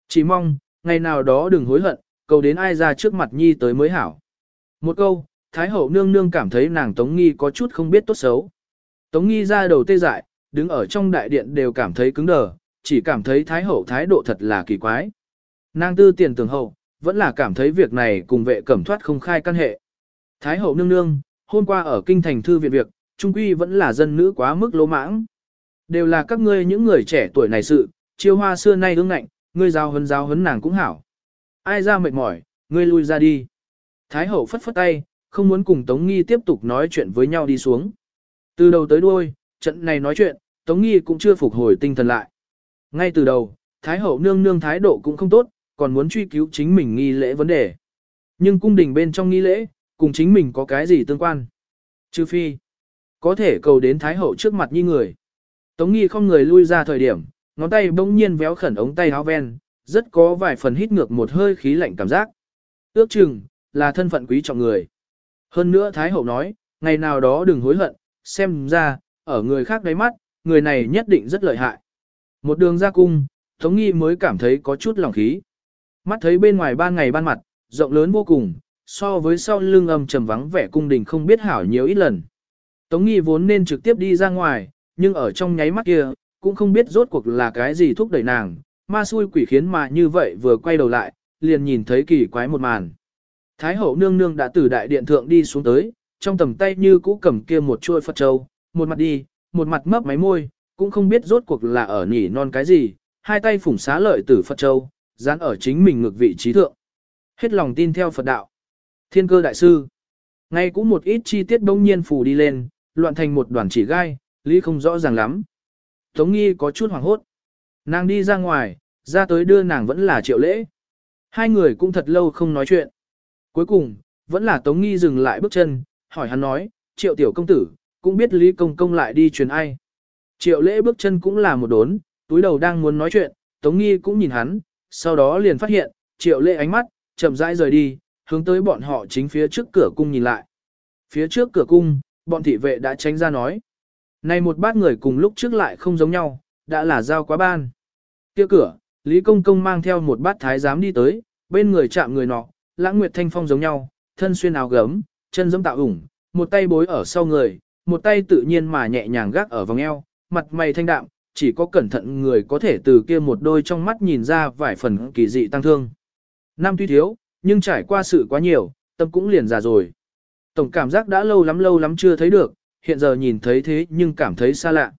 Chỉ mong, ngày nào đó đừng hối hận, cầu đến ai ra trước mặt nhi tới mới hảo. Một câu, Thái hậu nương nương cảm thấy nàng Tống Nghi có chút không biết tốt xấu. Tống Nghi ra đầu tê dại, đứng ở trong đại điện đều cảm thấy cứng đờ, chỉ cảm thấy Thái hậu thái độ thật là kỳ quái. Nàng tư tiền tường hậu, vẫn là cảm thấy việc này cùng vệ cẩm thoát không khai căn hệ. Thái hậu nương nương, hôm qua ở kinh thành thư viện việc, trung quy vẫn là dân nữ quá mức lỗ mãng. Đều là các ngươi những người trẻ tuổi này sự, chiêu hoa xưa nay ương ngạnh, ngươi giao hấn giao hấn nàng cũng hảo. Ai ra mệt mỏi, ngươi lui ra đi. Thái hậu phất phất tay, không muốn cùng Tống Nghi tiếp tục nói chuyện với nhau đi xuống. Từ đầu tới đuôi, trận này nói chuyện, Tống Nghi cũng chưa phục hồi tinh thần lại. Ngay từ đầu, Thái hậu nương nương thái độ cũng không tốt, còn muốn truy cứu chính mình nghi lễ vấn đề. Nhưng cung đình bên trong nghi lễ, cùng chính mình có cái gì tương quan? Trừ phi, có thể cầu đến Thái hậu trước mặt như người. Tống nghi không người lui ra thời điểm, ngón tay bỗng nhiên véo khẩn ống tay áo ven, rất có vài phần hít ngược một hơi khí lạnh cảm giác. Ước chừng, là thân phận quý trọng người. Hơn nữa Thái Hậu nói, ngày nào đó đừng hối hận, xem ra, ở người khác đáy mắt, người này nhất định rất lợi hại. Một đường ra cung, Tống Nghi mới cảm thấy có chút lòng khí. Mắt thấy bên ngoài ban ngày ban mặt, rộng lớn vô cùng, so với sau lưng âm trầm vắng vẻ cung đình không biết hảo nhiều ít lần. Tống Nghi vốn nên trực tiếp đi ra ngoài, nhưng ở trong nháy mắt kia, cũng không biết rốt cuộc là cái gì thúc đẩy nàng, ma xui quỷ khiến mà như vậy vừa quay đầu lại, liền nhìn thấy kỳ quái một màn. Thái hậu nương nương đã từ đại điện thượng đi xuống tới, trong tầm tay như cũ cầm kia một chuôi Phật châu, một mặt đi, một mặt mấp máy môi, cũng không biết rốt cuộc là ở nhỉ non cái gì, hai tay phủng xá lợi tử Phật châu, dán ở chính mình ngược vị trí thượng. Hết lòng tin theo Phật đạo. Thiên cơ đại sư. Ngay cũng một ít chi tiết bỗng nhiên phủ đi lên, loạn thành một đoàn chỉ gai, lý không rõ ràng lắm. Tống nghi có chút hoảng hốt. Nàng đi ra ngoài, ra tới đưa nàng vẫn là triệu lễ. Hai người cũng thật lâu không nói chuyện. Cuối cùng, vẫn là Tống nghi dừng lại bước chân, hỏi hắn nói, triệu tiểu công tử, cũng biết Lý Công Công lại đi truyền ai. Triệu lễ bước chân cũng là một đốn, túi đầu đang muốn nói chuyện, Tống nghi cũng nhìn hắn, sau đó liền phát hiện, triệu lễ ánh mắt, chậm rãi rời đi, hướng tới bọn họ chính phía trước cửa cung nhìn lại. Phía trước cửa cung, bọn thị vệ đã tránh ra nói. Này một bát người cùng lúc trước lại không giống nhau, đã là giao quá ban. Kia cửa, Lý Công Công mang theo một bát thái giám đi tới, bên người chạm người nọ, lãng nguyệt thanh phong giống nhau, thân xuyên áo gấm, chân giống tạo ủng, một tay bối ở sau người, một tay tự nhiên mà nhẹ nhàng gác ở vòng eo, mặt mày thanh đạm, chỉ có cẩn thận người có thể từ kia một đôi trong mắt nhìn ra vài phần kỳ dị tăng thương. Nam tuy thiếu, nhưng trải qua sự quá nhiều, tâm cũng liền già rồi. Tổng cảm giác đã lâu lắm lâu lắm chưa thấy được, hiện giờ nhìn thấy thế nhưng cảm thấy xa lạ.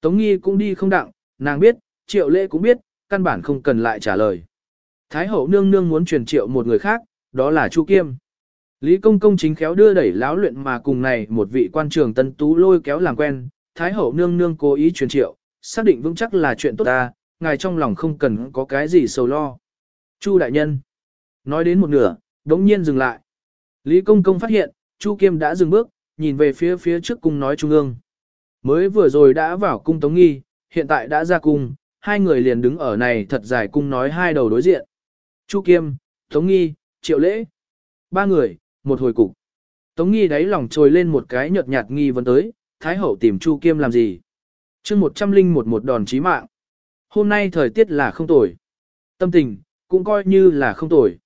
Tống nghi cũng đi không đặng, nàng biết, triệu lễ cũng biết, căn bản không cần lại trả lời. Thái hậu nương nương muốn truyền triệu một người khác, đó là Chu Kiêm. Lý công công chính khéo đưa đẩy láo luyện mà cùng này một vị quan trường tân tú lôi kéo làm quen, Thái hậu nương nương cố ý truyền triệu, xác định vững chắc là chuyện tốt ta, ngài trong lòng không cần có cái gì sầu lo. Chu đại nhân. Nói đến một nửa, đống nhiên dừng lại. Lý công công phát hiện, Chu Kiêm đã dừng bước, nhìn về phía phía trước cung nói trung ương. Mới vừa rồi đã vào cung Tống Nghi, hiện tại đã ra cung, hai người liền đứng ở này thật dài cung nói hai đầu đối diện. Chu Kiêm, Tống Nghi, Triệu Lễ. Ba người, một hồi cục. Tống Nghi đáy lòng trồi lên một cái nhợt nhạt nghi vấn tới, Thái Hậu tìm Chu Kiêm làm gì? chương một trăm linh một một đòn chí mạng. Hôm nay thời tiết là không tồi. Tâm tình, cũng coi như là không tồi.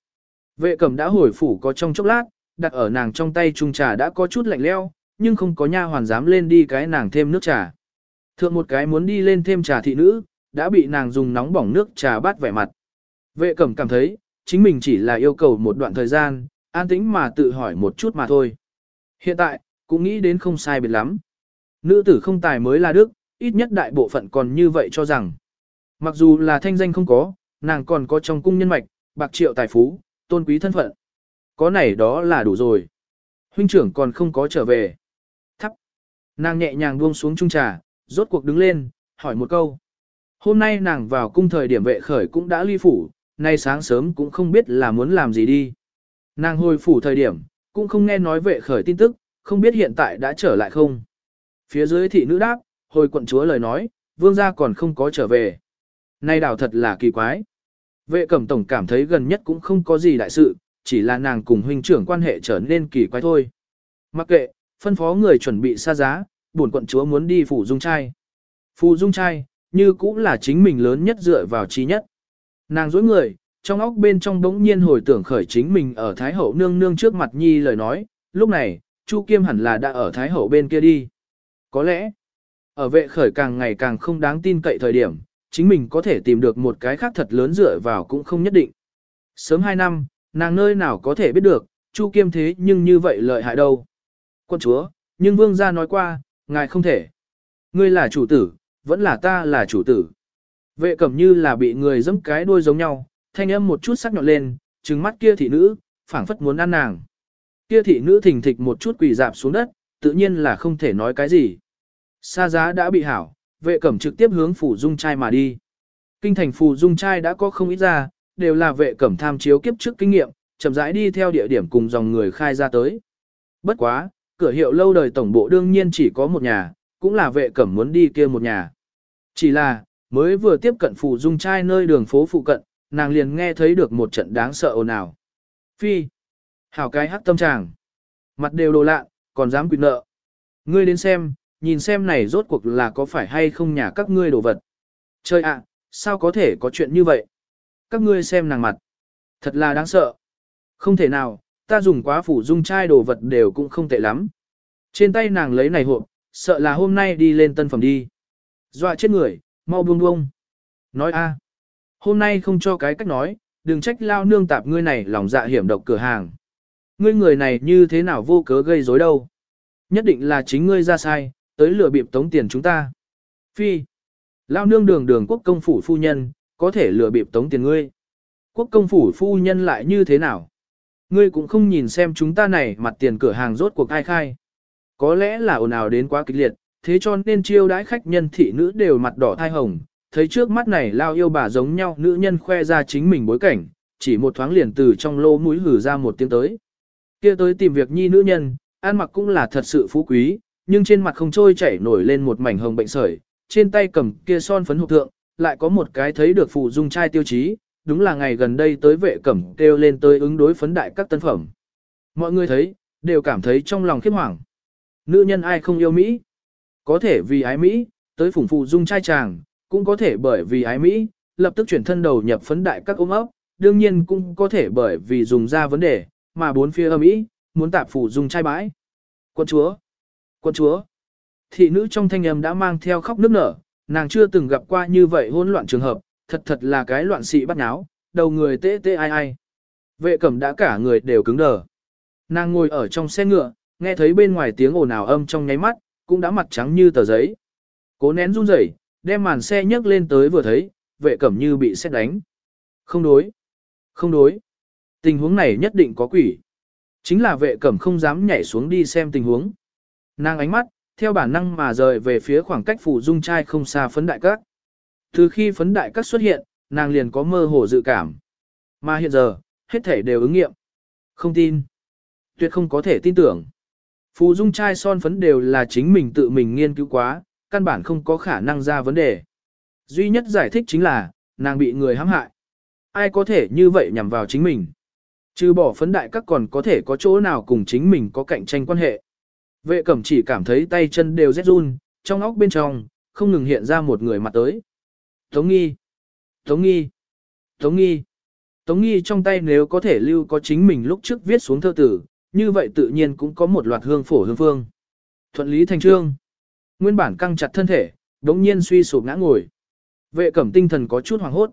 Vệ cẩm đã hồi phủ có trong chốc lát, đặt ở nàng trong tay chung trà đã có chút lạnh leo, nhưng không có nha hoàn dám lên đi cái nàng thêm nước trà. Thượng một cái muốn đi lên thêm trà thị nữ, đã bị nàng dùng nóng bỏng nước trà bát vẻ mặt. Vệ cẩm cảm thấy, chính mình chỉ là yêu cầu một đoạn thời gian, an tĩnh mà tự hỏi một chút mà thôi. Hiện tại, cũng nghĩ đến không sai biệt lắm. Nữ tử không tài mới là đức, ít nhất đại bộ phận còn như vậy cho rằng. Mặc dù là thanh danh không có, nàng còn có trong cung nhân mạch, bạc triệu tài phú, tôn quý thân phận. Có này đó là đủ rồi. Huynh trưởng còn không có trở về. Thắp. Nàng nhẹ nhàng buông xuống trung trà, rốt cuộc đứng lên, hỏi một câu. Hôm nay nàng vào cung thời điểm vệ khởi cũng đã ly phủ, nay sáng sớm cũng không biết là muốn làm gì đi. Nàng hồi phủ thời điểm, cũng không nghe nói vệ khởi tin tức, không biết hiện tại đã trở lại không. Phía dưới thị nữ đáp, hồi quận chúa lời nói, vương gia còn không có trở về. Nay đảo thật là kỳ quái. Vệ cẩm tổng cảm thấy gần nhất cũng không có gì đại sự, chỉ là nàng cùng huynh trưởng quan hệ trở nên kỳ quái thôi. Mặc kệ, phân phó người chuẩn bị xa giá, buồn quận chúa muốn đi phủ dung trai. Phủ dung trai, như cũng là chính mình lớn nhất dựa vào trí nhất. Nàng dối người, trong óc bên trong đống nhiên hồi tưởng khởi chính mình ở Thái Hậu nương nương trước mặt nhi lời nói, lúc này, Chu Kiêm hẳn là đã ở Thái Hậu bên kia đi. Có lẽ, ở vệ khởi càng ngày càng không đáng tin cậy thời điểm, chính mình có thể tìm được một cái khác thật lớn dựa vào cũng không nhất định. Sớm 2 năm, nàng nơi nào có thể biết được, Chu Kiêm thế nhưng như vậy lợi hại đâu. Quân chúa, nhưng vương gia nói qua, ngài không thể. Ngươi là chủ tử, vẫn là ta là chủ tử. Vệ cẩm như là bị người giẫm cái đuôi giống nhau, thanh âm một chút sắc nhọn lên, trừng mắt kia thị nữ, phảng phất muốn ăn nàng. Kia thị nữ thình thịch một chút quỳ dạp xuống đất, tự nhiên là không thể nói cái gì. Sa giá đã bị hảo, vệ cẩm trực tiếp hướng phủ dung trai mà đi. Kinh thành phủ dung trai đã có không ít ra, đều là vệ cẩm tham chiếu kiếp trước kinh nghiệm, chậm rãi đi theo địa điểm cùng dòng người khai ra tới. Bất quá, cửa hiệu lâu đời tổng bộ đương nhiên chỉ có một nhà, cũng là vệ cẩm muốn đi kia một nhà. Chỉ là, mới vừa tiếp cận phủ dung trai nơi đường phố phụ cận, nàng liền nghe thấy được một trận đáng sợ ồn ào. Phi, hảo cái hắc tâm tràng, mặt đều đồ lạ, còn dám quyết nợ. Ngươi đến xem, nhìn xem này rốt cuộc là có phải hay không nhà các ngươi đồ vật. Trời ạ, sao có thể có chuyện như vậy? Các ngươi xem nàng mặt. Thật là đáng sợ. Không thể nào, ta dùng quá phủ dung chai đồ vật đều cũng không tệ lắm. Trên tay nàng lấy này hộp, sợ là hôm nay đi lên tân phẩm đi. Dọa chết người, mau buông buông. Nói a, hôm nay không cho cái cách nói, đừng trách lao nương tạp ngươi này lòng dạ hiểm độc cửa hàng. Ngươi người này như thế nào vô cớ gây rối đâu. Nhất định là chính ngươi ra sai, tới lừa bịp tống tiền chúng ta. Phi, lao nương đường đường quốc công phủ phu nhân, có thể lừa bịp tống tiền ngươi. Quốc công phủ phu nhân lại như thế nào? Ngươi cũng không nhìn xem chúng ta này mặt tiền cửa hàng rốt cuộc ai khai. Có lẽ là ồn ào đến quá kịch liệt, thế cho nên chiêu đãi khách nhân thị nữ đều mặt đỏ thai hồng, thấy trước mắt này lao yêu bà giống nhau nữ nhân khoe ra chính mình bối cảnh, chỉ một thoáng liền từ trong lô mũi hử ra một tiếng tới. kia tới tìm việc nhi nữ nhân, ăn mặc cũng là thật sự phú quý, nhưng trên mặt không trôi chảy nổi lên một mảnh hồng bệnh sởi, trên tay cầm kia son phấn hộp thượng, lại có một cái thấy được phụ dung trai tiêu chí, đúng là ngày gần đây tới vệ cẩm kêu lên tới ứng đối phấn đại các tân phẩm. Mọi người thấy, đều cảm thấy trong lòng khiếp hoảng. Nữ nhân ai không yêu Mỹ? Có thể vì ái Mỹ, tới phủng phụ dung trai chàng, cũng có thể bởi vì ái Mỹ, lập tức chuyển thân đầu nhập phấn đại các ôm ấp, đương nhiên cũng có thể bởi vì dùng ra vấn đề, mà bốn phía âm ý, muốn tạp phụ dung trai bãi. Quân chúa, Quân chúa, thị nữ trong thanh âm đã mang theo khóc nước nở, nàng chưa từng gặp qua như vậy hỗn loạn trường hợp, thật thật là cái loạn sĩ bắt náo, đầu người tê tê ai ai. Vệ cẩm đã cả người đều cứng đờ. Nàng ngồi ở trong xe ngựa, nghe thấy bên ngoài tiếng ồn ào âm trong nháy mắt, cũng đã mặt trắng như tờ giấy. Cố nén run rẩy, đem màn xe nhấc lên tới vừa thấy, vệ cẩm như bị xét đánh. Không đối. Không đối. Tình huống này nhất định có quỷ. Chính là vệ cẩm không dám nhảy xuống đi xem tình huống. Nàng ánh mắt, theo bản năng mà rời về phía khoảng cách phủ dung trai không xa phấn đại các. Từ khi phấn đại các xuất hiện, nàng liền có mơ hồ dự cảm. Mà hiện giờ, hết thể đều ứng nghiệm. Không tin. Tuyệt không có thể tin tưởng. Phù dung trai son phấn đều là chính mình tự mình nghiên cứu quá, căn bản không có khả năng ra vấn đề. Duy nhất giải thích chính là, nàng bị người hãm hại. Ai có thể như vậy nhằm vào chính mình? Trừ bỏ phấn đại các còn có thể có chỗ nào cùng chính mình có cạnh tranh quan hệ. Vệ cẩm chỉ cảm thấy tay chân đều rét run, trong óc bên trong, không ngừng hiện ra một người mặt tới. Tống nghi! Tống nghi! Tống nghi! Tống nghi trong tay nếu có thể lưu có chính mình lúc trước viết xuống thơ tử, như vậy tự nhiên cũng có một loạt hương phổ hương phương. Thuận lý thành trương. Nguyên bản căng chặt thân thể, đống nhiên suy sụp ngã ngồi. Vệ cẩm tinh thần có chút hoàng hốt.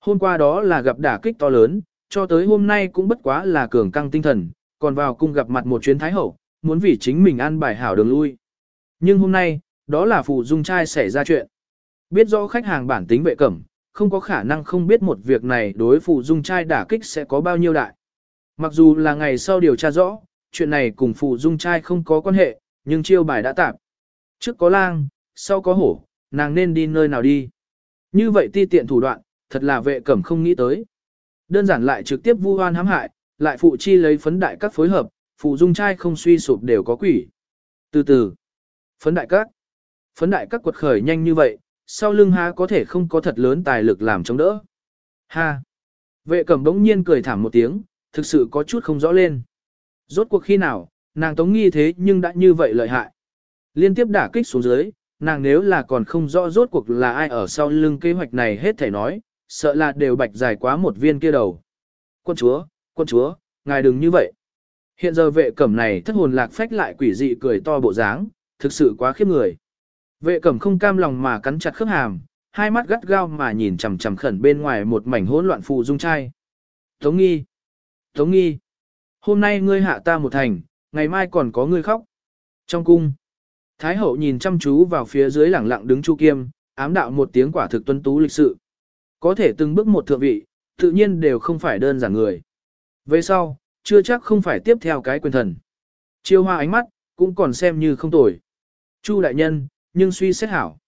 Hôm qua đó là gặp đả kích to lớn, cho tới hôm nay cũng bất quá là cường căng tinh thần, còn vào cung gặp mặt một chuyến thái hậu, muốn vì chính mình ăn bài hảo đường lui. Nhưng hôm nay, đó là phụ dung trai xảy ra chuyện. Biết rõ khách hàng bản tính vệ cẩm, không có khả năng không biết một việc này đối phụ dung trai đả kích sẽ có bao nhiêu đại. Mặc dù là ngày sau điều tra rõ, chuyện này cùng phụ dung trai không có quan hệ, nhưng chiêu bài đã tạp. Trước có lang, sau có hổ, nàng nên đi nơi nào đi. Như vậy ti tiện thủ đoạn, thật là vệ cẩm không nghĩ tới. Đơn giản lại trực tiếp vu oan hãm hại, lại phụ chi lấy phấn đại các phối hợp, phụ dung trai không suy sụp đều có quỷ. Từ từ, phấn đại các, phấn đại các quật khởi nhanh như vậy, sau lưng há có thể không có thật lớn tài lực làm chống đỡ. Ha! Vệ cẩm đống nhiên cười thảm một tiếng, thực sự có chút không rõ lên. Rốt cuộc khi nào, nàng tống nghi thế nhưng đã như vậy lợi hại. Liên tiếp đả kích xuống dưới, nàng nếu là còn không rõ rốt cuộc là ai ở sau lưng kế hoạch này hết thể nói, sợ là đều bạch dài quá một viên kia đầu. Quân chúa, quân chúa, ngài đừng như vậy. Hiện giờ vệ cẩm này thất hồn lạc phách lại quỷ dị cười to bộ dáng, thực sự quá khiếp người. Vệ cẩm không cam lòng mà cắn chặt khớp hàm, hai mắt gắt gao mà nhìn chằm chằm khẩn bên ngoài một mảnh hỗn loạn phù dung trai. Tống nghi, Tống nghi, hôm nay ngươi hạ ta một thành, ngày mai còn có ngươi khóc. Trong cung, Thái hậu nhìn chăm chú vào phía dưới lẳng lặng đứng Chu Kiêm, ám đạo một tiếng quả thực tuân tú lịch sự. Có thể từng bước một thượng vị, tự nhiên đều không phải đơn giản người. Về sau, chưa chắc không phải tiếp theo cái quyền thần. Chiêu hoa ánh mắt, cũng còn xem như không tồi. Chu đại nhân, nhưng suy xét hảo.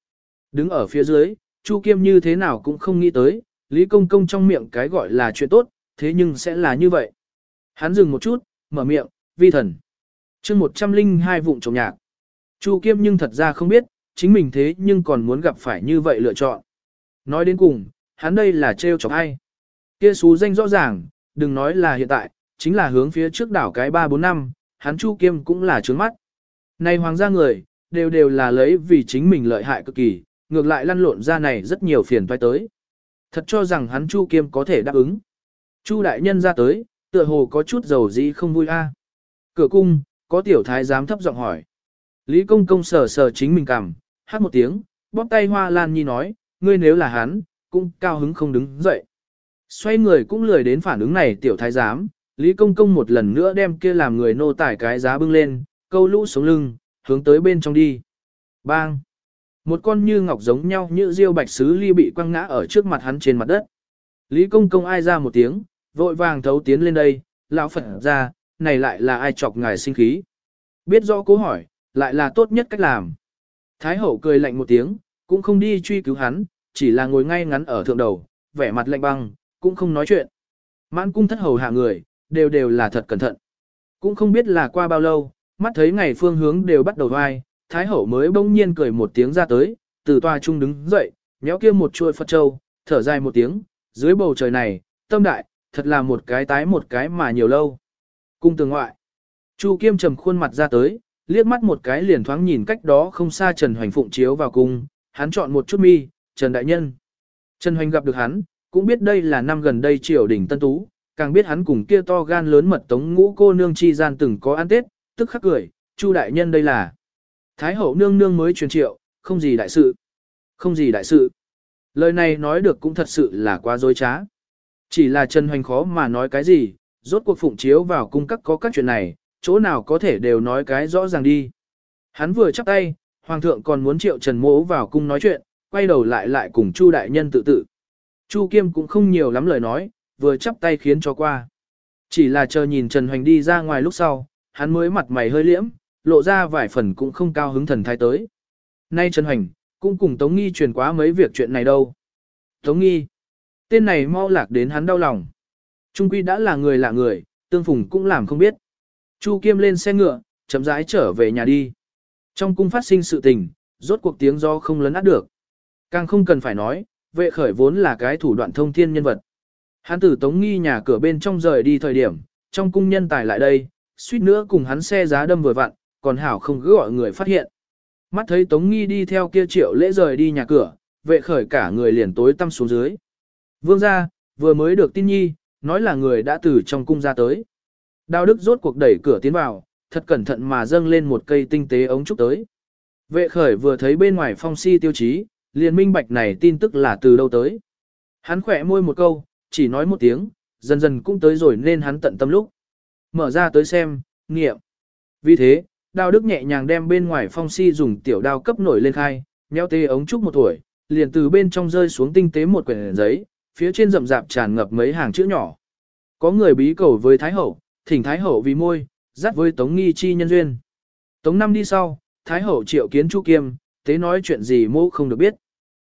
Đứng ở phía dưới, Chu Kiêm như thế nào cũng không nghĩ tới, Lý Công Công trong miệng cái gọi là chuyện tốt, thế nhưng sẽ là như vậy. Hắn dừng một chút, mở miệng, vi thần. chương 102 vụn trồng nhạc. Chu Kiêm nhưng thật ra không biết, chính mình thế nhưng còn muốn gặp phải như vậy lựa chọn. Nói đến cùng, hắn đây là trêu chọc ai. Kia xú danh rõ ràng, đừng nói là hiện tại, chính là hướng phía trước đảo cái 3-4 năm, hắn Chu Kiêm cũng là trướng mắt. Này hoàng gia người, đều đều là lấy vì chính mình lợi hại cực kỳ, ngược lại lăn lộn ra này rất nhiều phiền toái tới. Thật cho rằng hắn Chu Kiêm có thể đáp ứng. Chu đại nhân ra tới, tựa hồ có chút dầu dĩ không vui a. À. Cửa cung, có tiểu thái giám thấp giọng hỏi. Lý công công sờ sờ chính mình cằm, hát một tiếng, bóp tay hoa lan nhi nói, ngươi nếu là hắn, cũng cao hứng không đứng dậy. Xoay người cũng lười đến phản ứng này tiểu thái giám, Lý công công một lần nữa đem kia làm người nô tải cái giá bưng lên, câu lũ xuống lưng, hướng tới bên trong đi. Bang! Một con như ngọc giống nhau như diêu bạch sứ ly bị quăng ngã ở trước mặt hắn trên mặt đất. Lý công công ai ra một tiếng, vội vàng thấu tiến lên đây, lão phật ra, này lại là ai chọc ngài sinh khí. Biết rõ cố hỏi, lại là tốt nhất cách làm. Thái hậu cười lạnh một tiếng, cũng không đi truy cứu hắn, chỉ là ngồi ngay ngắn ở thượng đầu, vẻ mặt lạnh băng, cũng không nói chuyện. Mãn cung thất hầu hạ người, đều đều là thật cẩn thận. Cũng không biết là qua bao lâu, mắt thấy ngày phương hướng đều bắt đầu vai, Thái hậu mới bỗng nhiên cười một tiếng ra tới, từ tòa trung đứng dậy, nhéo kia một chuôi Phật Châu, thở dài một tiếng, dưới bầu trời này, tâm đại, thật là một cái tái một cái mà nhiều lâu. Cung tường ngoại, Chu Kiêm trầm khuôn mặt ra tới, liếc mắt một cái liền thoáng nhìn cách đó không xa Trần Hoành phụng chiếu vào cung, hắn chọn một chút mi, Trần Đại Nhân. Trần Hoành gặp được hắn, cũng biết đây là năm gần đây triều đình Tân Tú, càng biết hắn cùng kia to gan lớn mật tống ngũ cô nương chi gian từng có ăn tết, tức khắc cười, Chu Đại Nhân đây là. Thái hậu nương nương mới truyền triệu, không gì đại sự. Không gì đại sự. Lời này nói được cũng thật sự là quá dối trá. Chỉ là Trần Hoành khó mà nói cái gì, rốt cuộc phụng chiếu vào cung các có các chuyện này, chỗ nào có thể đều nói cái rõ ràng đi. Hắn vừa chắp tay, hoàng thượng còn muốn triệu Trần Mỗ vào cung nói chuyện, quay đầu lại lại cùng Chu đại nhân tự tự. Chu Kiêm cũng không nhiều lắm lời nói, vừa chắp tay khiến cho qua. Chỉ là chờ nhìn Trần Hoành đi ra ngoài lúc sau, hắn mới mặt mày hơi liễm, lộ ra vài phần cũng không cao hứng thần thái tới. Nay Trần Hoành, cũng cùng Tống Nghi truyền quá mấy việc chuyện này đâu. Tống Nghi, tên này mau lạc đến hắn đau lòng. Trung Quy đã là người lạ người, tương phùng cũng làm không biết. Chu Kiêm lên xe ngựa, chậm rãi trở về nhà đi. Trong cung phát sinh sự tình, rốt cuộc tiếng do không lấn át được. Càng không cần phải nói, vệ khởi vốn là cái thủ đoạn thông thiên nhân vật. Hắn tử tống nghi nhà cửa bên trong rời đi thời điểm, trong cung nhân tài lại đây, suýt nữa cùng hắn xe giá đâm vừa vặn, còn hảo không cứ gọi người phát hiện. Mắt thấy tống nghi đi theo kia triệu lễ rời đi nhà cửa, vệ khởi cả người liền tối tăm xuống dưới. Vương gia, vừa mới được tin nhi, nói là người đã từ trong cung ra tới. Đào Đức rốt cuộc đẩy cửa tiến vào, thật cẩn thận mà dâng lên một cây tinh tế ống trúc tới. Vệ khởi vừa thấy bên ngoài phong si tiêu chí, liền minh bạch này tin tức là từ đâu tới. Hắn khỏe môi một câu, chỉ nói một tiếng, dần dần cũng tới rồi nên hắn tận tâm lúc. Mở ra tới xem, nghiệm. Vì thế, đào đức nhẹ nhàng đem bên ngoài phong si dùng tiểu đao cấp nổi lên khai, nheo tê ống trúc một tuổi, liền từ bên trong rơi xuống tinh tế một quyển giấy, phía trên rậm rạp tràn ngập mấy hàng chữ nhỏ. Có người bí cầu với Thái Hậu, thỉnh Thái Hậu vì môi, dắt với Tống Nghi chi nhân duyên. Tống năm đi sau, Thái Hậu triệu kiến Chu Kiêm, tế nói chuyện gì mô không được biết.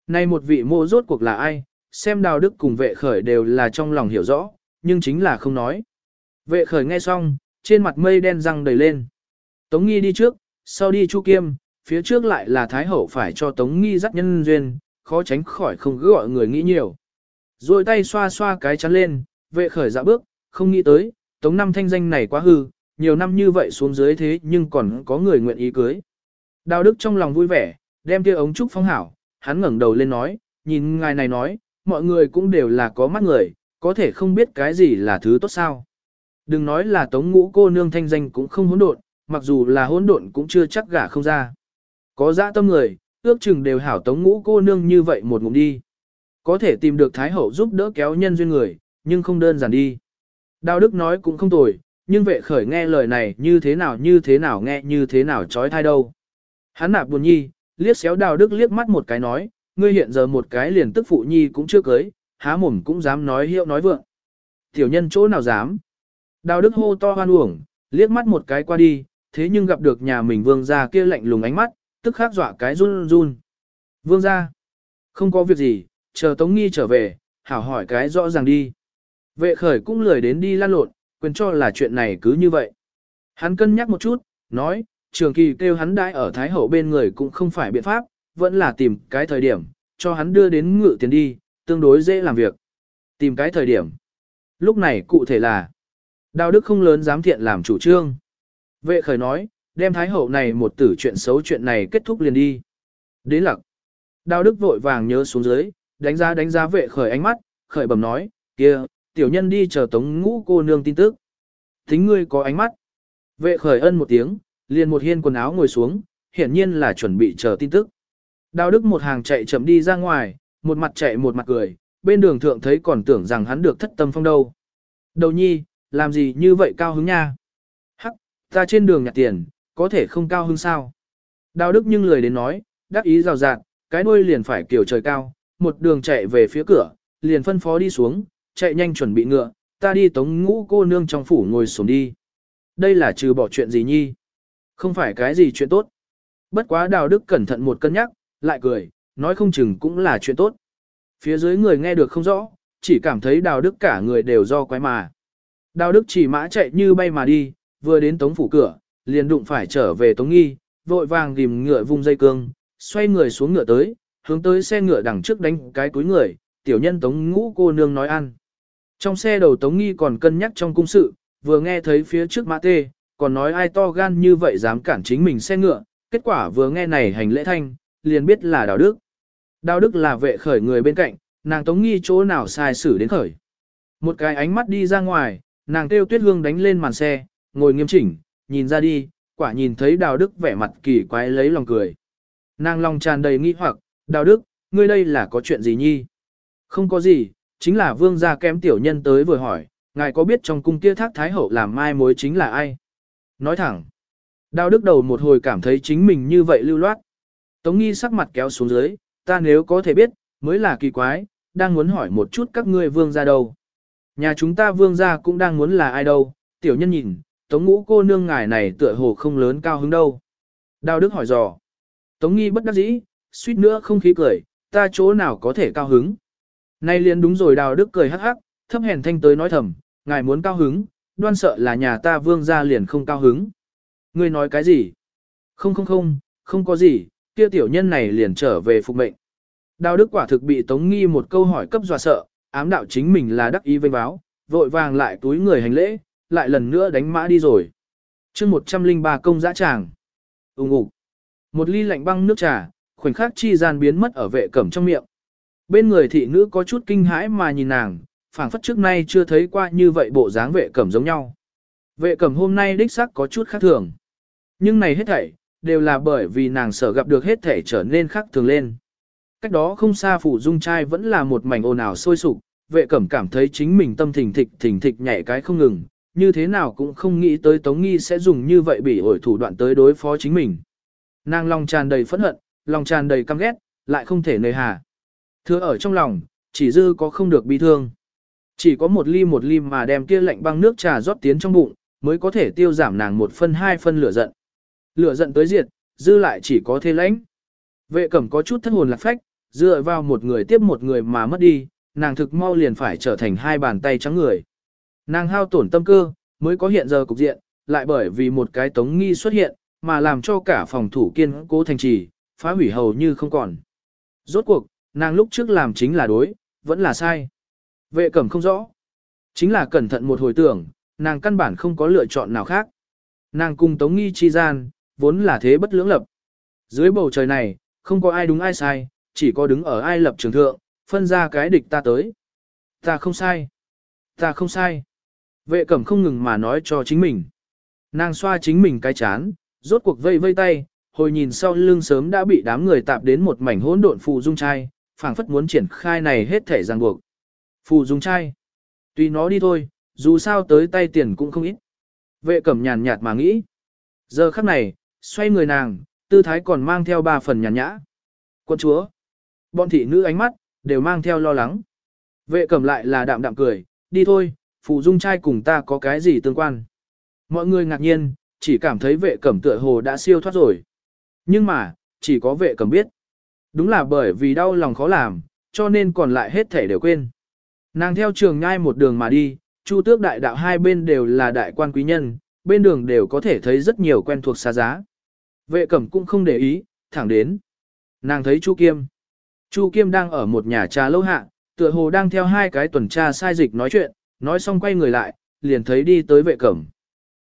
Nay một vị mô rốt cuộc là ai, xem đào đức cùng vệ khởi đều là trong lòng hiểu rõ, nhưng chính là không nói. Vệ khởi nghe xong, trên mặt mây đen răng đầy lên. Tống Nghi đi trước, sau đi Chu Kiêm, phía trước lại là Thái Hậu phải cho Tống Nghi dắt nhân duyên, khó tránh khỏi không cứ gọi người nghĩ nhiều. Rồi tay xoa xoa cái chắn lên, vệ khởi dạ bước, không nghĩ tới, Tống năm thanh danh này quá hư, nhiều năm như vậy xuống dưới thế nhưng còn có người nguyện ý cưới. Đào Đức trong lòng vui vẻ, đem kia ống trúc phong hảo, hắn ngẩng đầu lên nói, nhìn ngài này nói, mọi người cũng đều là có mắt người, có thể không biết cái gì là thứ tốt sao. Đừng nói là tống ngũ cô nương thanh danh cũng không hỗn độn, mặc dù là hỗn độn cũng chưa chắc gả không ra. Có dã tâm người, ước chừng đều hảo tống ngũ cô nương như vậy một ngụm đi. Có thể tìm được Thái Hậu giúp đỡ kéo nhân duyên người, nhưng không đơn giản đi. Đào Đức nói cũng không tồi, nhưng vệ khởi nghe lời này như thế nào như thế nào nghe như thế nào trói thai đâu. Hắn nạp buồn nhi, liếc xéo Đào Đức liếc mắt một cái nói, ngươi hiện giờ một cái liền tức phụ nhi cũng chưa cưới, há mồm cũng dám nói hiệu nói vượng. Tiểu nhân chỗ nào dám. Đào Đức hô to hoan uổng, liếc mắt một cái qua đi, thế nhưng gặp được nhà mình vương gia kia lạnh lùng ánh mắt, tức khắc dọa cái run run. Vương gia, không có việc gì, chờ Tống Nghi trở về, hảo hỏi cái rõ ràng đi. Vệ khởi cũng lười đến đi lan lộn, quyền cho là chuyện này cứ như vậy. Hắn cân nhắc một chút, nói, trường kỳ kêu hắn đãi ở Thái Hậu bên người cũng không phải biện pháp, vẫn là tìm cái thời điểm, cho hắn đưa đến ngự tiền đi, tương đối dễ làm việc. Tìm cái thời điểm. Lúc này cụ thể là, đạo đức không lớn dám thiện làm chủ trương. Vệ khởi nói, đem Thái Hậu này một tử chuyện xấu chuyện này kết thúc liền đi. Đến lặc. Đào Đức vội vàng nhớ xuống dưới, đánh giá đánh giá vệ khởi ánh mắt, khởi bẩm nói, kia, tiểu nhân đi chờ tống ngũ cô nương tin tức. Thính ngươi có ánh mắt. Vệ khởi ân một tiếng, liền một hiên quần áo ngồi xuống, hiển nhiên là chuẩn bị chờ tin tức. Đào Đức một hàng chạy chậm đi ra ngoài, một mặt chạy một mặt cười, bên đường thượng thấy còn tưởng rằng hắn được thất tâm phong đâu. Đầu nhi, làm gì như vậy cao hứng nha? Hắc, ta trên đường nhặt tiền, có thể không cao hứng sao? Đào Đức nhưng lời đến nói, đáp ý rào rạt, cái đuôi liền phải kiểu trời cao, một đường chạy về phía cửa, liền phân phó đi xuống, chạy nhanh chuẩn bị ngựa, ta đi tống ngũ cô nương trong phủ ngồi xuống đi. Đây là trừ bỏ chuyện gì nhi? Không phải cái gì chuyện tốt. Bất quá đào đức cẩn thận một cân nhắc, lại cười, nói không chừng cũng là chuyện tốt. Phía dưới người nghe được không rõ, chỉ cảm thấy đào đức cả người đều do quái mà. Đào đức chỉ mã chạy như bay mà đi, vừa đến tống phủ cửa, liền đụng phải trở về tống nghi, vội vàng tìm ngựa vung dây cương, xoay người xuống ngựa tới, hướng tới xe ngựa đằng trước đánh cái túi người, tiểu nhân tống ngũ cô nương nói ăn. Trong xe đầu tống nghi còn cân nhắc trong cung sự, vừa nghe thấy phía trước mã tê, còn nói ai to gan như vậy dám cản chính mình xe ngựa, kết quả vừa nghe này hành lễ thanh, liền biết là đào đức. Đào đức là vệ khởi người bên cạnh, nàng tống nghi chỗ nào sai xử đến khởi. Một cái ánh mắt đi ra ngoài, nàng kêu tuyết hương đánh lên màn xe, ngồi nghiêm chỉnh, nhìn ra đi, quả nhìn thấy đào đức vẻ mặt kỳ quái lấy lòng cười. Nàng lòng tràn đầy nghi hoặc, đào đức, ngươi đây là có chuyện gì nhi? Không có gì, chính là vương gia kém tiểu nhân tới vừa hỏi, ngài có biết trong cung kia thác thái hậu làm mai mối chính là ai? Nói thẳng, đào đức đầu một hồi cảm thấy chính mình như vậy lưu loát. Tống nghi sắc mặt kéo xuống dưới, ta nếu có thể biết, mới là kỳ quái, đang muốn hỏi một chút các ngươi vương gia đâu. Nhà chúng ta vương gia cũng đang muốn là ai đâu, tiểu nhân nhìn, tống ngũ cô nương ngài này tựa hồ không lớn cao hứng đâu. Đào đức hỏi dò. Tống nghi bất đắc dĩ, suýt nữa không khí cười, ta chỗ nào có thể cao hứng. Nay liền đúng rồi đào đức cười hắc hắc, thấp hèn thanh tới nói thầm, ngài muốn cao hứng, đoan sợ là nhà ta vương gia liền không cao hứng. Ngươi nói cái gì? Không không không, không có gì, kia tiểu nhân này liền trở về phục mệnh. Đào Đức quả thực bị Tống Nghi một câu hỏi cấp dọa sợ, ám đạo chính mình là đắc ý vênh báo, vội vàng lại túi người hành lễ, lại lần nữa đánh mã đi rồi. chương 103 công dã tràng. Úng ủ. Một ly lạnh băng nước trà, khoảnh khắc chi gian biến mất ở vệ cẩm trong miệng. Bên người thị nữ có chút kinh hãi mà nhìn nàng, phảng phất trước nay chưa thấy qua như vậy bộ dáng vệ cẩm giống nhau. Vệ cẩm hôm nay đích sắc có chút khác thường. Nhưng này hết thảy, đều là bởi vì nàng sở gặp được hết thể trở nên khác thường lên. Cách đó không xa phủ dung trai vẫn là một mảnh ồn ào sôi sục, vệ cẩm cảm thấy chính mình tâm thình thịch thình thịch nhảy cái không ngừng, như thế nào cũng không nghĩ tới Tống Nghi sẽ dùng như vậy bị ổi thủ đoạn tới đối phó chính mình. Nàng lòng tràn đầy phẫn hận, lòng tràn đầy căm ghét, lại không thể nơi hà. Thưa ở trong lòng, chỉ dư có không được bi thương. Chỉ có một ly một ly mà đem kia lạnh băng nước trà rót tiến trong bụng, mới có thể tiêu giảm nàng một phân hai phân lửa giận. Lửa giận tới diệt, dư lại chỉ có thế lãnh. Vệ cẩm có chút thất hồn lạc phách, dựa vào một người tiếp một người mà mất đi, nàng thực mau liền phải trở thành hai bàn tay trắng người. Nàng hao tổn tâm cơ, mới có hiện giờ cục diện, lại bởi vì một cái tống nghi xuất hiện, mà làm cho cả phòng thủ kiên cố thành trì, phá hủy hầu như không còn. Rốt cuộc, nàng lúc trước làm chính là đối, vẫn là sai. Vệ cẩm không rõ. Chính là cẩn thận một hồi tưởng, nàng căn bản không có lựa chọn nào khác. Nàng cùng tống nghi chi gian, vốn là thế bất lưỡng lập. Dưới bầu trời này, không có ai đúng ai sai, chỉ có đứng ở ai lập trường thượng, phân ra cái địch ta tới. Ta không sai. Ta không sai. Vệ cẩm không ngừng mà nói cho chính mình. Nàng xoa chính mình cái chán, rốt cuộc vây vây tay, hồi nhìn sau lưng sớm đã bị đám người tạp đến một mảnh hỗn độn phù dung trai, phảng phất muốn triển khai này hết thể ràng buộc. Phù dung trai. Tuy nó đi thôi, dù sao tới tay tiền cũng không ít. Vệ cẩm nhàn nhạt mà nghĩ. Giờ khắc này, xoay người nàng, tư thái còn mang theo ba phần nhàn nhã. Quân chúa. Bọn thị nữ ánh mắt, đều mang theo lo lắng. Vệ cẩm lại là đạm đạm cười, đi thôi, phụ dung trai cùng ta có cái gì tương quan. Mọi người ngạc nhiên, chỉ cảm thấy vệ cẩm tựa hồ đã siêu thoát rồi. Nhưng mà, chỉ có vệ cẩm biết. Đúng là bởi vì đau lòng khó làm, cho nên còn lại hết thể đều quên. Nàng theo trường nhai một đường mà đi, chu tước đại đạo hai bên đều là đại quan quý nhân, bên đường đều có thể thấy rất nhiều quen thuộc xa giá. Vệ cẩm cũng không để ý, thẳng đến. Nàng thấy chu kiêm. Chu kiêm đang ở một nhà trà lâu hạ, tựa hồ đang theo hai cái tuần tra sai dịch nói chuyện, nói xong quay người lại, liền thấy đi tới vệ cẩm.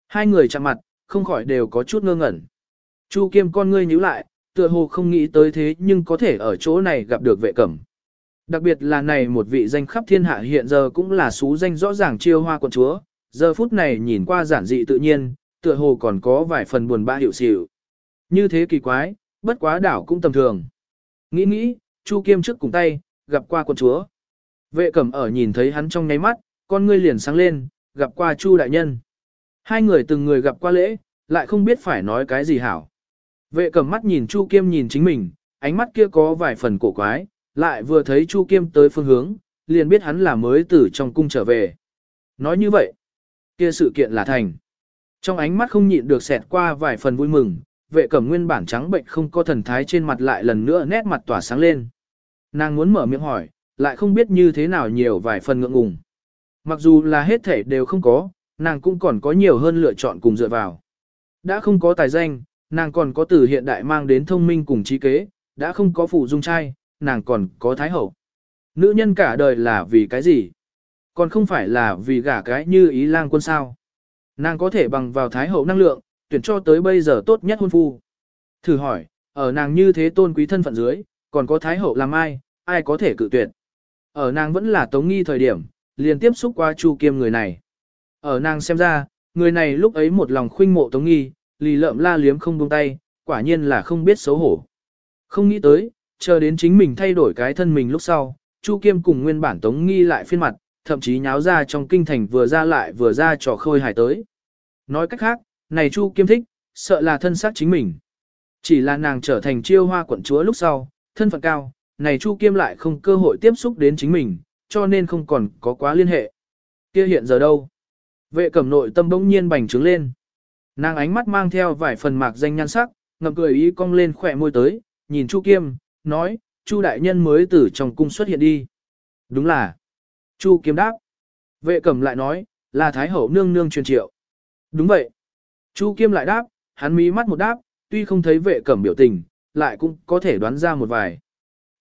Hai người chạm mặt, không khỏi đều có chút ngơ ngẩn. Chu kiêm con ngươi nhíu lại, tựa hồ không nghĩ tới thế nhưng có thể ở chỗ này gặp được vệ cẩm. Đặc biệt là này một vị danh khắp thiên hạ hiện giờ cũng là xú danh rõ ràng chiêu hoa quận chúa, giờ phút này nhìn qua giản dị tự nhiên, tựa hồ còn có vài phần buồn bã hiệu xỉu. Như thế kỳ quái, bất quá đảo cũng tầm thường. Nghĩ nghĩ, Chu Kiêm trước cùng tay, gặp qua quận chúa. Vệ cẩm ở nhìn thấy hắn trong nháy mắt, con ngươi liền sáng lên, gặp qua Chu đại nhân. Hai người từng người gặp qua lễ, lại không biết phải nói cái gì hảo. Vệ cẩm mắt nhìn Chu Kiêm nhìn chính mình, ánh mắt kia có vài phần cổ quái, lại vừa thấy Chu Kiêm tới phương hướng, liền biết hắn là mới từ trong cung trở về. Nói như vậy, kia sự kiện là thành. Trong ánh mắt không nhịn được xẹt qua vài phần vui mừng, vệ cẩm nguyên bản trắng bệnh không có thần thái trên mặt lại lần nữa nét mặt tỏa sáng lên. Nàng muốn mở miệng hỏi, lại không biết như thế nào nhiều vài phần ngượng ngùng. Mặc dù là hết thể đều không có, nàng cũng còn có nhiều hơn lựa chọn cùng dựa vào. Đã không có tài danh, nàng còn có từ hiện đại mang đến thông minh cùng trí kế, đã không có phụ dung trai, nàng còn có thái hậu. Nữ nhân cả đời là vì cái gì? Còn không phải là vì gả cái như ý lang quân sao. Nàng có thể bằng vào thái hậu năng lượng, tuyển cho tới bây giờ tốt nhất hôn phu. Thử hỏi, ở nàng như thế tôn quý thân phận dưới, còn có thái hậu làm ai, ai có thể cự tuyệt. Ở nàng vẫn là tống nghi thời điểm, liền tiếp xúc qua chu kiêm người này. Ở nàng xem ra, người này lúc ấy một lòng khuynh mộ tống nghi, lì lợm la liếm không buông tay, quả nhiên là không biết xấu hổ. Không nghĩ tới, chờ đến chính mình thay đổi cái thân mình lúc sau, Chu Kiêm cùng nguyên bản tống nghi lại phiên mặt, thậm chí nháo ra trong kinh thành vừa ra lại vừa ra trò khôi hài tới. Nói cách khác, này Chu Kiêm thích, sợ là thân xác chính mình. Chỉ là nàng trở thành chiêu hoa quận chúa lúc sau, thân phận cao, này Chu Kiêm lại không cơ hội tiếp xúc đến chính mình, cho nên không còn có quá liên hệ. Kia hiện giờ đâu? Vệ cẩm nội tâm bỗng nhiên bành trướng lên. Nàng ánh mắt mang theo vài phần mạc danh nhan sắc, ngậm cười ý cong lên khỏe môi tới, nhìn Chu Kiêm, nói, Chu đại nhân mới từ trong cung xuất hiện đi. Đúng là. Chu Kiêm đáp. Vệ cẩm lại nói, là Thái Hậu nương nương truyền triệu. Đúng vậy. Chu Kiêm lại đáp, hắn mí mắt một đáp, tuy không thấy vệ cẩm biểu tình, lại cũng có thể đoán ra một vài.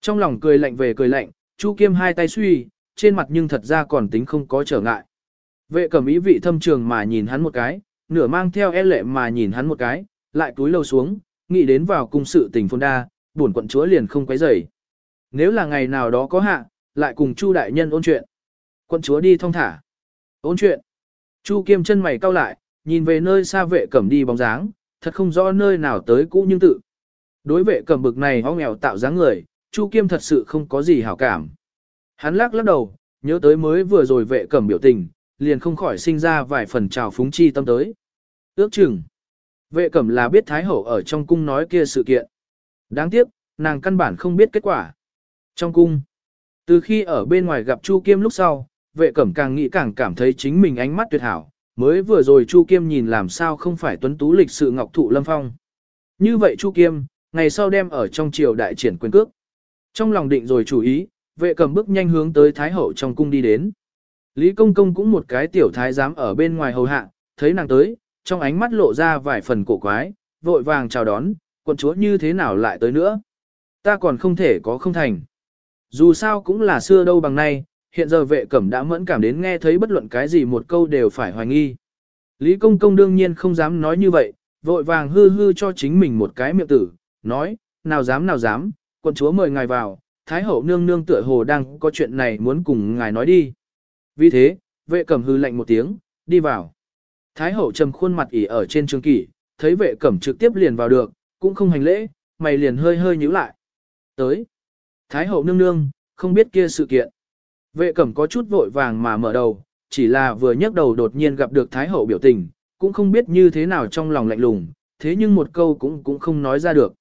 Trong lòng cười lạnh về cười lạnh, Chu Kiêm hai tay suy, trên mặt nhưng thật ra còn tính không có trở ngại. Vệ cẩm ý vị thâm trường mà nhìn hắn một cái, nửa mang theo e lệ mà nhìn hắn một cái, lại túi lâu xuống, nghĩ đến vào cung sự tình phôn đa, buồn quận chúa liền không quấy rầy. Nếu là ngày nào đó có hạ, lại cùng Chu đại nhân ôn chuyện. Quận chúa đi thong thả. Ôn chuyện. Chu kiêm chân mày cau lại, nhìn về nơi xa vệ cẩm đi bóng dáng, thật không rõ nơi nào tới cũ nhưng tự. Đối vệ cẩm bực này ho nghèo tạo dáng người, Chu kiêm thật sự không có gì hảo cảm. Hắn lắc lắc đầu, nhớ tới mới vừa rồi vệ cẩm biểu tình, liền không khỏi sinh ra vài phần trào phúng chi tâm tới. Ước chừng, vệ cẩm là biết Thái Hậu ở trong cung nói kia sự kiện. Đáng tiếc, nàng căn bản không biết kết quả. Trong cung, từ khi ở bên ngoài gặp Chu Kiêm lúc sau, vệ cẩm càng nghĩ càng cảm thấy chính mình ánh mắt tuyệt hảo, mới vừa rồi Chu Kiêm nhìn làm sao không phải tuấn tú lịch sự ngọc thụ lâm phong. Như vậy Chu Kiêm, ngày sau đem ở trong triều đại triển quyền cước. Trong lòng định rồi chủ ý, vệ cầm bước nhanh hướng tới Thái Hậu trong cung đi đến. Lý Công Công cũng một cái tiểu thái giám ở bên ngoài hầu hạ, thấy nàng tới, trong ánh mắt lộ ra vài phần cổ quái, vội vàng chào đón, quận chúa như thế nào lại tới nữa. Ta còn không thể có không thành. Dù sao cũng là xưa đâu bằng nay, hiện giờ vệ cẩm đã mẫn cảm đến nghe thấy bất luận cái gì một câu đều phải hoài nghi. Lý Công Công đương nhiên không dám nói như vậy, vội vàng hư hư cho chính mình một cái miệng tử, nói, nào dám nào dám, quận chúa mời ngài vào, Thái hậu nương nương tựa hồ đang có chuyện này muốn cùng ngài nói đi. Vì thế, vệ cẩm hư lạnh một tiếng, đi vào. Thái hậu trầm khuôn mặt ỉ ở trên trường kỷ, thấy vệ cẩm trực tiếp liền vào được, cũng không hành lễ, mày liền hơi hơi nhíu lại. Tới. Thái hậu nương nương, không biết kia sự kiện. Vệ cẩm có chút vội vàng mà mở đầu, chỉ là vừa nhấc đầu đột nhiên gặp được Thái hậu biểu tình, cũng không biết như thế nào trong lòng lạnh lùng, thế nhưng một câu cũng cũng không nói ra được.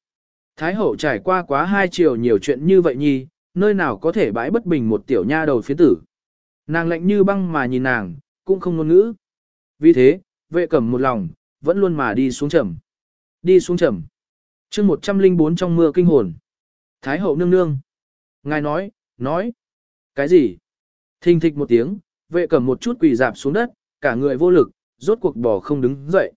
Thái hậu trải qua quá hai chiều nhiều chuyện như vậy nhi, nơi nào có thể bãi bất bình một tiểu nha đầu phía tử. Nàng lạnh như băng mà nhìn nàng, cũng không ngôn ngữ. Vì thế, vệ cẩm một lòng, vẫn luôn mà đi xuống trầm. Đi xuống trầm. chương 104 trong mưa kinh hồn. Thái hậu nương nương. Ngài nói, nói. Cái gì? Thình thịch một tiếng, vệ cẩm một chút quỳ dạp xuống đất, cả người vô lực, rốt cuộc bỏ không đứng dậy.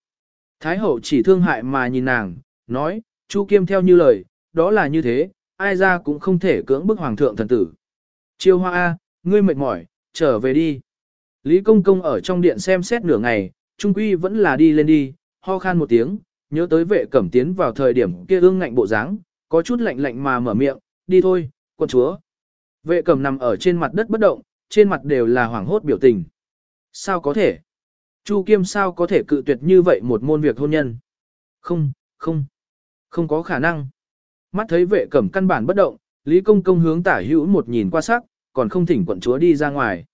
Thái hậu chỉ thương hại mà nhìn nàng, nói, Chu Kiêm theo như lời, đó là như thế, ai ra cũng không thể cưỡng bức hoàng thượng thần tử. Chiêu hoa A, ngươi mệt mỏi, trở về đi. Lý Công Công ở trong điện xem xét nửa ngày, trung quy vẫn là đi lên đi, ho khan một tiếng, nhớ tới vệ cẩm tiến vào thời điểm kia ương ngạnh bộ dáng, có chút lạnh lạnh mà mở miệng, đi thôi, quân chúa. Vệ cẩm nằm ở trên mặt đất bất động, trên mặt đều là hoảng hốt biểu tình. Sao có thể? Chu Kiêm sao có thể cự tuyệt như vậy một môn việc hôn nhân? Không, không, không có khả năng. Mắt thấy vệ cẩm căn bản bất động, Lý Công Công hướng tả hữu một nhìn qua sắc, còn không thỉnh quận chúa đi ra ngoài.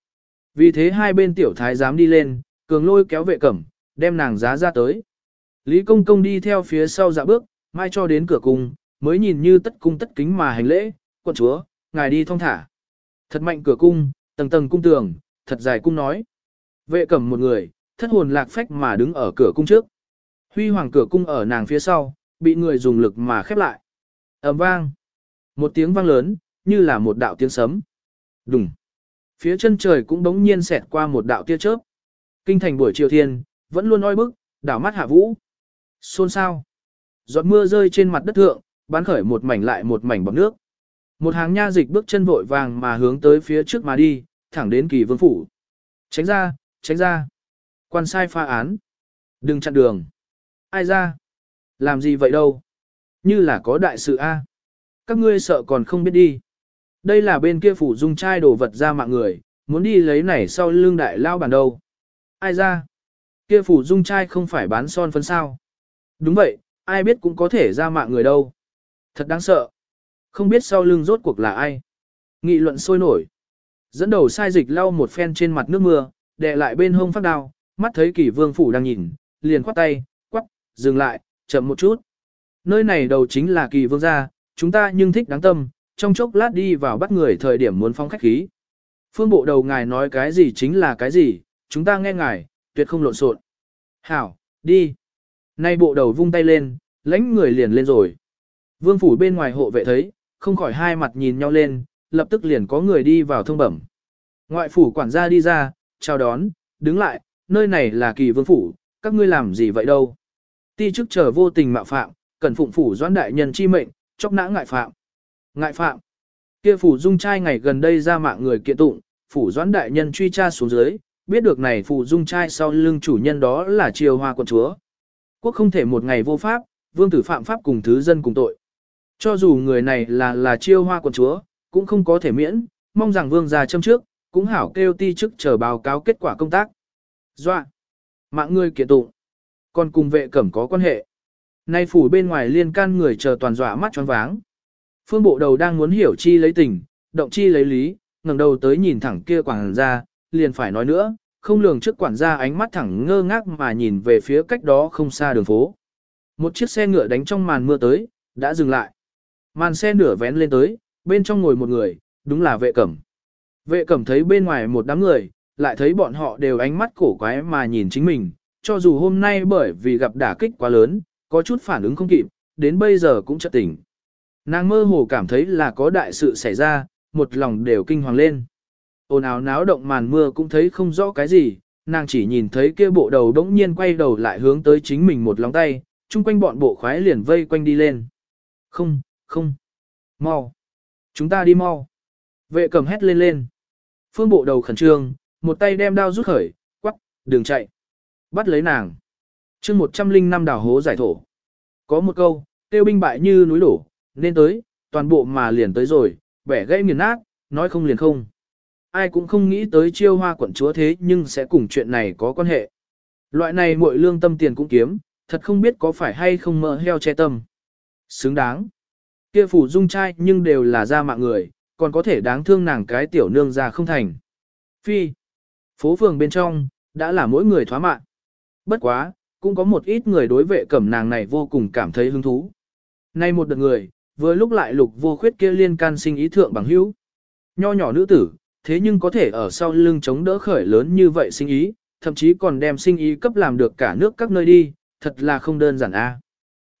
Vì thế hai bên tiểu thái dám đi lên, cường lôi kéo vệ cẩm, đem nàng giá ra tới. Lý Công Công đi theo phía sau dạ bước, mai cho đến cửa cung, mới nhìn như tất cung tất kính mà hành lễ, quận chúa, ngài đi thong thả. Thật mạnh cửa cung, tầng tầng cung tường, thật dài cung nói. Vệ cẩm một người, thất hồn lạc phách mà đứng ở cửa cung trước. Huy hoàng cửa cung ở nàng phía sau, bị người dùng lực mà khép lại. ầm vang. Một tiếng vang lớn, như là một đạo tiếng sấm. Đùng. Phía chân trời cũng bỗng nhiên xẹt qua một đạo tia chớp. Kinh thành buổi chiều thiên, vẫn luôn oi bức, đảo mắt hạ vũ. Xôn sao. Giọt mưa rơi trên mặt đất thượng, bán khởi một mảnh lại một mảnh bọc nước. Một hàng nha dịch bước chân vội vàng mà hướng tới phía trước mà đi, thẳng đến kỳ vương phủ. Tránh ra, tránh ra. Quan sai pha án. Đừng chặn đường. Ai ra? Làm gì vậy đâu? Như là có đại sự A. Các ngươi sợ còn không biết đi. Đây là bên kia phủ dung trai đồ vật ra mạng người, muốn đi lấy này sau lưng đại lao bản đâu. Ai ra? Kia phủ dung trai không phải bán son phấn sao. Đúng vậy, ai biết cũng có thể ra mạng người đâu. Thật đáng sợ. Không biết sau lưng rốt cuộc là ai. Nghị luận sôi nổi. Dẫn đầu sai dịch lau một phen trên mặt nước mưa, đè lại bên hông phát đao, mắt thấy kỷ vương phủ đang nhìn, liền khoát tay, quắc, dừng lại, chậm một chút. Nơi này đầu chính là kỳ vương gia, chúng ta nhưng thích đáng tâm, trong chốc lát đi vào bắt người thời điểm muốn phong khách khí. Phương bộ đầu ngài nói cái gì chính là cái gì, chúng ta nghe ngài, tuyệt không lộn xộn. Hảo, đi. Nay bộ đầu vung tay lên, lãnh người liền lên rồi. Vương phủ bên ngoài hộ vệ thấy, không khỏi hai mặt nhìn nhau lên, lập tức liền có người đi vào thông bẩm. Ngoại phủ quản gia đi ra, chào đón, đứng lại, nơi này là kỳ vương phủ, các ngươi làm gì vậy đâu. Ti chức chờ vô tình mạo phạm, cần phụng phủ doãn đại nhân chi mệnh, chóc nã ngại phạm. Ngại phạm. Kia phủ dung trai ngày gần đây ra mạng người kiện tụng, phủ doãn đại nhân truy tra xuống dưới, biết được này phủ dung trai sau lưng chủ nhân đó là triều hoa quận chúa. Quốc không thể một ngày vô pháp, vương tử phạm pháp cùng thứ dân cùng tội. Cho dù người này là là chiêu hoa quận chúa, cũng không có thể miễn, mong rằng vương gia châm trước, cũng hảo kêu ti chức chờ báo cáo kết quả công tác. Doa! Mạng người kiện tụng. Còn cùng vệ cẩm có quan hệ. Nay phủ bên ngoài liên can người chờ toàn dọa mắt choáng váng. Phương bộ đầu đang muốn hiểu chi lấy tình, động chi lấy lý, ngẩng đầu tới nhìn thẳng kia quản gia, liền phải nói nữa, không lường trước quản gia ánh mắt thẳng ngơ ngác mà nhìn về phía cách đó không xa đường phố. Một chiếc xe ngựa đánh trong màn mưa tới, đã dừng lại. Màn xe nửa vén lên tới, bên trong ngồi một người, đúng là vệ cẩm. Vệ cẩm thấy bên ngoài một đám người, lại thấy bọn họ đều ánh mắt cổ quái mà nhìn chính mình, cho dù hôm nay bởi vì gặp đả kích quá lớn, có chút phản ứng không kịp, đến bây giờ cũng chợt tỉnh. Nàng mơ hồ cảm thấy là có đại sự xảy ra, một lòng đều kinh hoàng lên. Ồn ào náo động màn mưa cũng thấy không rõ cái gì, nàng chỉ nhìn thấy kia bộ đầu đống nhiên quay đầu lại hướng tới chính mình một lòng tay, chung quanh bọn bộ khoái liền vây quanh đi lên. Không, không, mau, chúng ta đi mau. Vệ cầm hét lên lên. Phương bộ đầu khẩn trương, một tay đem đao rút khởi, quắc, đường chạy. Bắt lấy nàng. chương 105 đảo hố giải thổ. Có một câu, tiêu binh bại như núi đổ, nên tới, toàn bộ mà liền tới rồi, bẻ gãy nghiền nát, nói không liền không. Ai cũng không nghĩ tới chiêu hoa quận chúa thế nhưng sẽ cùng chuyện này có quan hệ. Loại này muội lương tâm tiền cũng kiếm, thật không biết có phải hay không mỡ heo che tâm. Xứng đáng. Kia phủ dung trai nhưng đều là ra mạng người, còn có thể đáng thương nàng cái tiểu nương ra không thành. Phi. Phố phường bên trong, đã là mỗi người thoá mạng. Bất quá, cũng có một ít người đối vệ cẩm nàng này vô cùng cảm thấy hứng thú. Nay một đợt người, vừa lúc lại lục vô khuyết kia liên can sinh ý thượng bằng hữu. Nho nhỏ nữ tử, thế nhưng có thể ở sau lưng chống đỡ khởi lớn như vậy sinh ý, thậm chí còn đem sinh ý cấp làm được cả nước các nơi đi, thật là không đơn giản a.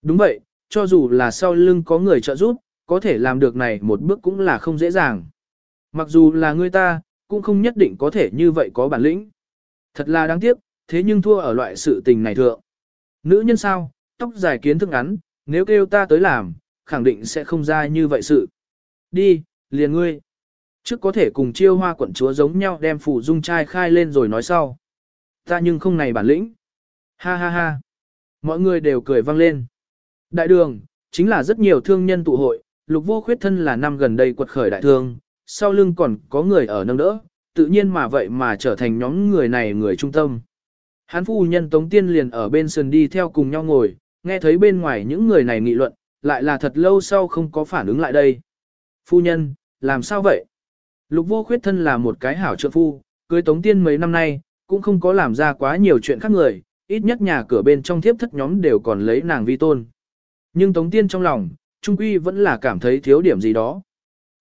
Đúng vậy, cho dù là sau lưng có người trợ giúp, có thể làm được này một bước cũng là không dễ dàng. Mặc dù là người ta, cũng không nhất định có thể như vậy có bản lĩnh. Thật là đáng tiếc, thế nhưng thua ở loại sự tình này thượng. Nữ nhân sao, tóc dài kiến thức ngắn, nếu kêu ta tới làm, khẳng định sẽ không ra như vậy sự. Đi, liền ngươi. Trước có thể cùng chiêu hoa quận chúa giống nhau đem phủ dung trai khai lên rồi nói sau. Ta nhưng không này bản lĩnh. Ha ha ha. Mọi người đều cười vang lên. Đại đường, chính là rất nhiều thương nhân tụ hội, lục vô khuyết thân là năm gần đây quật khởi đại thương, sau lưng còn có người ở nâng đỡ, tự nhiên mà vậy mà trở thành nhóm người này người trung tâm. Hán phu nhân Tống Tiên liền ở bên sườn đi theo cùng nhau ngồi, nghe thấy bên ngoài những người này nghị luận, lại là thật lâu sau không có phản ứng lại đây. Phu nhân, làm sao vậy? Lục vô khuyết thân là một cái hảo trợ phu, cưới Tống Tiên mấy năm nay, cũng không có làm ra quá nhiều chuyện khác người, ít nhất nhà cửa bên trong thiếp thất nhóm đều còn lấy nàng vi tôn. Nhưng Tống Tiên trong lòng, Trung Quy vẫn là cảm thấy thiếu điểm gì đó.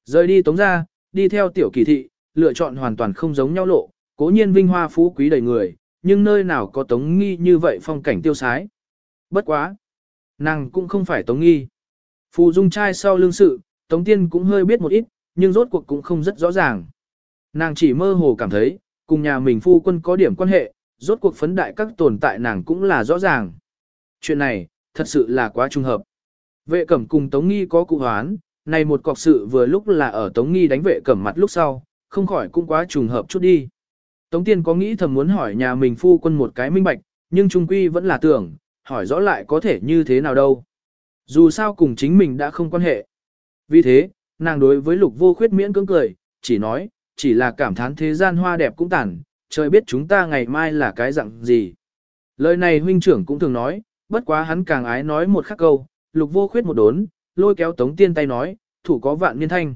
Rời đi Tống ra, đi theo tiểu kỳ thị, lựa chọn hoàn toàn không giống nhau lộ, cố nhiên vinh hoa phú quý đầy người, nhưng nơi nào có Tống Nghi như vậy phong cảnh tiêu sái. Bất quá. Nàng cũng không phải Tống Nghi. Phù dung trai sau lương sự, Tống Tiên cũng hơi biết một ít, nhưng rốt cuộc cũng không rất rõ ràng. Nàng chỉ mơ hồ cảm thấy, cùng nhà mình phu quân có điểm quan hệ, rốt cuộc phấn đại các tồn tại nàng cũng là rõ ràng. Chuyện này, thật sự là quá trùng hợp. Vệ cẩm cùng Tống Nghi có cụ hoán, này một cọc sự vừa lúc là ở Tống Nghi đánh vệ cẩm mặt lúc sau, không khỏi cũng quá trùng hợp chút đi. Tống Tiên có nghĩ thầm muốn hỏi nhà mình phu quân một cái minh bạch, nhưng trung quy vẫn là tưởng, hỏi rõ lại có thể như thế nào đâu. Dù sao cùng chính mình đã không quan hệ. Vì thế, nàng đối với lục vô khuyết miễn cưỡng cười, chỉ nói, chỉ là cảm thán thế gian hoa đẹp cũng tàn, trời biết chúng ta ngày mai là cái dạng gì. Lời này huynh trưởng cũng thường nói, bất quá hắn càng ái nói một khắc câu, lục vô khuyết một đốn, lôi kéo tống tiên tay nói, thủ có vạn niên thanh.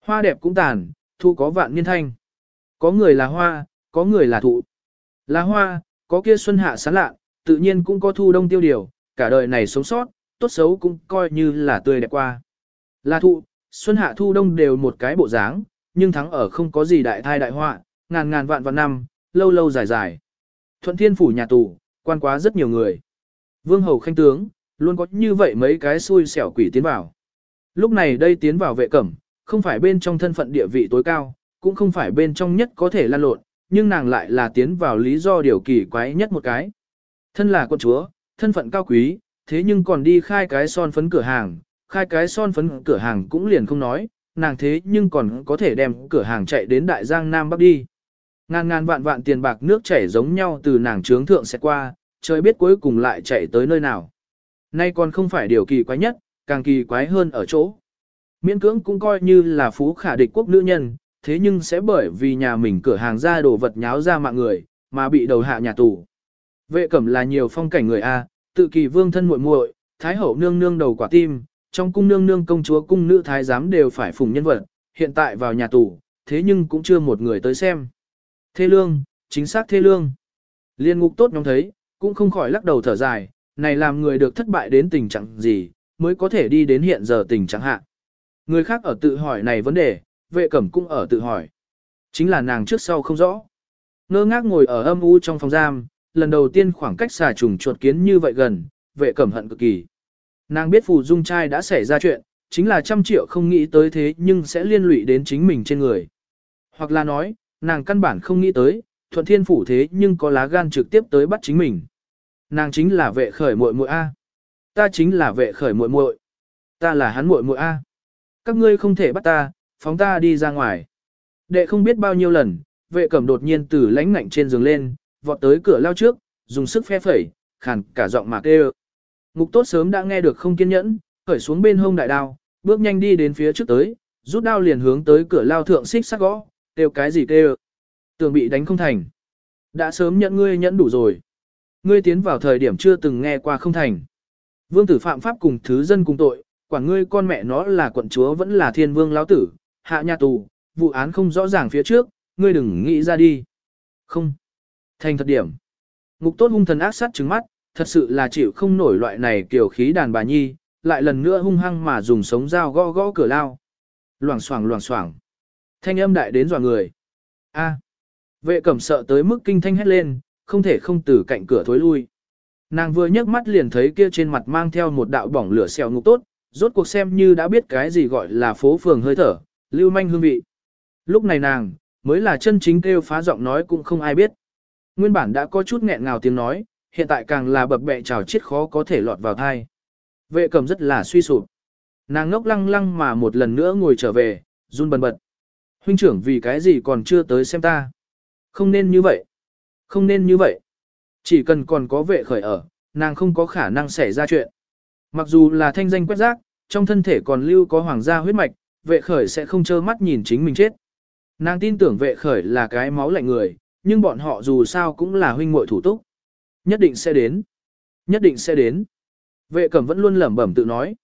Hoa đẹp cũng tàn, thu có vạn niên thanh. Có người là hoa, có người là thụ. Là hoa, có kia xuân hạ sáng lạ, tự nhiên cũng có thu đông tiêu điều, cả đời này sống sót, tốt xấu cũng coi như là tươi đẹp qua. Là thụ, xuân hạ thu đông đều một cái bộ dáng, nhưng thắng ở không có gì đại thai đại họa, ngàn ngàn vạn vạn năm, lâu lâu dài dài. Thuận thiên phủ nhà tù, quan quá rất nhiều người. Vương hầu khanh tướng, luôn có như vậy mấy cái xui xẻo quỷ tiến vào. Lúc này đây tiến vào vệ cẩm, không phải bên trong thân phận địa vị tối cao, cũng không phải bên trong nhất có thể lan lộn, nhưng nàng lại là tiến vào lý do điều kỳ quái nhất một cái. Thân là con chúa, thân phận cao quý, thế nhưng còn đi khai cái son phấn cửa hàng, khai cái son phấn cửa hàng cũng liền không nói, nàng thế nhưng còn có thể đem cửa hàng chạy đến Đại Giang Nam Bắc đi. Ngàn ngàn vạn vạn tiền bạc nước chảy giống nhau từ nàng trướng thượng sẽ qua, trời biết cuối cùng lại chạy tới nơi nào. Nay còn không phải điều kỳ quái nhất, càng kỳ quái hơn ở chỗ. Miễn cưỡng cũng coi như là phú khả địch quốc nữ nhân, thế nhưng sẽ bởi vì nhà mình cửa hàng ra đồ vật nháo ra mạng người, mà bị đầu hạ nhà tù. Vệ cẩm là nhiều phong cảnh người A, tự kỳ vương thân muội muội, thái hậu nương nương đầu quả tim, trong cung nương nương công chúa cung nữ thái giám đều phải phùng nhân vật, hiện tại vào nhà tù, thế nhưng cũng chưa một người tới xem. Thê lương, chính xác thê lương. Liên ngục tốt nhóm thấy, cũng không khỏi lắc đầu thở dài, này làm người được thất bại đến tình trạng gì, mới có thể đi đến hiện giờ tình trạng hạ. Người khác ở tự hỏi này vấn đề, vệ cẩm cũng ở tự hỏi. Chính là nàng trước sau không rõ. Ngơ ngác ngồi ở âm u trong phòng giam, lần đầu tiên khoảng cách xà trùng chuột kiến như vậy gần, vệ cẩm hận cực kỳ. Nàng biết phù dung trai đã xảy ra chuyện, chính là trăm triệu không nghĩ tới thế nhưng sẽ liên lụy đến chính mình trên người. Hoặc là nói, nàng căn bản không nghĩ tới, thuận thiên phủ thế nhưng có lá gan trực tiếp tới bắt chính mình. Nàng chính là vệ khởi muội muội A. Ta chính là vệ khởi muội muội. Ta là hắn muội muội A. Các ngươi không thể bắt ta, phóng ta đi ra ngoài. Đệ không biết bao nhiêu lần, vệ cẩm đột nhiên từ lãnh ngạnh trên giường lên, vọt tới cửa lao trước, dùng sức phe phẩy, khàn cả giọng mạc đê Ngục tốt sớm đã nghe được không kiên nhẫn, khởi xuống bên hông đại đao, bước nhanh đi đến phía trước tới, rút đao liền hướng tới cửa lao thượng xích sắc gõ, kêu cái gì kêu. tường bị đánh không thành. Đã sớm nhận ngươi nhẫn đủ rồi. Ngươi tiến vào thời điểm chưa từng nghe qua không thành. Vương tử phạm pháp cùng thứ dân cùng tội, quả ngươi con mẹ nó là quận chúa vẫn là thiên vương lão tử, hạ nhà tù, vụ án không rõ ràng phía trước, ngươi đừng nghĩ ra đi. Không. Thành thật điểm. Ngục tốt hung thần ác sát trứng mắt, thật sự là chịu không nổi loại này kiểu khí đàn bà nhi, lại lần nữa hung hăng mà dùng sống dao gõ gõ cửa lao. Loảng xoảng loảng xoảng. Thanh âm đại đến dọa người. A. Vệ cẩm sợ tới mức kinh thanh hét lên, không thể không từ cạnh cửa thối lui. Nàng vừa nhấc mắt liền thấy kia trên mặt mang theo một đạo bỏng lửa xèo ngục tốt, rốt cuộc xem như đã biết cái gì gọi là phố phường hơi thở, lưu manh hương vị. Lúc này nàng, mới là chân chính kêu phá giọng nói cũng không ai biết. Nguyên bản đã có chút nghẹn ngào tiếng nói, hiện tại càng là bập bẹ trào chết khó có thể lọt vào thai. Vệ cầm rất là suy sụp. Nàng ngốc lăng lăng mà một lần nữa ngồi trở về, run bần bật. Huynh trưởng vì cái gì còn chưa tới xem ta. Không nên như vậy. Không nên như vậy. Chỉ cần còn có vệ khởi ở, nàng không có khả năng xảy ra chuyện. Mặc dù là thanh danh quét rác, trong thân thể còn lưu có hoàng gia huyết mạch, vệ khởi sẽ không trơ mắt nhìn chính mình chết. Nàng tin tưởng vệ khởi là cái máu lạnh người, nhưng bọn họ dù sao cũng là huynh muội thủ túc. Nhất định sẽ đến. Nhất định sẽ đến. Vệ cẩm vẫn luôn lẩm bẩm tự nói.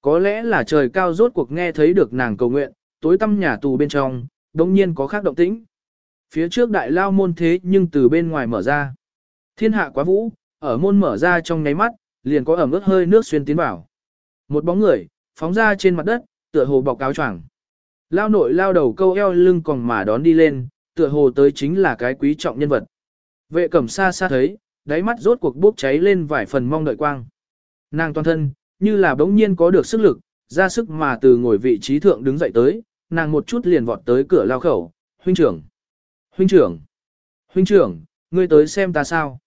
Có lẽ là trời cao rốt cuộc nghe thấy được nàng cầu nguyện, tối tăm nhà tù bên trong, đồng nhiên có khác động tĩnh. Phía trước đại lao môn thế nhưng từ bên ngoài mở ra. Thiên hạ quá vũ, ở môn mở ra trong nháy mắt, liền có ẩm ướt hơi nước xuyên tiến vào. Một bóng người, phóng ra trên mặt đất, tựa hồ bọc áo choàng. Lao nội lao đầu câu eo lưng còn mà đón đi lên, tựa hồ tới chính là cái quý trọng nhân vật. Vệ cẩm xa xa thấy, đáy mắt rốt cuộc bốc cháy lên vài phần mong đợi quang. Nàng toàn thân, như là bỗng nhiên có được sức lực, ra sức mà từ ngồi vị trí thượng đứng dậy tới, nàng một chút liền vọt tới cửa lao khẩu, huynh trưởng, huynh trưởng, huynh trưởng, ngươi tới xem ta sao.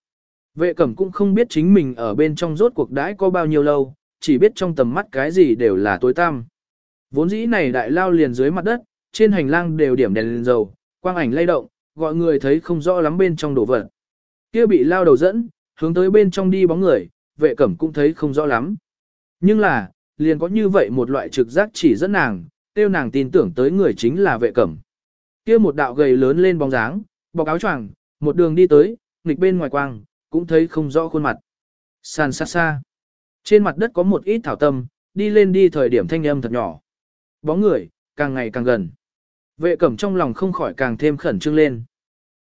Vệ cẩm cũng không biết chính mình ở bên trong rốt cuộc đãi có bao nhiêu lâu, chỉ biết trong tầm mắt cái gì đều là tối tăm. Vốn dĩ này đại lao liền dưới mặt đất, trên hành lang đều điểm đèn lên dầu, quang ảnh lay động, gọi người thấy không rõ lắm bên trong đồ vật. Kia bị lao đầu dẫn, hướng tới bên trong đi bóng người, vệ cẩm cũng thấy không rõ lắm. Nhưng là, liền có như vậy một loại trực giác chỉ dẫn nàng, tiêu nàng tin tưởng tới người chính là vệ cẩm. Kia một đạo gầy lớn lên bóng dáng, bọc áo choàng, một đường đi tới, nghịch bên ngoài quang, cũng thấy không rõ khuôn mặt. Sàn xa xa. Trên mặt đất có một ít thảo tâm, đi lên đi thời điểm thanh âm thật nhỏ. Bóng người, càng ngày càng gần. Vệ cẩm trong lòng không khỏi càng thêm khẩn trương lên.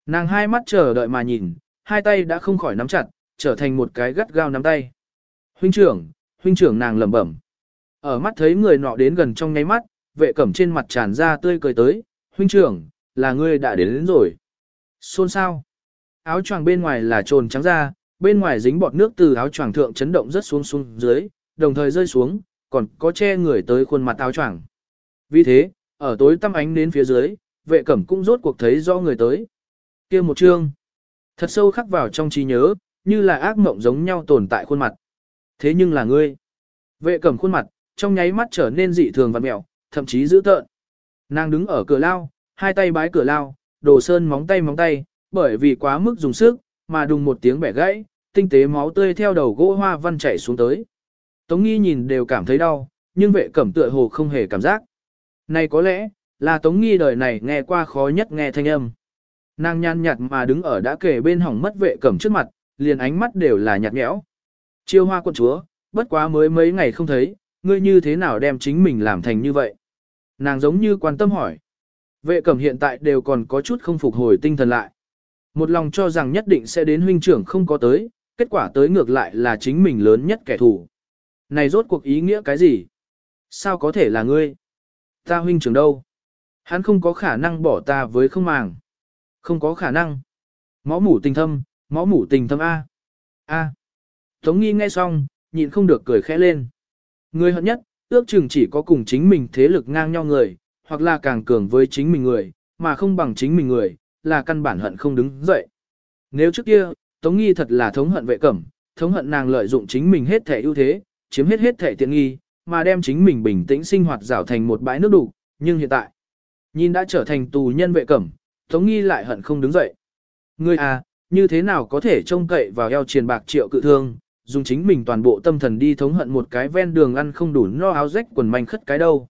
Nàng hai mắt chờ đợi mà nhìn, hai tay đã không khỏi nắm chặt, trở thành một cái gắt gao nắm tay. Huynh trưởng, huynh trưởng nàng lẩm bẩm. Ở mắt thấy người nọ đến gần trong nháy mắt, vệ cẩm trên mặt tràn ra tươi cười tới, huynh trưởng, là ngươi đã đến, đến rồi. Xôn sao? Áo choàng bên ngoài là trồn trắng ra, bên ngoài dính bọt nước từ áo choàng thượng chấn động rất xuống xuống dưới, đồng thời rơi xuống, còn có che người tới khuôn mặt áo choàng. Vì thế, ở tối tăm ánh đến phía dưới, vệ cẩm cũng rốt cuộc thấy do người tới. kia một chương, thật sâu khắc vào trong trí nhớ, như là ác mộng giống nhau tồn tại khuôn mặt. Thế nhưng là ngươi. Vệ cẩm khuôn mặt, trong nháy mắt trở nên dị thường và mẹo, thậm chí dữ tợn. Nàng đứng ở cửa lao, hai tay bái cửa lao, đồ sơn móng tay móng tay, bởi vì quá mức dùng sức, mà đùng một tiếng bẻ gãy, tinh tế máu tươi theo đầu gỗ hoa văn chảy xuống tới. Tống nghi nhìn đều cảm thấy đau, nhưng vệ cẩm tựa hồ không hề cảm giác. Này có lẽ, là Tống nghi đời này nghe qua khó nhất nghe thanh âm. Nàng nhàn nhạt mà đứng ở đã kể bên hỏng mất vệ cẩm trước mặt, liền ánh mắt đều là nhạt nhẽo. Chiêu hoa quân chúa, bất quá mới mấy ngày không thấy, ngươi như thế nào đem chính mình làm thành như vậy? Nàng giống như quan tâm hỏi. Vệ cẩm hiện tại đều còn có chút không phục hồi tinh thần lại. Một lòng cho rằng nhất định sẽ đến huynh trưởng không có tới, kết quả tới ngược lại là chính mình lớn nhất kẻ thù. Này rốt cuộc ý nghĩa cái gì? Sao có thể là ngươi? Ta huynh trưởng đâu? Hắn không có khả năng bỏ ta với không màng. Không có khả năng. Máu mủ tình thâm, máu mủ tình thâm A. A. Tống nghi nghe xong, nhịn không được cười khẽ lên. Người hận nhất, ước chừng chỉ có cùng chính mình thế lực ngang nhau người, hoặc là càng cường với chính mình người, mà không bằng chính mình người, là căn bản hận không đứng dậy. Nếu trước kia, Tống Nghi thật là thống hận vệ cẩm, thống hận nàng lợi dụng chính mình hết thể ưu thế, chiếm hết hết thể tiện nghi, mà đem chính mình bình tĩnh sinh hoạt rảo thành một bãi nước đủ, nhưng hiện tại, nhìn đã trở thành tù nhân vệ cẩm, Tống Nghi lại hận không đứng dậy. Ngươi à, như thế nào có thể trông cậy vào eo triền bạc triệu cự thương, dùng chính mình toàn bộ tâm thần đi thống hận một cái ven đường ăn không đủ no áo rách quần manh khất cái đâu.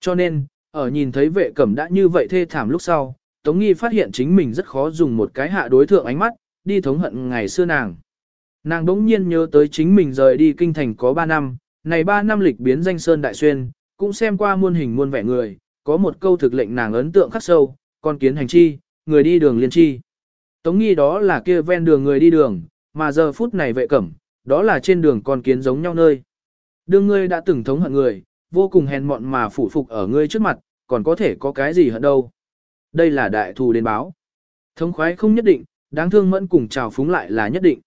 Cho nên, ở nhìn thấy vệ cẩm đã như vậy thê thảm lúc sau, Tống Nghi phát hiện chính mình rất khó dùng một cái hạ đối thượng ánh mắt, đi thống hận ngày xưa nàng. Nàng đống nhiên nhớ tới chính mình rời đi kinh thành có 3 năm, này 3 năm lịch biến danh Sơn Đại Xuyên, cũng xem qua muôn hình muôn vẻ người, có một câu thực lệnh nàng ấn tượng khắc sâu, con kiến hành chi, người đi đường liên chi. Tống nghi đó là kia ven đường người đi đường, mà giờ phút này vệ cẩm, đó là trên đường con kiến giống nhau nơi. Đương ngươi đã từng thống hận người, vô cùng hèn mọn mà phủ phục ở ngươi trước mặt, còn có thể có cái gì hận đâu. Đây là đại thù đến báo. Thống khoái không nhất định, đáng thương mẫn cùng chào phúng lại là nhất định.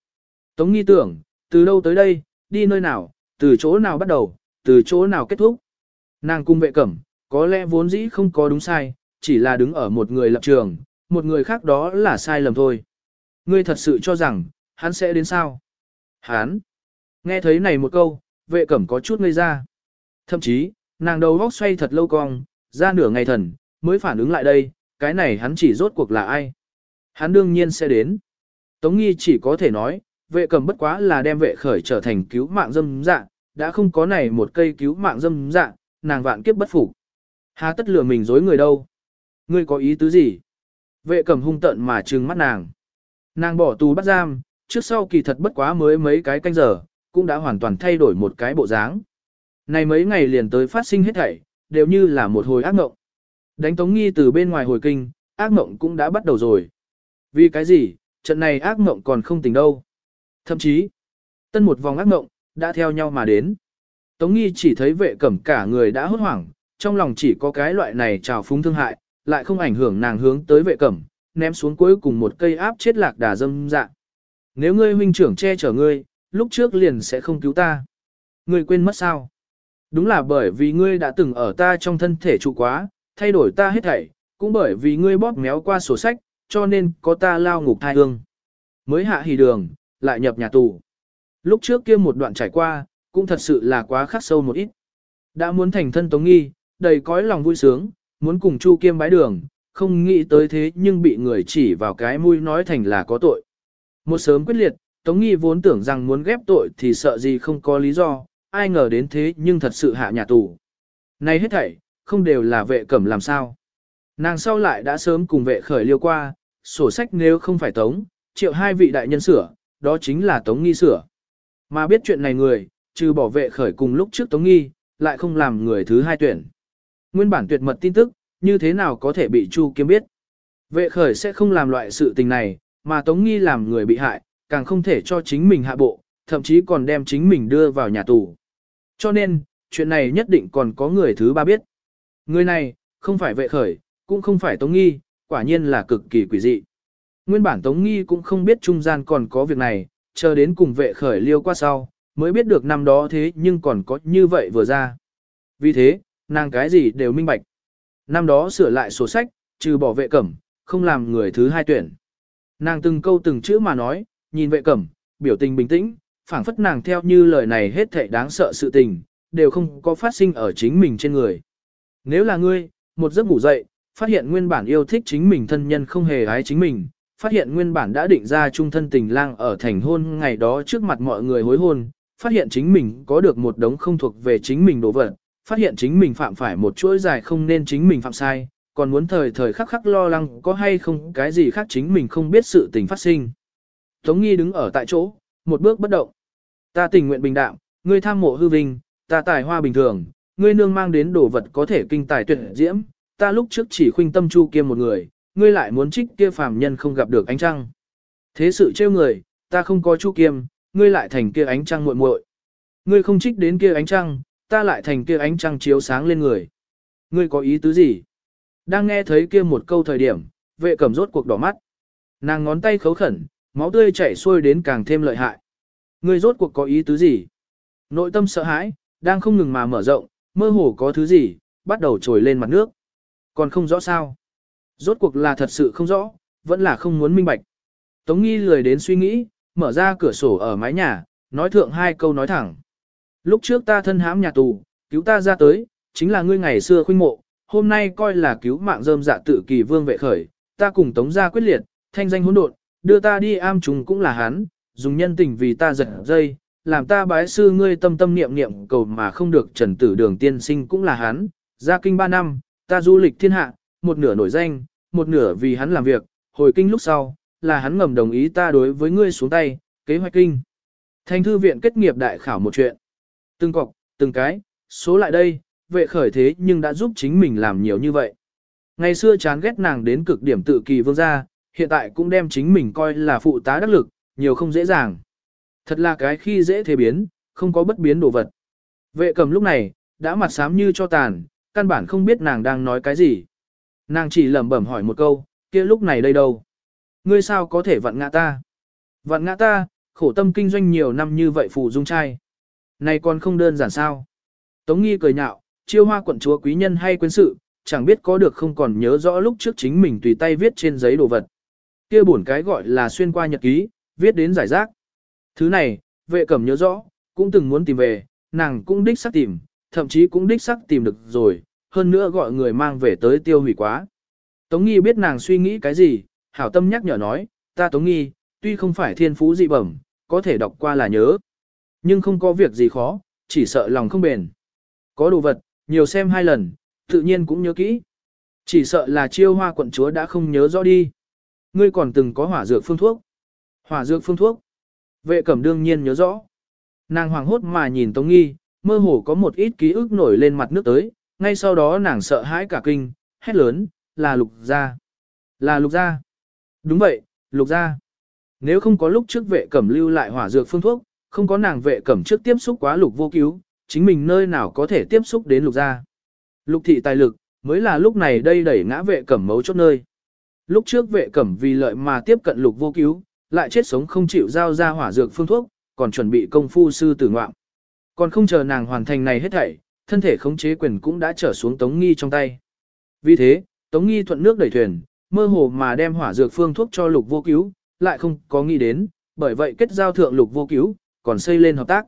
Tống nghi tưởng, từ đâu tới đây, đi nơi nào, từ chỗ nào bắt đầu, từ chỗ nào kết thúc. Nàng cung vệ cẩm, có lẽ vốn dĩ không có đúng sai, chỉ là đứng ở một người lập trường, một người khác đó là sai lầm thôi. Ngươi thật sự cho rằng, hắn sẽ đến sao? Hán Nghe thấy này một câu, vệ cẩm có chút ngây ra. Thậm chí, nàng đầu góc xoay thật lâu cong, ra nửa ngày thần, mới phản ứng lại đây, cái này hắn chỉ rốt cuộc là ai. Hắn đương nhiên sẽ đến. Tống nghi chỉ có thể nói, vệ cầm bất quá là đem vệ khởi trở thành cứu mạng dâm dạ, đã không có này một cây cứu mạng dâm dạ, nàng vạn kiếp bất phục. Há tất lừa mình dối người đâu. Ngươi có ý tứ gì? Vệ cầm hung tận mà trừng mắt nàng. Nàng bỏ tù bắt giam, trước sau kỳ thật bất quá mới mấy cái canh giờ, cũng đã hoàn toàn thay đổi một cái bộ dáng. Này mấy ngày liền tới phát sinh hết thảy, đều như là một hồi ác mộng. Đánh Tống Nghi từ bên ngoài hồi kinh, ác mộng cũng đã bắt đầu rồi. Vì cái gì, trận này ác mộng còn không tỉnh đâu. Thậm chí, tân một vòng ác mộng, đã theo nhau mà đến. Tống Nghi chỉ thấy vệ cẩm cả người đã hốt hoảng, trong lòng chỉ có cái loại này trào phúng thương hại, lại không ảnh hưởng nàng hướng tới vệ cẩm, ném xuống cuối cùng một cây áp chết lạc đà dâm dạng. Nếu ngươi huynh trưởng che chở ngươi, lúc trước liền sẽ không cứu ta. Ngươi quên mất sao? Đúng là bởi vì ngươi đã từng ở ta trong thân thể trụ quá, thay đổi ta hết thảy, cũng bởi vì ngươi bóp méo qua sổ sách, cho nên có ta lao ngục thai hương. Mới hạ hỉ đường, lại nhập nhà tù. Lúc trước kia một đoạn trải qua, cũng thật sự là quá khắc sâu một ít. Đã muốn thành thân Tống Nghi, đầy cõi lòng vui sướng, muốn cùng Chu Kiêm bái đường, không nghĩ tới thế nhưng bị người chỉ vào cái mũi nói thành là có tội. Một sớm quyết liệt, Tống Nghi vốn tưởng rằng muốn ghép tội thì sợ gì không có lý do, ai ngờ đến thế nhưng thật sự hạ nhà tù. Này hết thảy, không đều là vệ cẩm làm sao. Nàng sau lại đã sớm cùng vệ khởi liêu qua, sổ sách nếu không phải tống, triệu hai vị đại nhân sửa, đó chính là tống nghi sửa. Mà biết chuyện này người, trừ bỏ vệ khởi cùng lúc trước tống nghi, lại không làm người thứ hai tuyển. Nguyên bản tuyệt mật tin tức, như thế nào có thể bị Chu Kiếm biết. Vệ khởi sẽ không làm loại sự tình này, mà tống nghi làm người bị hại, càng không thể cho chính mình hạ bộ, thậm chí còn đem chính mình đưa vào nhà tù. Cho nên, chuyện này nhất định còn có người thứ ba biết. Người này, không phải vệ khởi, cũng không phải Tống Nghi, quả nhiên là cực kỳ quỷ dị. Nguyên bản Tống Nghi cũng không biết trung gian còn có việc này, chờ đến cùng vệ khởi liêu qua sau, mới biết được năm đó thế nhưng còn có như vậy vừa ra. Vì thế, nàng cái gì đều minh bạch. Năm đó sửa lại sổ sách, trừ bỏ vệ cẩm, không làm người thứ hai tuyển. Nàng từng câu từng chữ mà nói, nhìn vệ cẩm, biểu tình bình tĩnh, phảng phất nàng theo như lời này hết thảy đáng sợ sự tình, đều không có phát sinh ở chính mình trên người. Nếu là ngươi, một giấc ngủ dậy, phát hiện nguyên bản yêu thích chính mình thân nhân không hề ái chính mình, phát hiện nguyên bản đã định ra chung thân tình lang ở thành hôn ngày đó trước mặt mọi người hối hôn, phát hiện chính mình có được một đống không thuộc về chính mình đồ vật, phát hiện chính mình phạm phải một chuỗi dài không nên chính mình phạm sai, còn muốn thời thời khắc khắc lo lắng có hay không cái gì khác chính mình không biết sự tình phát sinh. Tống nghi đứng ở tại chỗ, một bước bất động. Ta tình nguyện bình đạm, ngươi tham mộ hư vinh, ta tài hoa bình thường, ngươi nương mang đến đồ vật có thể kinh tài tuyệt diễm, ta lúc trước chỉ khuynh tâm chu kiêm một người, ngươi lại muốn trích kia phàm nhân không gặp được ánh trăng. Thế sự trêu người, ta không có chu kiêm, ngươi lại thành kia ánh trăng muội muội. Ngươi không trích đến kia ánh trăng, ta lại thành kia ánh trăng chiếu sáng lên người. Ngươi có ý tứ gì? Đang nghe thấy kia một câu thời điểm, vệ cẩm rốt cuộc đỏ mắt. Nàng ngón tay khấu khẩn, máu tươi chảy xuôi đến càng thêm lợi hại. Ngươi rốt cuộc có ý tứ gì? Nội tâm sợ hãi, đang không ngừng mà mở rộng, mơ hồ có thứ gì, bắt đầu trồi lên mặt nước. Còn không rõ sao. Rốt cuộc là thật sự không rõ, vẫn là không muốn minh bạch. Tống nghi lười đến suy nghĩ, mở ra cửa sổ ở mái nhà, nói thượng hai câu nói thẳng. Lúc trước ta thân hãm nhà tù, cứu ta ra tới, chính là ngươi ngày xưa khuynh mộ, hôm nay coi là cứu mạng rơm dạ tự kỳ vương vệ khởi, ta cùng tống gia quyết liệt, thanh danh hỗn độn, đưa ta đi am trùng cũng là hắn, dùng nhân tình vì ta giật dây, làm ta bái sư ngươi tâm tâm niệm niệm cầu mà không được trần tử đường tiên sinh cũng là hắn, ra kinh ba năm, ta du lịch thiên hạ, một nửa nổi danh, một nửa vì hắn làm việc, hồi kinh lúc sau, là hắn ngầm đồng ý ta đối với ngươi xuống tay, kế hoạch kinh. Thành thư viện kết nghiệp đại khảo một chuyện. Từng cọc, từng cái, số lại đây, vệ khởi thế nhưng đã giúp chính mình làm nhiều như vậy. Ngày xưa chán ghét nàng đến cực điểm tự kỳ vương gia, hiện tại cũng đem chính mình coi là phụ tá đắc lực, nhiều không dễ dàng. Thật là cái khi dễ thế biến, không có bất biến đồ vật. Vệ cầm lúc này, đã mặt xám như cho tàn, căn bản không biết nàng đang nói cái gì. Nàng chỉ lẩm bẩm hỏi một câu, kia lúc này đây đâu? Ngươi sao có thể vặn ngã ta? Vặn ngã ta, khổ tâm kinh doanh nhiều năm như vậy phù dung trai. Này còn không đơn giản sao? Tống nghi cười nhạo, chiêu hoa quận chúa quý nhân hay quên sự, chẳng biết có được không còn nhớ rõ lúc trước chính mình tùy tay viết trên giấy đồ vật. Kia buồn cái gọi là xuyên qua nhật ký, viết đến giải rác. Thứ này, vệ cẩm nhớ rõ, cũng từng muốn tìm về, nàng cũng đích xác tìm, thậm chí cũng đích xác tìm được rồi, hơn nữa gọi người mang về tới tiêu hủy quá. Tống nghi biết nàng suy nghĩ cái gì, hảo tâm nhắc nhở nói, ta Tống nghi, tuy không phải thiên phú dị bẩm, có thể đọc qua là nhớ. Nhưng không có việc gì khó, chỉ sợ lòng không bền. Có đồ vật, nhiều xem hai lần, tự nhiên cũng nhớ kỹ. Chỉ sợ là chiêu hoa quận chúa đã không nhớ rõ đi. Ngươi còn từng có hỏa dược phương thuốc. Hỏa dược phương thuốc. Vệ cẩm đương nhiên nhớ rõ. Nàng hoàng hốt mà nhìn Tống Nghi, mơ hồ có một ít ký ức nổi lên mặt nước tới, ngay sau đó nàng sợ hãi cả kinh, hét lớn, là lục gia. Là lục gia. Đúng vậy, lục gia. Nếu không có lúc trước vệ cẩm lưu lại hỏa dược phương thuốc, không có nàng vệ cẩm trước tiếp xúc quá lục vô cứu, chính mình nơi nào có thể tiếp xúc đến lục gia. Lục thị tài lực, mới là lúc này đây đẩy ngã vệ cẩm mấu chốt nơi. Lúc trước vệ cẩm vì lợi mà tiếp cận lục vô cứu, lại chết sống không chịu giao ra hỏa dược phương thuốc, còn chuẩn bị công phu sư tử ngoạm. Còn không chờ nàng hoàn thành này hết thảy, thân thể khống chế quyền cũng đã trở xuống Tống Nghi trong tay. Vì thế, Tống Nghi thuận nước đẩy thuyền, mơ hồ mà đem hỏa dược phương thuốc cho lục vô cứu, lại không có nghĩ đến, bởi vậy kết giao thượng lục vô cứu, còn xây lên hợp tác.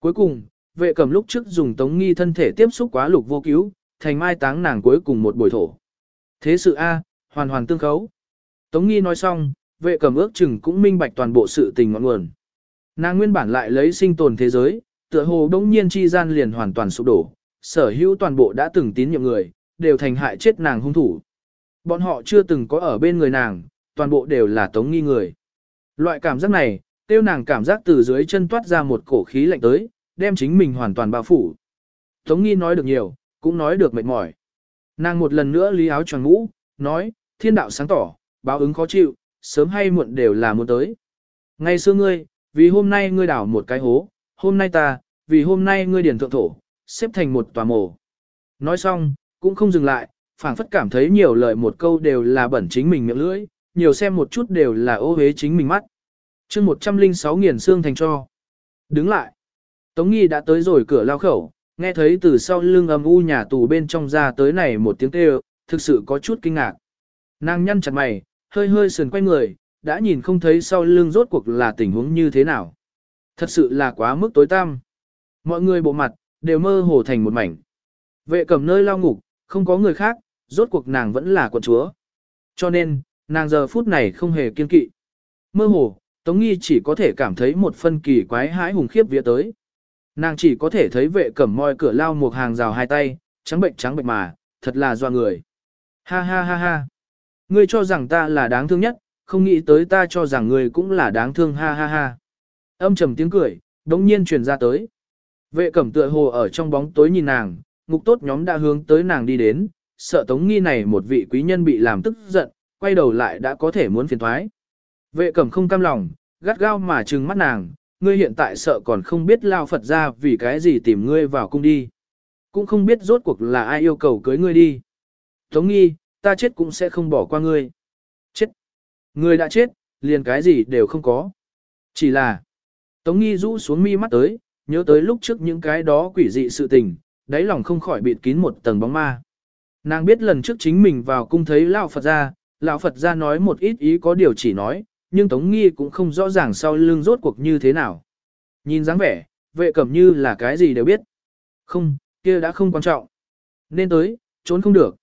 Cuối cùng, vệ cầm lúc trước dùng Tống Nghi thân thể tiếp xúc quá lục vô cứu, thành mai táng nàng cuối cùng một buổi thổ. Thế sự A, hoàn hoàn tương khấu. Tống Nghi nói xong, vệ cầm ước chừng cũng minh bạch toàn bộ sự tình ngọn nguồn. Nàng nguyên bản lại lấy sinh tồn thế giới, tựa hồ đống nhiên chi gian liền hoàn toàn sụp đổ, sở hữu toàn bộ đã từng tín nhiệm người, đều thành hại chết nàng hung thủ. Bọn họ chưa từng có ở bên người nàng, toàn bộ đều là tống nghi người. Loại cảm giác này, tiêu nàng cảm giác từ dưới chân toát ra một cổ khí lạnh tới, đem chính mình hoàn toàn bao phủ. Tống nghi nói được nhiều, cũng nói được mệt mỏi. Nàng một lần nữa lý áo tròn ngũ, nói, thiên đạo sáng tỏ, báo ứng khó chịu, sớm hay muộn đều là muốn tới. Ngày xưa ngươi, vì hôm nay ngươi đảo một cái hố, hôm nay ta, vì hôm nay ngươi điền thượng thổ, xếp thành một tòa mồ. Nói xong, cũng không dừng lại, phảng phất cảm thấy nhiều lời một câu đều là bẩn chính mình miệng lưỡi, nhiều xem một chút đều là ô hế chính mình mắt. chương 106 nghiền xương thành cho. Đứng lại. Tống Nghi đã tới rồi cửa lao khẩu, nghe thấy từ sau lưng âm u nhà tù bên trong ra tới này một tiếng kêu, thực sự có chút kinh ngạc. Nàng nhăn chặt mày, hơi hơi sườn quay người, đã nhìn không thấy sau lưng rốt cuộc là tình huống như thế nào. Thật sự là quá mức tối tăm. Mọi người bộ mặt, đều mơ hồ thành một mảnh. Vệ cầm nơi lao ngục, không có người khác, rốt cuộc nàng vẫn là quận chúa. Cho nên, nàng giờ phút này không hề kiên kỵ. Mơ hồ, Tống Nghi chỉ có thể cảm thấy một phân kỳ quái hãi hùng khiếp vía tới. Nàng chỉ có thể thấy vệ cẩm moi cửa lao một hàng rào hai tay, trắng bệnh trắng bệnh mà, thật là doa người. Ha ha ha ha. Ngươi cho rằng ta là đáng thương nhất, không nghĩ tới ta cho rằng ngươi cũng là đáng thương ha ha ha. Âm trầm tiếng cười, đống nhiên truyền ra tới. Vệ cẩm tựa hồ ở trong bóng tối nhìn nàng, ngục tốt nhóm đã hướng tới nàng đi đến, sợ tống nghi này một vị quý nhân bị làm tức giận, quay đầu lại đã có thể muốn phiền thoái. Vệ cẩm không cam lòng, gắt gao mà trừng mắt nàng, ngươi hiện tại sợ còn không biết lao Phật ra vì cái gì tìm ngươi vào cung đi. Cũng không biết rốt cuộc là ai yêu cầu cưới ngươi đi. Tống nghi, ta chết cũng sẽ không bỏ qua ngươi. Chết. Ngươi đã chết, liền cái gì đều không có. Chỉ là, Tống nghi rũ xuống mi mắt tới, nhớ tới lúc trước những cái đó quỷ dị sự tình, đáy lòng không khỏi bịt kín một tầng bóng ma. Nàng biết lần trước chính mình vào cung thấy lão Phật gia, lão Phật gia nói một ít ý có điều chỉ nói, nhưng Tống Nghi cũng không rõ ràng sau lưng rốt cuộc như thế nào. Nhìn dáng vẻ, vệ cẩm như là cái gì đều biết. Không, kia đã không quan trọng. Nên tới, trốn không được.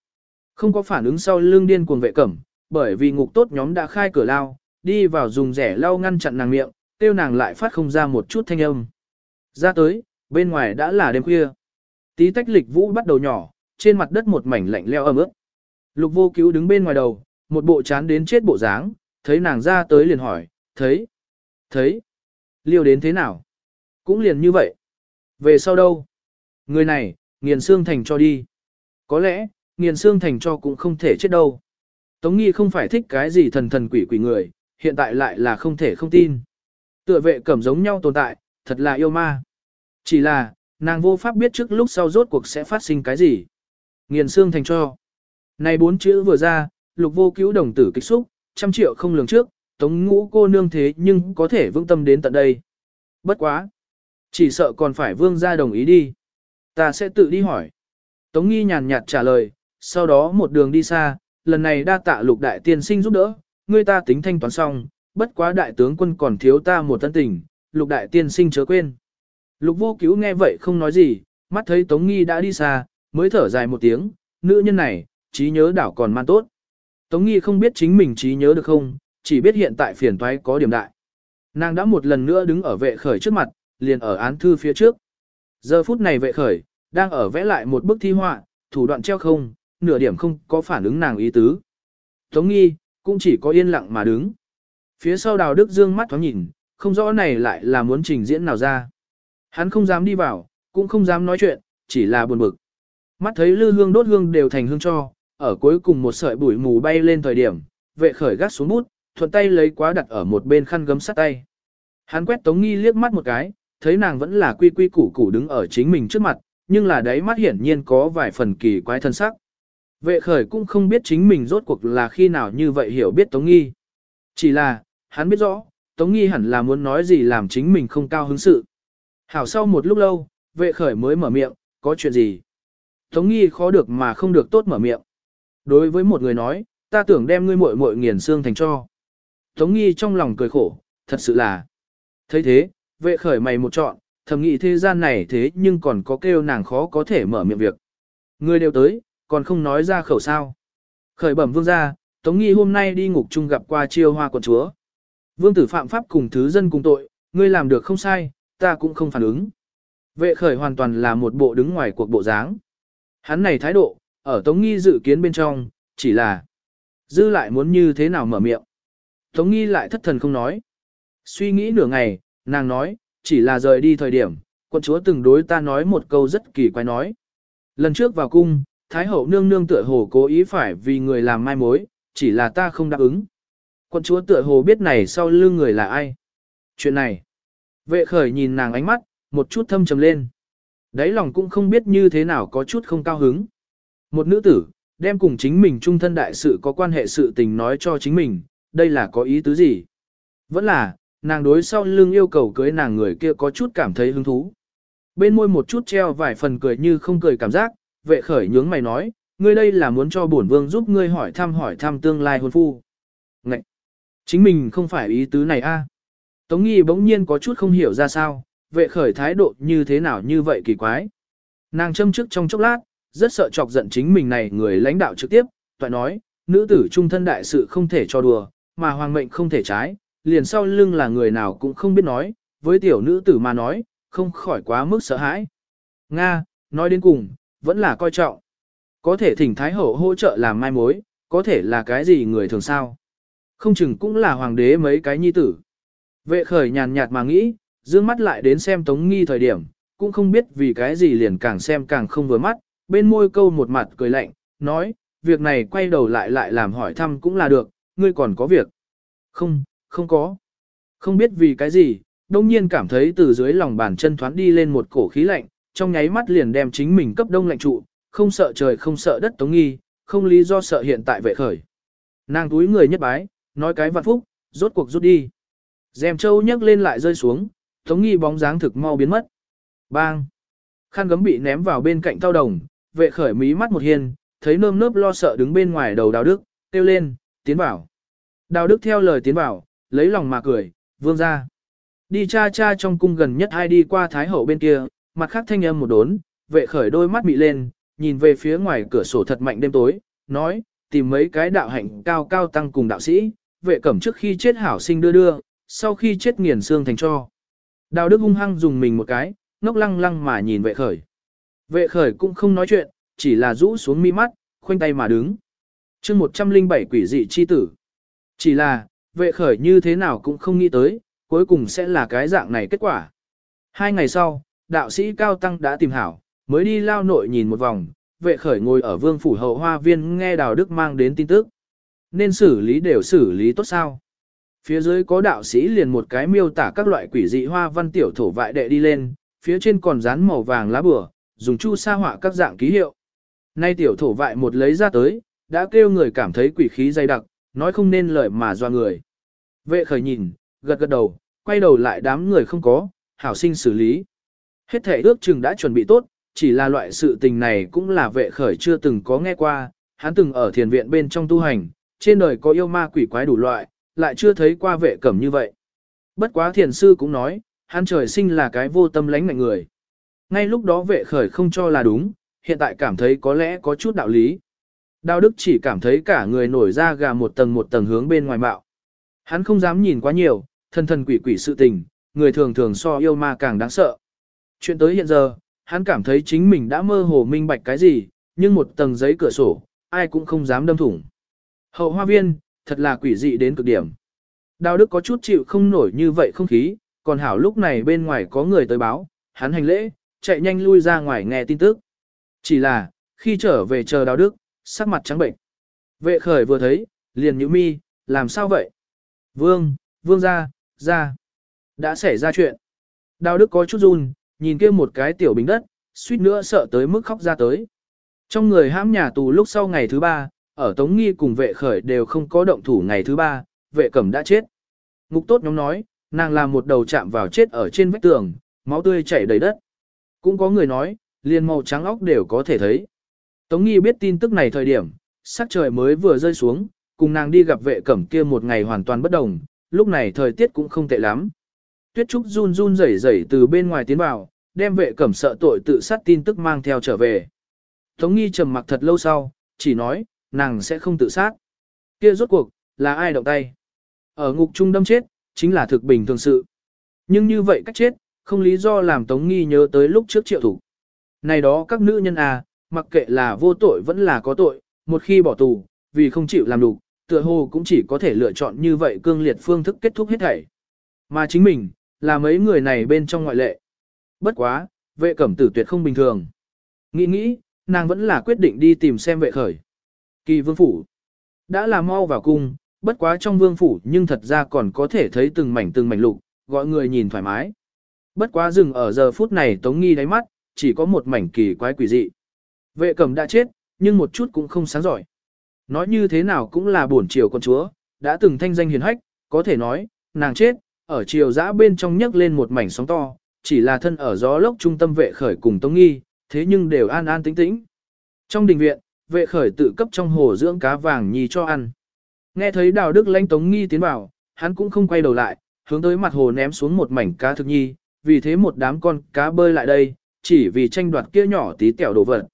Không có phản ứng sau lưng điên cuồng vệ cẩm, bởi vì ngục tốt nhóm đã khai cửa lao, đi vào dùng rẻ lau ngăn chặn nàng miệng, tiêu nàng lại phát không ra một chút thanh âm. Ra tới, bên ngoài đã là đêm khuya. Tí tách lịch vũ bắt đầu nhỏ, trên mặt đất một mảnh lạnh leo ẩm ướt. Lục vô cứu đứng bên ngoài đầu, một bộ chán đến chết bộ dáng, thấy nàng ra tới liền hỏi, thấy, thấy, liêu đến thế nào? Cũng liền như vậy. Về sau đâu? Người này, nghiền xương thành cho đi. Có lẽ, nghiền xương thành cho cũng không thể chết đâu. Tống nghi không phải thích cái gì thần thần quỷ quỷ người, hiện tại lại là không thể không tin. Tựa vệ cẩm giống nhau tồn tại, thật là yêu ma. Chỉ là, nàng vô pháp biết trước lúc sau rốt cuộc sẽ phát sinh cái gì. Nghiền xương thành cho. Này bốn chữ vừa ra, lục vô cứu đồng tử kích xúc, trăm triệu không lường trước, tống ngũ cô nương thế nhưng có thể vững tâm đến tận đây. Bất quá. Chỉ sợ còn phải vương gia đồng ý đi. Ta sẽ tự đi hỏi. Tống nghi nhàn nhạt trả lời, sau đó một đường đi xa, lần này đa tạ lục đại tiên sinh giúp đỡ, người ta tính thanh toán xong, bất quá đại tướng quân còn thiếu ta một tân tình, lục đại tiên sinh chớ quên. Lục vô cứu nghe vậy không nói gì, mắt thấy Tống Nghi đã đi xa, mới thở dài một tiếng, nữ nhân này, trí nhớ đảo còn man tốt. Tống Nghi không biết chính mình trí nhớ được không, chỉ biết hiện tại phiền toái có điểm đại. Nàng đã một lần nữa đứng ở vệ khởi trước mặt, liền ở án thư phía trước. Giờ phút này vệ khởi, đang ở vẽ lại một bức thi họa, thủ đoạn treo không, nửa điểm không có phản ứng nàng ý tứ. Tống Nghi, cũng chỉ có yên lặng mà đứng. Phía sau đào Đức Dương mắt thoáng nhìn, không rõ này lại là muốn trình diễn nào ra. Hắn không dám đi vào, cũng không dám nói chuyện, chỉ là buồn bực. Mắt thấy lư hương đốt hương đều thành hương cho, ở cuối cùng một sợi bụi mù bay lên thời điểm, vệ khởi gắt xuống bút, thuận tay lấy quá đặt ở một bên khăn gấm sát tay. Hắn quét Tống Nghi liếc mắt một cái, thấy nàng vẫn là quy quy củ củ đứng ở chính mình trước mặt, nhưng là đáy mắt hiển nhiên có vài phần kỳ quái thân sắc. Vệ khởi cũng không biết chính mình rốt cuộc là khi nào như vậy hiểu biết Tống Nghi. Chỉ là, hắn biết rõ, Tống Nghi hẳn là muốn nói gì làm chính mình không cao hứng sự. Hảo sau một lúc lâu, vệ khởi mới mở miệng, có chuyện gì? Tống nghi khó được mà không được tốt mở miệng. Đối với một người nói, ta tưởng đem ngươi muội muội nghiền xương thành cho. Tống nghi trong lòng cười khổ, thật sự là. thấy thế, vệ khởi mày một chọn, thầm nghĩ thế gian này thế nhưng còn có kêu nàng khó có thể mở miệng việc. Người đều tới, còn không nói ra khẩu sao. Khởi bẩm vương gia, Tống nghi hôm nay đi ngục chung gặp qua chiêu hoa quận chúa. Vương tử phạm pháp cùng thứ dân cùng tội, ngươi làm được không sai, ta cũng không phản ứng. Vệ khởi hoàn toàn là một bộ đứng ngoài cuộc bộ dáng. Hắn này thái độ, ở Tống Nghi dự kiến bên trong, chỉ là dư lại muốn như thế nào mở miệng. Tống Nghi lại thất thần không nói. Suy nghĩ nửa ngày, nàng nói, chỉ là rời đi thời điểm, quân chúa từng đối ta nói một câu rất kỳ quái nói. Lần trước vào cung, Thái hậu nương nương tựa hồ cố ý phải vì người làm mai mối, chỉ là ta không đáp ứng. Quân chúa tựa hồ biết này sau lưng người là ai. Chuyện này, Vệ khởi nhìn nàng ánh mắt, một chút thâm trầm lên. Đấy lòng cũng không biết như thế nào có chút không cao hứng. Một nữ tử, đem cùng chính mình trung thân đại sự có quan hệ sự tình nói cho chính mình, đây là có ý tứ gì? Vẫn là, nàng đối sau lưng yêu cầu cưới nàng người kia có chút cảm thấy hứng thú. Bên môi một chút treo vài phần cười như không cười cảm giác, vệ khởi nhướng mày nói, ngươi đây là muốn cho bổn vương giúp ngươi hỏi thăm hỏi thăm tương lai hôn phu. Ngậy! Chính mình không phải ý tứ này a. Tống nghi bỗng nhiên có chút không hiểu ra sao, vệ khởi thái độ như thế nào như vậy kỳ quái. Nàng châm trước trong chốc lát, rất sợ chọc giận chính mình này người lãnh đạo trực tiếp, toại nói, nữ tử trung thân đại sự không thể cho đùa, mà hoàng mệnh không thể trái, liền sau lưng là người nào cũng không biết nói, với tiểu nữ tử mà nói, không khỏi quá mức sợ hãi. Nga, nói đến cùng, vẫn là coi trọng. Có thể thỉnh Thái Hậu hỗ trợ làm mai mối, có thể là cái gì người thường sao. Không chừng cũng là hoàng đế mấy cái nhi tử. Vệ khởi nhàn nhạt mà nghĩ, dương mắt lại đến xem Tống Nghi thời điểm, cũng không biết vì cái gì liền càng xem càng không vừa mắt, bên môi câu một mặt cười lạnh, nói, việc này quay đầu lại lại làm hỏi thăm cũng là được, ngươi còn có việc. Không, không có. Không biết vì cái gì, đông nhiên cảm thấy từ dưới lòng bàn chân thoáng đi lên một cổ khí lạnh, trong nháy mắt liền đem chính mình cấp đông lạnh trụ, không sợ trời không sợ đất tống nghi, không lý do sợ hiện tại vệ khởi. Nàng túi người nhất bái, nói cái vạn phúc, rốt cuộc rút đi. Dèm châu nhấc lên lại rơi xuống, tống nghi bóng dáng thực mau biến mất. Bang! Khăn gấm bị ném vào bên cạnh tao đồng, vệ khởi mí mắt một hiên, thấy nơm nớp lo sợ đứng bên ngoài đầu đào đức, kêu lên, tiến bảo. Đào đức theo lời tiến bảo, lấy lòng mà cười, vương ra. Đi cha cha trong cung gần nhất ai đi qua thái hậu bên kia, mặt khác thanh âm một đốn, vệ khởi đôi mắt bị lên, nhìn về phía ngoài cửa sổ thật mạnh đêm tối, nói, tìm mấy cái đạo hạnh cao cao tăng cùng đạo sĩ, vệ cẩm trước khi chết hảo sinh đưa đưa, sau khi chết nghiền xương thành cho. Đào đức hung hăng dùng mình một cái, ngốc lăng lăng mà nhìn vệ khởi. Vệ khởi cũng không nói chuyện, chỉ là rũ xuống mi mắt, khoanh tay mà đứng. chương 107 quỷ dị chi tử. Chỉ là, vệ khởi như thế nào cũng không nghĩ tới, cuối cùng sẽ là cái dạng này kết quả. Hai ngày sau, đạo sĩ Cao Tăng đã tìm hảo, mới đi lao nội nhìn một vòng, vệ khởi ngồi ở vương phủ hậu hoa viên nghe Đào Đức mang đến tin tức. Nên xử lý đều xử lý tốt sao. Phía dưới có đạo sĩ liền một cái miêu tả các loại quỷ dị hoa văn tiểu thổ vại đệ đi lên, phía trên còn dán màu vàng lá bửa, dùng chu sa họa các dạng ký hiệu. Nay tiểu thổ vại một lấy ra tới, đã kêu người cảm thấy quỷ khí dày đặc, nói không nên lời mà doa người. Vệ khởi nhìn, gật gật đầu, quay đầu lại đám người không có, hảo sinh xử lý. Hết thể ước chừng đã chuẩn bị tốt, chỉ là loại sự tình này cũng là vệ khởi chưa từng có nghe qua, hắn từng ở thiền viện bên trong tu hành, trên đời có yêu ma quỷ quái đủ loại, lại chưa thấy qua vệ cẩm như vậy. Bất quá thiền sư cũng nói, hắn trời sinh là cái vô tâm lánh ngạnh người. Ngay lúc đó vệ khởi không cho là đúng, hiện tại cảm thấy có lẽ có chút đạo lý. Đào Đức chỉ cảm thấy cả người nổi ra gà một tầng một tầng hướng bên ngoài bạo. Hắn không dám nhìn quá nhiều, thân thân quỷ quỷ sự tình, người thường thường so yêu ma càng đáng sợ. Chuyện tới hiện giờ, hắn cảm thấy chính mình đã mơ hồ minh bạch cái gì, nhưng một tầng giấy cửa sổ, ai cũng không dám đâm thủng. Hậu hoa viên, thật là quỷ dị đến cực điểm. Đào Đức có chút chịu không nổi như vậy không khí, còn hảo lúc này bên ngoài có người tới báo, hắn hành lễ, chạy nhanh lui ra ngoài nghe tin tức. Chỉ là, khi trở về chờ Đào Đức, sắc mặt trắng bệnh. Vệ khởi vừa thấy, liền nhíu mi, làm sao vậy? Vương, vương ra, ra. Đã xảy ra chuyện. Đào Đức có chút run, nhìn kia một cái tiểu bình đất, suýt nữa sợ tới mức khóc ra tới. Trong người hãm nhà tù lúc sau ngày thứ ba, ở Tống Nghi cùng vệ khởi đều không có động thủ ngày thứ ba, vệ cẩm đã chết. Ngục tốt nhóm nói, nàng làm một đầu chạm vào chết ở trên vách tường, máu tươi chảy đầy đất. Cũng có người nói, liền màu trắng óc đều có thể thấy. Tống Nghi biết tin tức này thời điểm, sắc trời mới vừa rơi xuống, cùng nàng đi gặp vệ cẩm kia một ngày hoàn toàn bất đồng, lúc này thời tiết cũng không tệ lắm. Tuyết Trúc run run rẩy rẩy từ bên ngoài tiến vào, đem vệ cẩm sợ tội tự sát tin tức mang theo trở về. Tống Nghi trầm mặc thật lâu sau, chỉ nói, nàng sẽ không tự sát. Kia rốt cuộc, là ai động tay? Ở ngục trung đâm chết, chính là thực bình thường sự. Nhưng như vậy cách chết, không lý do làm Tống Nghi nhớ tới lúc trước triệu thủ. Này đó các nữ nhân à, mặc kệ là vô tội vẫn là có tội, một khi bỏ tù, vì không chịu làm đủ, tựa hồ cũng chỉ có thể lựa chọn như vậy cương liệt phương thức kết thúc hết thảy. Mà chính mình, là mấy người này bên trong ngoại lệ. Bất quá, vệ cẩm tử tuyệt không bình thường. Nghĩ nghĩ, nàng vẫn là quyết định đi tìm xem vệ khởi. Kỳ vương phủ. Đã là mau vào cung, bất quá trong vương phủ nhưng thật ra còn có thể thấy từng mảnh từng mảnh lục, gọi người nhìn thoải mái. Bất quá dừng ở giờ phút này tống nghi đáy mắt, chỉ có một mảnh kỳ quái quỷ dị. Vệ Cầm đã chết, nhưng một chút cũng không sáng giỏi. Nói như thế nào cũng là buồn triều con chúa, đã từng thanh danh hiền hách, có thể nói, nàng chết, ở triều giã bên trong nhấc lên một mảnh sóng to, chỉ là thân ở gió lốc trung tâm vệ khởi cùng Tống Nghi, thế nhưng đều an an tĩnh tĩnh. Trong đình viện, vệ khởi tự cấp trong hồ dưỡng cá vàng nhì cho ăn. Nghe thấy đào đức lãnh Tống Nghi tiến vào, hắn cũng không quay đầu lại, hướng tới mặt hồ ném xuống một mảnh cá thực nhi, vì thế một đám con cá bơi lại đây, chỉ vì tranh đoạt kia nhỏ tí tẹo đồ vật.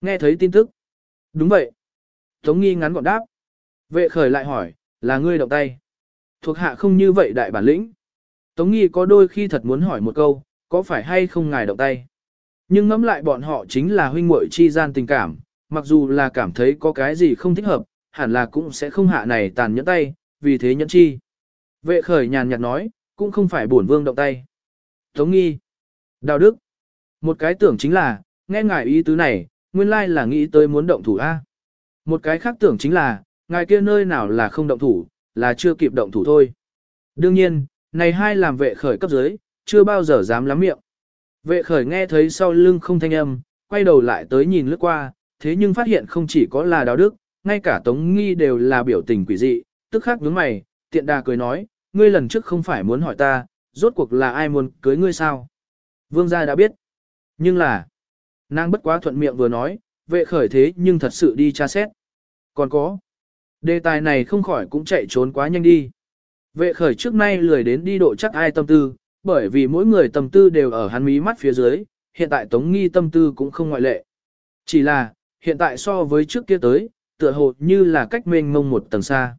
Nghe thấy tin tức. Đúng vậy. Tống nghi ngắn gọn đáp. Vệ khởi lại hỏi, là ngươi động tay. Thuộc hạ không như vậy đại bản lĩnh. Tống nghi có đôi khi thật muốn hỏi một câu, có phải hay không ngài động tay. Nhưng ngẫm lại bọn họ chính là huynh muội chi gian tình cảm, mặc dù là cảm thấy có cái gì không thích hợp, hẳn là cũng sẽ không hạ này tàn nhẫn tay, vì thế nhẫn chi. Vệ khởi nhàn nhạt nói, cũng không phải bổn vương động tay. Tống nghi. Đạo đức. Một cái tưởng chính là, nghe ngài ý tứ này, nguyên lai là nghĩ tới muốn động thủ A. Một cái khác tưởng chính là, ngài kia nơi nào là không động thủ, là chưa kịp động thủ thôi. Đương nhiên, này hai làm vệ khởi cấp dưới, chưa bao giờ dám lắm miệng. Vệ khởi nghe thấy sau lưng không thanh âm, quay đầu lại tới nhìn lướt qua, thế nhưng phát hiện không chỉ có là đạo đức, ngay cả tống nghi đều là biểu tình quỷ dị, tức khắc nhướng mày, tiện đà cười nói, ngươi lần trước không phải muốn hỏi ta, rốt cuộc là ai muốn cưới ngươi sao? Vương gia đã biết. Nhưng là, nàng bất quá thuận miệng vừa nói, vệ khởi thế nhưng thật sự đi tra xét. Còn có, đề tài này không khỏi cũng chạy trốn quá nhanh đi. Vệ khởi trước nay lười đến đi độ chắc ai tâm tư, bởi vì mỗi người tâm tư đều ở hắn mí mắt phía dưới, hiện tại Tống Nghi tâm tư cũng không ngoại lệ. Chỉ là, hiện tại so với trước kia tới, tựa hồ như là cách mênh mông một tầng xa.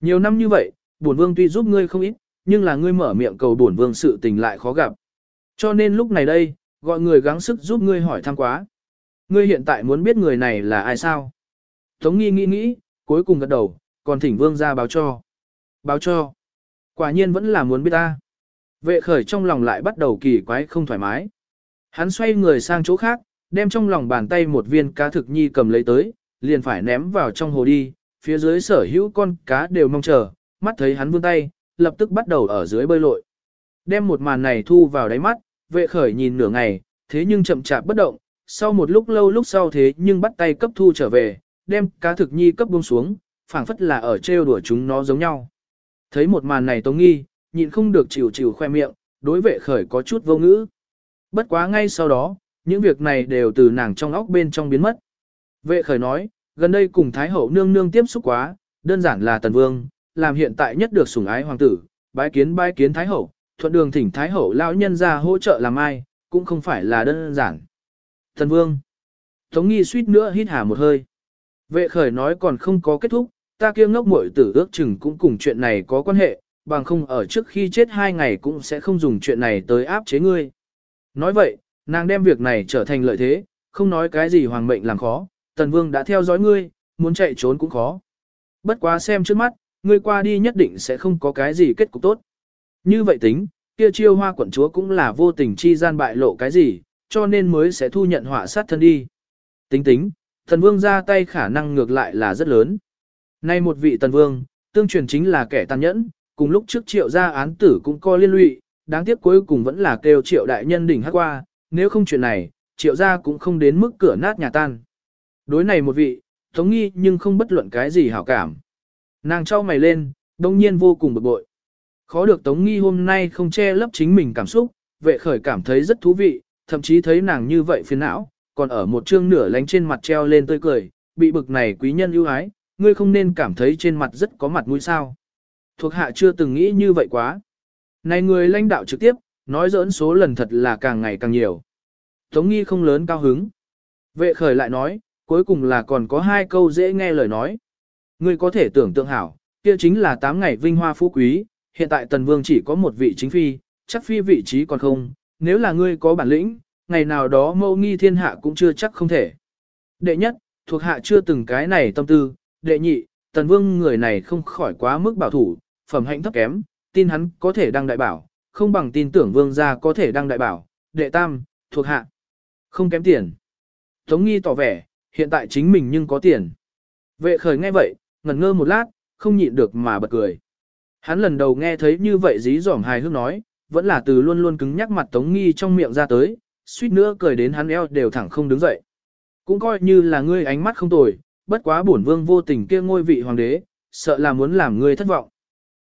Nhiều năm như vậy, bổn vương tuy giúp ngươi không ít, nhưng là ngươi mở miệng cầu bổn vương sự tình lại khó gặp. Cho nên lúc này đây, gọi người gắng sức giúp ngươi hỏi thăm quá. Ngươi hiện tại muốn biết người này là ai sao? Tống nghi nghĩ nghĩ, cuối cùng gật đầu, còn thỉnh vương ra báo cho. Báo cho. Quả nhiên vẫn là muốn biết ta. Vệ khởi trong lòng lại bắt đầu kỳ quái không thoải mái. Hắn xoay người sang chỗ khác, đem trong lòng bàn tay một viên cá thực nhi cầm lấy tới, liền phải ném vào trong hồ đi, phía dưới sở hữu con cá đều mong chờ, mắt thấy hắn vươn tay, lập tức bắt đầu ở dưới bơi lội. Đem một màn này thu vào đáy mắt, vệ khởi nhìn nửa ngày, thế nhưng chậm chạp bất động, sau một lúc lâu lúc sau thế nhưng bắt tay cấp thu trở về, đem cá thực nhi cấp buông xuống, phảng phất là ở trêu đùa chúng nó giống nhau. Thấy một màn này Tống Nghi, nhịn không được chịu chịu khoe miệng, đối vệ khởi có chút vô ngữ. Bất quá ngay sau đó, những việc này đều từ nàng trong óc bên trong biến mất. Vệ khởi nói, gần đây cùng Thái Hậu nương nương tiếp xúc quá, đơn giản là Tần Vương, làm hiện tại nhất được sủng ái hoàng tử, bái kiến bái kiến Thái Hậu, thuận đường thỉnh Thái Hậu lão nhân ra hỗ trợ làm ai, cũng không phải là đơn giản. thần Vương, Tống Nghi suýt nữa hít hà một hơi. Vệ khởi nói còn không có kết thúc, ta kia ngốc muội tử ước chừng cũng cùng chuyện này có quan hệ, bằng không ở trước khi chết hai ngày cũng sẽ không dùng chuyện này tới áp chế ngươi. Nói vậy, nàng đem việc này trở thành lợi thế, không nói cái gì hoàng mệnh làm khó, tần vương đã theo dõi ngươi, muốn chạy trốn cũng khó. Bất quá xem trước mắt, ngươi qua đi nhất định sẽ không có cái gì kết cục tốt. Như vậy tính, kia chiêu hoa quận chúa cũng là vô tình chi gian bại lộ cái gì, cho nên mới sẽ thu nhận họa sát thân đi. Tính tính, thần vương ra tay khả năng ngược lại là rất lớn. Nay một vị thần vương, tương truyền chính là kẻ tàn nhẫn, cùng lúc trước triệu ra án tử cũng có liên lụy, đáng tiếc cuối cùng vẫn là kêu triệu đại nhân đỉnh hát qua, nếu không chuyện này, triệu ra cũng không đến mức cửa nát nhà tan. Đối này một vị, thống nghi nhưng không bất luận cái gì hảo cảm. Nàng trao mày lên, đông nhiên vô cùng bực bội. Khó được Tống Nghi hôm nay không che lấp chính mình cảm xúc, vệ khởi cảm thấy rất thú vị, thậm chí thấy nàng như vậy phiền não, còn ở một chương nửa lánh trên mặt treo lên tươi cười, bị bực này quý nhân ưu ái, ngươi không nên cảm thấy trên mặt rất có mặt mũi sao. Thuộc hạ chưa từng nghĩ như vậy quá. Này người lãnh đạo trực tiếp, nói dỡn số lần thật là càng ngày càng nhiều. Tống nghi không lớn cao hứng. Vệ khởi lại nói, cuối cùng là còn có hai câu dễ nghe lời nói. Ngươi có thể tưởng tượng hảo, kia chính là 8 ngày vinh hoa phú quý, hiện tại tần vương chỉ có một vị chính phi, chắc phi vị trí còn không, nếu là ngươi có bản lĩnh, ngày nào đó mâu nghi thiên hạ cũng chưa chắc không thể. Đệ nhất, thuộc hạ chưa từng cái này tâm tư, đệ nhị, tần vương người này không khỏi quá mức bảo thủ, phẩm hạnh thấp kém, tin hắn có thể đăng đại bảo, không bằng tin tưởng vương gia có thể đăng đại bảo, đệ tam, thuộc hạ. Không kém tiền. Tống nghi tỏ vẻ, hiện tại chính mình nhưng có tiền. Vệ khởi nghe vậy, ngẩn ngơ một lát, không nhịn được mà bật cười. Hắn lần đầu nghe thấy như vậy dí dỏm hài hước nói, vẫn là từ luôn luôn cứng nhắc mặt Tống Nghi trong miệng ra tới, suýt nữa cười đến hắn eo đều thẳng không đứng dậy. Cũng coi như là ngươi ánh mắt không tồi, bất quá bổn vương vô tình kia ngôi vị hoàng đế, sợ là muốn làm ngươi thất vọng.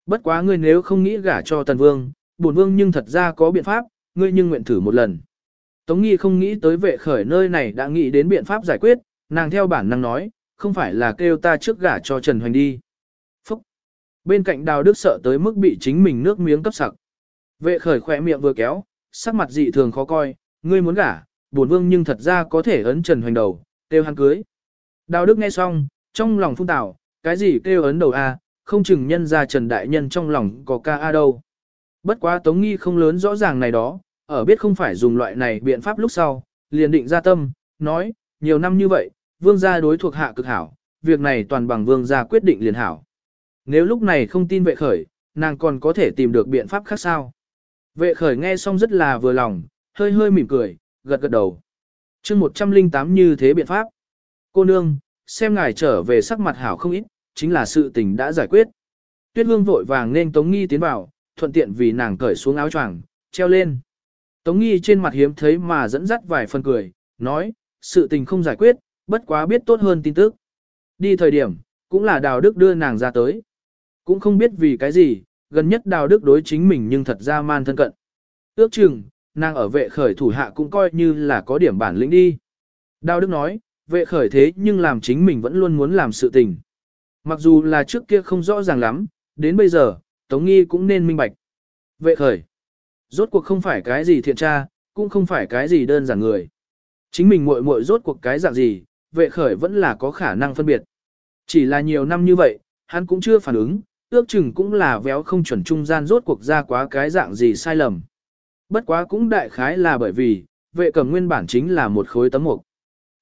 Bất quá ngươi nếu không nghĩ gả cho tần vương, bổn vương nhưng thật ra có biện pháp, ngươi nhưng nguyện thử một lần. Tống nghi không nghĩ tới vệ khởi nơi này đã nghĩ đến biện pháp giải quyết, nàng theo bản năng nói, không phải là kêu ta trước gả cho Trần Hoành đi. Phúc! Bên cạnh đào đức sợ tới mức bị chính mình nước miếng cấp sặc. Vệ khởi khỏe miệng vừa kéo, sắc mặt dị thường khó coi, ngươi muốn gả, buồn vương nhưng thật ra có thể ấn Trần Hoành đầu, kêu hắn cưới. Đào Đức nghe xong, trong lòng phung tảo, cái gì kêu ấn đầu a, không chừng nhân ra Trần Đại Nhân trong lòng có ca a đâu. Bất quá Tống Nghi không lớn rõ ràng này đó, ở biết không phải dùng loại này biện pháp lúc sau, liền định ra tâm, nói, nhiều năm như vậy, vương gia đối thuộc hạ cực hảo, việc này toàn bằng vương gia quyết định liền hảo. Nếu lúc này không tin vệ khởi, nàng còn có thể tìm được biện pháp khác sao. Vệ khởi nghe xong rất là vừa lòng, hơi hơi mỉm cười, gật gật đầu. chương 108 như thế biện pháp. Cô nương, xem ngài trở về sắc mặt hảo không ít, chính là sự tình đã giải quyết. Tuyết hương vội vàng nên Tống Nghi tiến vào, thuận tiện vì nàng cởi xuống áo choàng, treo lên. Tống Nghi trên mặt hiếm thấy mà dẫn dắt vài phần cười, nói, sự tình không giải quyết, bất quá biết tốt hơn tin tức. Đi thời điểm, cũng là Đào Đức đưa nàng ra tới. Cũng không biết vì cái gì, gần nhất Đào Đức đối chính mình nhưng thật ra man thân cận. Ước chừng, nàng ở vệ khởi thủ hạ cũng coi như là có điểm bản lĩnh đi. Đào Đức nói, vệ khởi thế nhưng làm chính mình vẫn luôn muốn làm sự tình. Mặc dù là trước kia không rõ ràng lắm, đến bây giờ, Tống Nghi cũng nên minh bạch. Vệ khởi, rốt cuộc không phải cái gì thiện tra, cũng không phải cái gì đơn giản người. Chính mình muội muội rốt cuộc cái dạng gì, vệ khởi vẫn là có khả năng phân biệt. Chỉ là nhiều năm như vậy, hắn cũng chưa phản ứng, ước chừng cũng là véo không chuẩn trung gian rốt cuộc ra quá cái dạng gì sai lầm. Bất quá cũng đại khái là bởi vì, vệ cẩm nguyên bản chính là một khối tấm mục.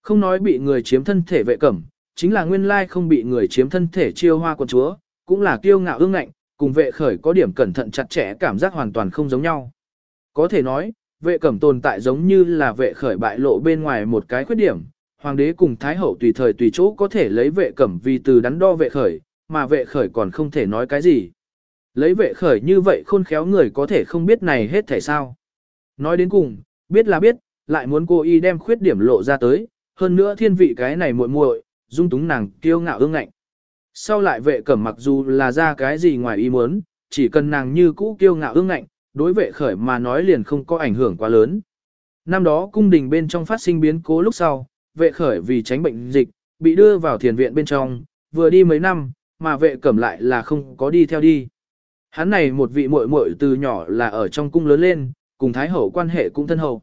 Không nói bị người chiếm thân thể vệ cẩm, chính là nguyên lai không bị người chiếm thân thể chiêu hoa quân chúa, cũng là kiêu ngạo ương ngạnh, cùng vệ khởi có điểm cẩn thận chặt chẽ cảm giác hoàn toàn không giống nhau. Có thể nói, vệ cẩm tồn tại giống như là vệ khởi bại lộ bên ngoài một cái khuyết điểm, hoàng đế cùng thái hậu tùy thời tùy chỗ có thể lấy vệ cẩm vì từ đắn đo vệ khởi, mà vệ khởi còn không thể nói cái gì. Lấy vệ khởi như vậy khôn khéo người có thể không biết này hết thể sao. Nói đến cùng, biết là biết, lại muốn cô y đem khuyết điểm lộ ra tới, hơn nữa thiên vị cái này muội muội, dung túng nàng kiêu ngạo ương ngạnh. Sau lại vệ cẩm mặc dù là ra cái gì ngoài ý muốn, chỉ cần nàng như cũ kiêu ngạo ương ngạnh, đối vệ khởi mà nói liền không có ảnh hưởng quá lớn. Năm đó cung đình bên trong phát sinh biến cố lúc sau, vệ khởi vì tránh bệnh dịch, bị đưa vào thiền viện bên trong, vừa đi mấy năm, mà vệ cẩm lại là không có đi theo đi. Hắn này một vị muội muội từ nhỏ là ở trong cung lớn lên, cùng Thái Hậu quan hệ cũng thân hậu.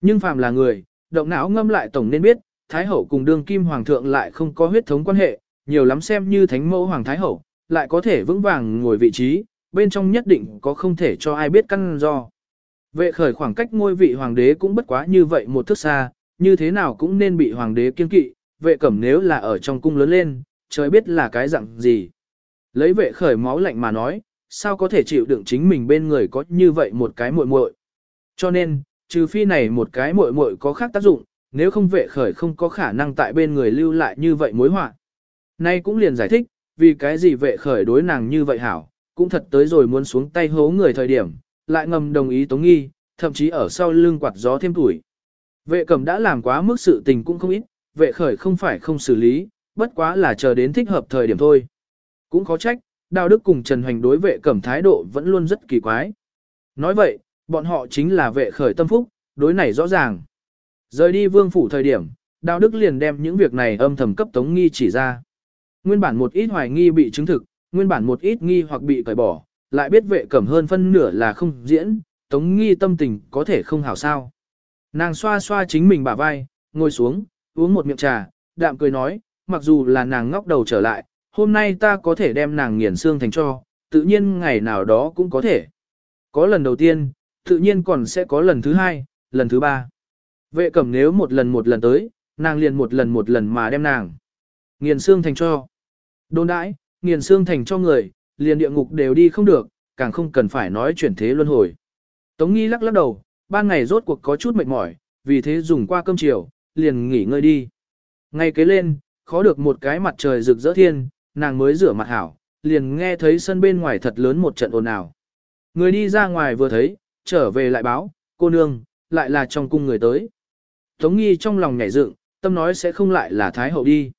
Nhưng phàm là người, động não ngâm lại tổng nên biết, Thái Hậu cùng đương kim Hoàng thượng lại không có huyết thống quan hệ, nhiều lắm xem như thánh mẫu Hoàng Thái Hậu, lại có thể vững vàng ngồi vị trí, bên trong nhất định có không thể cho ai biết căn do. Vệ khởi khoảng cách ngôi vị hoàng đế cũng bất quá như vậy một thước xa, như thế nào cũng nên bị hoàng đế kiên kỵ, vệ cẩm nếu là ở trong cung lớn lên, trời biết là cái dạng gì. Lấy vệ khởi máu lạnh mà nói, sao có thể chịu đựng chính mình bên người có như vậy một cái muội muội. Cho nên, trừ phi này một cái muội muội có khác tác dụng, nếu không vệ khởi không có khả năng tại bên người lưu lại như vậy mối họa. Nay cũng liền giải thích, vì cái gì vệ khởi đối nàng như vậy hảo, cũng thật tới rồi muốn xuống tay hố người thời điểm, lại ngầm đồng ý tống nghi, thậm chí ở sau lưng quạt gió thêm tuổi. Vệ cầm đã làm quá mức sự tình cũng không ít, vệ khởi không phải không xử lý, bất quá là chờ đến thích hợp thời điểm thôi. Cũng khó trách, Đào Đức cùng Trần Hoành đối vệ cẩm thái độ vẫn luôn rất kỳ quái. Nói vậy, bọn họ chính là vệ khởi tâm phúc, đối này rõ ràng. Rời đi vương phủ thời điểm, Đào Đức liền đem những việc này âm thầm cấp Tống Nghi chỉ ra. Nguyên bản một ít hoài nghi bị chứng thực, nguyên bản một ít nghi hoặc bị cởi bỏ, lại biết vệ cẩm hơn phân nửa là không diễn, Tống Nghi tâm tình có thể không hảo sao. Nàng xoa xoa chính mình bả vai, ngồi xuống, uống một miệng trà, đạm cười nói, mặc dù là nàng ngóc đầu trở lại, hôm nay ta có thể đem nàng nghiền xương thành cho, tự nhiên ngày nào đó cũng có thể. Có lần đầu tiên, tự nhiên còn sẽ có lần thứ hai, lần thứ ba. Vệ cẩm nếu một lần một lần tới, nàng liền một lần một lần mà đem nàng. Nghiền xương thành cho. Đôn đãi, nghiền xương thành cho người, liền địa ngục đều đi không được, càng không cần phải nói chuyển thế luân hồi. Tống nghi lắc lắc đầu, ban ngày rốt cuộc có chút mệt mỏi, vì thế dùng qua cơm chiều, liền nghỉ ngơi đi. Ngay kế lên, khó được một cái mặt trời rực rỡ thiên, nàng mới rửa mặt hảo, liền nghe thấy sân bên ngoài thật lớn một trận ồn ào. Người đi ra ngoài vừa thấy, trở về lại báo, cô nương, lại là trong cung người tới. Tống nghi trong lòng nhảy dựng, tâm nói sẽ không lại là Thái Hậu đi.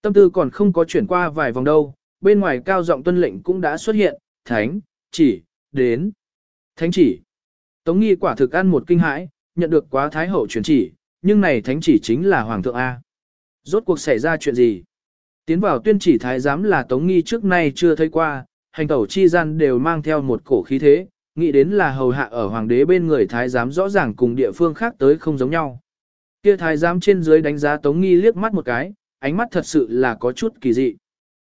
Tâm tư còn không có chuyển qua vài vòng đâu, bên ngoài cao giọng tuân lệnh cũng đã xuất hiện, thánh, chỉ, đến. Thánh chỉ. Tống nghi quả thực ăn một kinh hãi, nhận được quá Thái Hậu truyền chỉ, nhưng này thánh chỉ chính là Hoàng thượng A. Rốt cuộc xảy ra chuyện gì? Tiến vào tuyên chỉ thái giám là Tống Nghi trước nay chưa thấy qua, hành tẩu chi gian đều mang theo một cổ khí thế, nghĩ đến là hầu hạ ở hoàng đế bên người thái giám rõ ràng cùng địa phương khác tới không giống nhau. Kia thái giám trên dưới đánh giá Tống Nghi liếc mắt một cái, ánh mắt thật sự là có chút kỳ dị.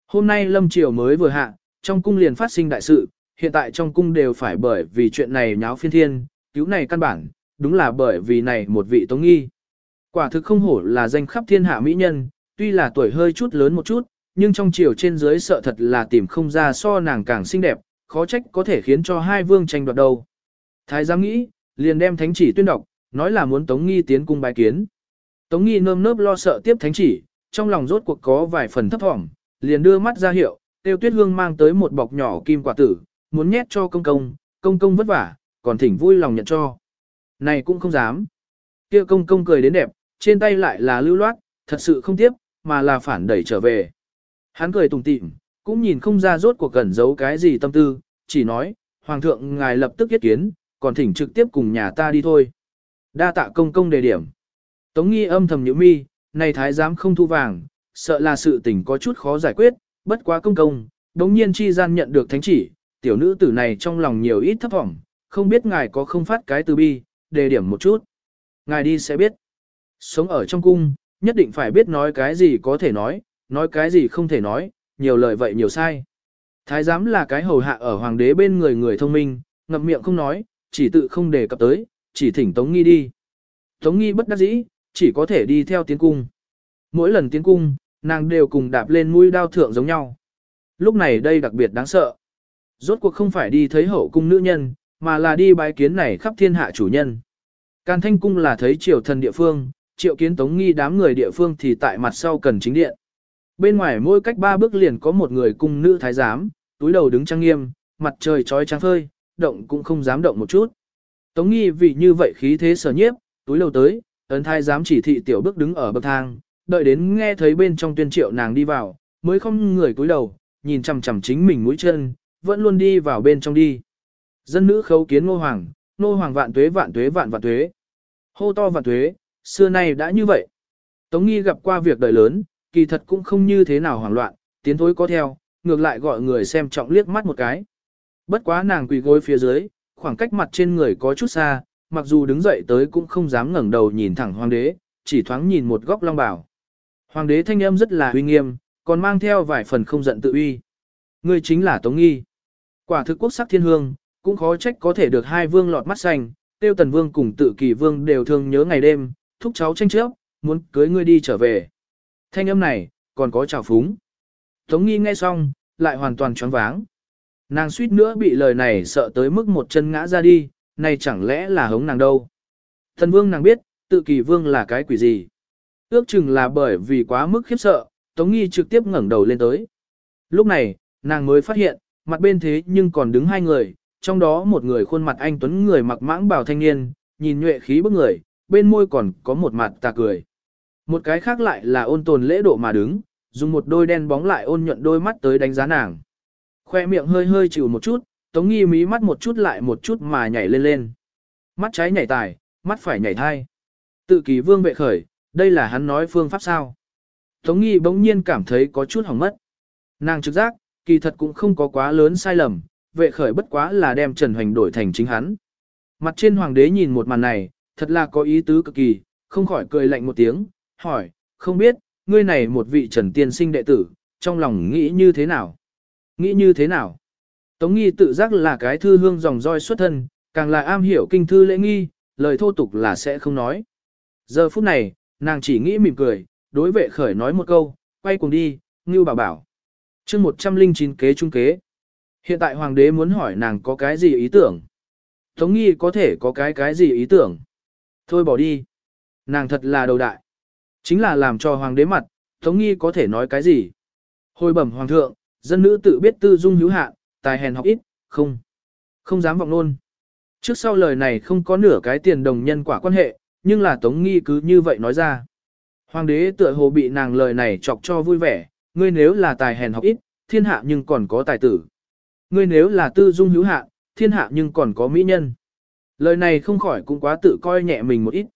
Hôm nay lâm triều mới vừa hạ, trong cung liền phát sinh đại sự, hiện tại trong cung đều phải bởi vì chuyện này nháo phiên thiên, cứu này căn bản, đúng là bởi vì này một vị Tống Nghi. Quả thực không hổ là danh khắp thiên hạ mỹ nhân, tuy là tuổi hơi chút lớn một chút, nhưng trong chiều trên dưới sợ thật là tìm không ra so nàng càng xinh đẹp, khó trách có thể khiến cho hai vương tranh đoạt đầu. Thái giám nghĩ, liền đem thánh chỉ tuyên đọc, nói là muốn Tống Nghi tiến cung bài kiến. Tống Nghi nơm nớp lo sợ tiếp thánh chỉ, trong lòng rốt cuộc có vài phần thấp thỏm, liền đưa mắt ra hiệu, tiêu tuyết hương mang tới một bọc nhỏ kim quả tử, muốn nhét cho công công, công công vất vả, còn thỉnh vui lòng nhận cho. Này cũng không dám. kia công công cười đến đẹp, trên tay lại là lưu loát, thật sự không tiếp, mà là phản đẩy trở về. Hắn cười tùng tịm, cũng nhìn không ra rốt cuộc cẩn giấu cái gì tâm tư, chỉ nói, Hoàng thượng ngài lập tức yết kiến, còn thỉnh trực tiếp cùng nhà ta đi thôi. Đa tạ công công đề điểm. Tống nghi âm thầm nhíu mi, này thái giám không thu vàng, sợ là sự tình có chút khó giải quyết, bất quá công công, đống nhiên chi gian nhận được thánh chỉ, tiểu nữ tử này trong lòng nhiều ít thấp vọng, không biết ngài có không phát cái từ bi, đề điểm một chút. Ngài đi sẽ biết. Sống ở trong cung, nhất định phải biết nói cái gì có thể nói, nói cái gì không thể nói, nhiều lời vậy nhiều sai. Thái giám là cái hầu hạ ở hoàng đế bên người người thông minh, ngậm miệng không nói, chỉ tự không đề cập tới, chỉ thỉnh Tống Nghi đi. Tống Nghi bất đắc dĩ, chỉ có thể đi theo tiến cung. Mỗi lần tiến cung, nàng đều cùng đạp lên mũi đao thượng giống nhau. Lúc này đây đặc biệt đáng sợ. Rốt cuộc không phải đi thấy hậu cung nữ nhân, mà là đi bái kiến này khắp thiên hạ chủ nhân. Càn thanh cung là thấy triều thần địa phương, triệu kiến tống nghi đám người địa phương thì tại mặt sau cần chính điện. Bên ngoài mỗi cách ba bước liền có một người cung nữ thái giám, túi đầu đứng trang nghiêm, mặt trời trói trắng phơi, động cũng không dám động một chút. Tống nghi vì như vậy khí thế sở nhiếp, túi đầu tới, ấn thái giám chỉ thị tiểu bước đứng ở bậc thang, đợi đến nghe thấy bên trong tuyên triệu nàng đi vào, mới không người túi đầu, nhìn chằm chằm chính mình mũi chân, vẫn luôn đi vào bên trong đi. Dân nữ khấu kiến ngô hoàng, ngô hoàng vạn tuế vạn tuế vạn vạn tuế. Hô to vạn tuế, xưa nay đã như vậy. Tống nghi gặp qua việc đời lớn, kỳ thật cũng không như thế nào hoảng loạn, tiến thối có theo, ngược lại gọi người xem trọng liếc mắt một cái. Bất quá nàng quỳ gối phía dưới, khoảng cách mặt trên người có chút xa, mặc dù đứng dậy tới cũng không dám ngẩng đầu nhìn thẳng hoàng đế, chỉ thoáng nhìn một góc long bảo. Hoàng đế thanh âm rất là uy nghiêm, còn mang theo vài phần không giận tự uy. Ngươi chính là Tống Nghi. Quả thực quốc sắc thiên hương, cũng khó trách có thể được hai vương lọt mắt xanh, tiêu tần vương cùng tự kỳ vương đều thường nhớ ngày đêm, thúc cháu tranh chấp, muốn cưới ngươi đi trở về. Thanh âm này, còn có trào phúng. Tống nghi nghe xong, lại hoàn toàn choáng váng. Nàng suýt nữa bị lời này sợ tới mức một chân ngã ra đi, này chẳng lẽ là hống nàng đâu. Thần vương nàng biết, tự kỳ vương là cái quỷ gì. Ước chừng là bởi vì quá mức khiếp sợ, Tống nghi trực tiếp ngẩng đầu lên tới. Lúc này, nàng mới phát hiện, mặt bên thế nhưng còn đứng hai người, trong đó một người khuôn mặt anh tuấn người mặc mãng bào thanh niên, nhìn nhuệ khí bức người, bên môi còn có một mặt tà cười. Một cái khác lại là ôn tồn lễ độ mà đứng, dùng một đôi đen bóng lại ôn nhuận đôi mắt tới đánh giá nàng. Khoe miệng hơi hơi chịu một chút, tống nghi mí mắt một chút lại một chút mà nhảy lên lên. Mắt trái nhảy tài, mắt phải nhảy thai. Tự kỳ vương vệ khởi, đây là hắn nói phương pháp sao. Tống nghi bỗng nhiên cảm thấy có chút hỏng mất. Nàng trực giác, kỳ thật cũng không có quá lớn sai lầm, vệ khởi bất quá là đem Trần Hoành đổi thành chính hắn. Mặt trên hoàng đế nhìn một màn này, thật là có ý tứ cực kỳ, không khỏi cười lạnh một tiếng, hỏi, không biết, ngươi này một vị Trần Tiên sinh đệ tử, trong lòng nghĩ như thế nào? Nghĩ như thế nào? Tống nghi tự giác là cái thư hương dòng roi xuất thân, càng là am hiểu kinh thư lễ nghi, lời thô tục là sẽ không nói. Giờ phút này, nàng chỉ nghĩ mỉm cười, đối vệ khởi nói một câu, quay cùng đi, ngưu bảo bảo chương 109 kế trung kế. Hiện tại hoàng đế muốn hỏi nàng có cái gì ý tưởng. Tống nghi có thể có cái cái gì ý tưởng. Thôi bỏ đi. Nàng thật là đầu đại. Chính là làm cho hoàng đế mặt, Tống nghi có thể nói cái gì. Hồi bẩm hoàng thượng, dân nữ tự biết tư dung hữu hạ tài hèn học ít, không. Không dám vọng luôn. Trước sau lời này không có nửa cái tiền đồng nhân quả quan hệ, nhưng là Tống nghi cứ như vậy nói ra. Hoàng đế tựa hồ bị nàng lời này chọc cho vui vẻ, ngươi nếu là tài hèn học ít, thiên hạ nhưng còn có tài tử. Ngươi nếu là tư dung hữu hạ, thiên hạ nhưng còn có mỹ nhân. Lời này không khỏi cũng quá tự coi nhẹ mình một ít.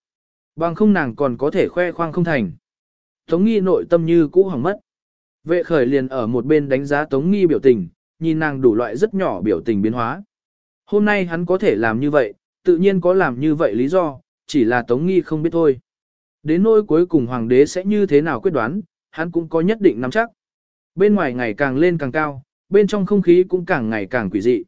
Bằng không nàng còn có thể khoe khoang không thành. Tống nghi nội tâm như cũ hỏng mất. Vệ khởi liền ở một bên đánh giá Tống nghi biểu tình, nhìn nàng đủ loại rất nhỏ biểu tình biến hóa. Hôm nay hắn có thể làm như vậy, tự nhiên có làm như vậy lý do, chỉ là Tống nghi không biết thôi. Đến nỗi cuối cùng hoàng đế sẽ như thế nào quyết đoán, hắn cũng có nhất định nắm chắc. Bên ngoài ngày càng lên càng cao, bên trong không khí cũng càng ngày càng quỷ dị.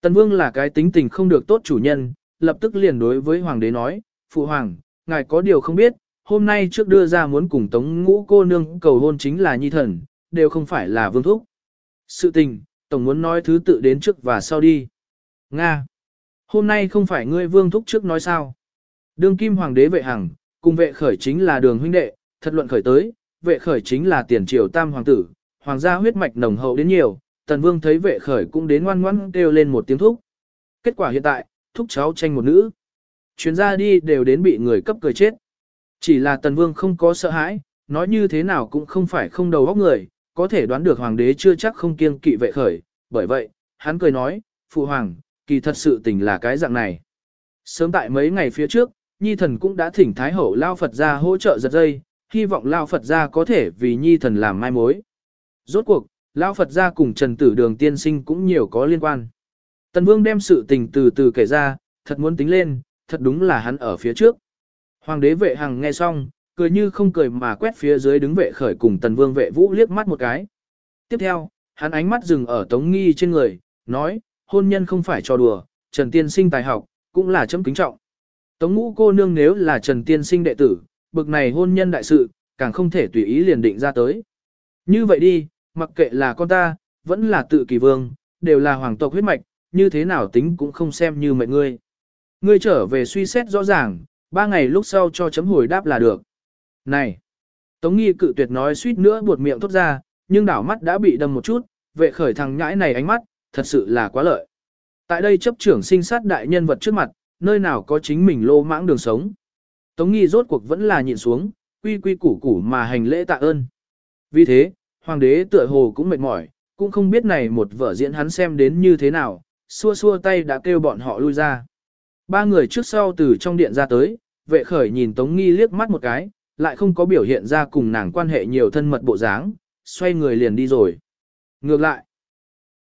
Tần Vương là cái tính tình không được tốt chủ nhân, lập tức liền đối với hoàng đế nói, Phụ hoàng, ngài có điều không biết, hôm nay trước đưa ra muốn cùng tống ngũ cô nương cầu hôn chính là nhi thần, đều không phải là vương thúc. Sự tình, tổng muốn nói thứ tự đến trước và sau đi. Nga. Hôm nay không phải ngươi vương thúc trước nói sao. Đường kim hoàng đế vệ hằng, cùng vệ khởi chính là đường huynh đệ, thật luận khởi tới, vệ khởi chính là tiền triều tam hoàng tử, hoàng gia huyết mạch nồng hậu đến nhiều, tần vương thấy vệ khởi cũng đến ngoan ngoãn kêu lên một tiếng thúc. Kết quả hiện tại, thúc cháu tranh một nữ. Chuyến ra đi đều đến bị người cấp cười chết. Chỉ là tần vương không có sợ hãi, nói như thế nào cũng không phải không đầu óc người, có thể đoán được hoàng đế chưa chắc không kiêng kỵ vệ khởi, bởi vậy, hắn cười nói, phụ hoàng, kỳ thật sự tình là cái dạng này. Sớm tại mấy ngày phía trước, Nhi thần cũng đã thỉnh Thái Hậu Lao Phật ra hỗ trợ giật dây, hy vọng Lao Phật gia có thể vì Nhi thần làm mai mối. Rốt cuộc, Lao Phật gia cùng Trần Tử Đường tiên sinh cũng nhiều có liên quan. Tần Vương đem sự tình từ từ kể ra, thật muốn tính lên, thật đúng là hắn ở phía trước. Hoàng đế vệ hằng nghe xong, cười như không cười mà quét phía dưới đứng vệ khởi cùng Tần Vương vệ vũ liếc mắt một cái. Tiếp theo, hắn ánh mắt dừng ở Tống Nghi trên người, nói, hôn nhân không phải trò đùa, Trần Tiên sinh tài học, cũng là chấm kính trọng. Tống ngũ cô nương nếu là Trần Tiên sinh đệ tử, bực này hôn nhân đại sự, càng không thể tùy ý liền định ra tới. Như vậy đi, mặc kệ là con ta, vẫn là tự kỳ vương, đều là hoàng tộc huyết mạch, như thế nào tính cũng không xem như mệnh ngươi. Ngươi trở về suy xét rõ ràng, ba ngày lúc sau cho chấm hồi đáp là được. Này! Tống nghi cự tuyệt nói suýt nữa buột miệng thốt ra, nhưng đảo mắt đã bị đâm một chút, vệ khởi thằng nhãi này ánh mắt, thật sự là quá lợi. Tại đây chấp trưởng sinh sát đại nhân vật trước mặt, nơi nào có chính mình lô mãng đường sống. Tống nghi rốt cuộc vẫn là nhịn xuống, quy quy củ củ mà hành lễ tạ ơn. Vì thế, hoàng đế tựa hồ cũng mệt mỏi, cũng không biết này một vở diễn hắn xem đến như thế nào, xua xua tay đã kêu bọn họ lui ra. Ba người trước sau từ trong điện ra tới, vệ khởi nhìn Tống Nghi liếc mắt một cái, lại không có biểu hiện ra cùng nàng quan hệ nhiều thân mật bộ dáng, xoay người liền đi rồi. Ngược lại,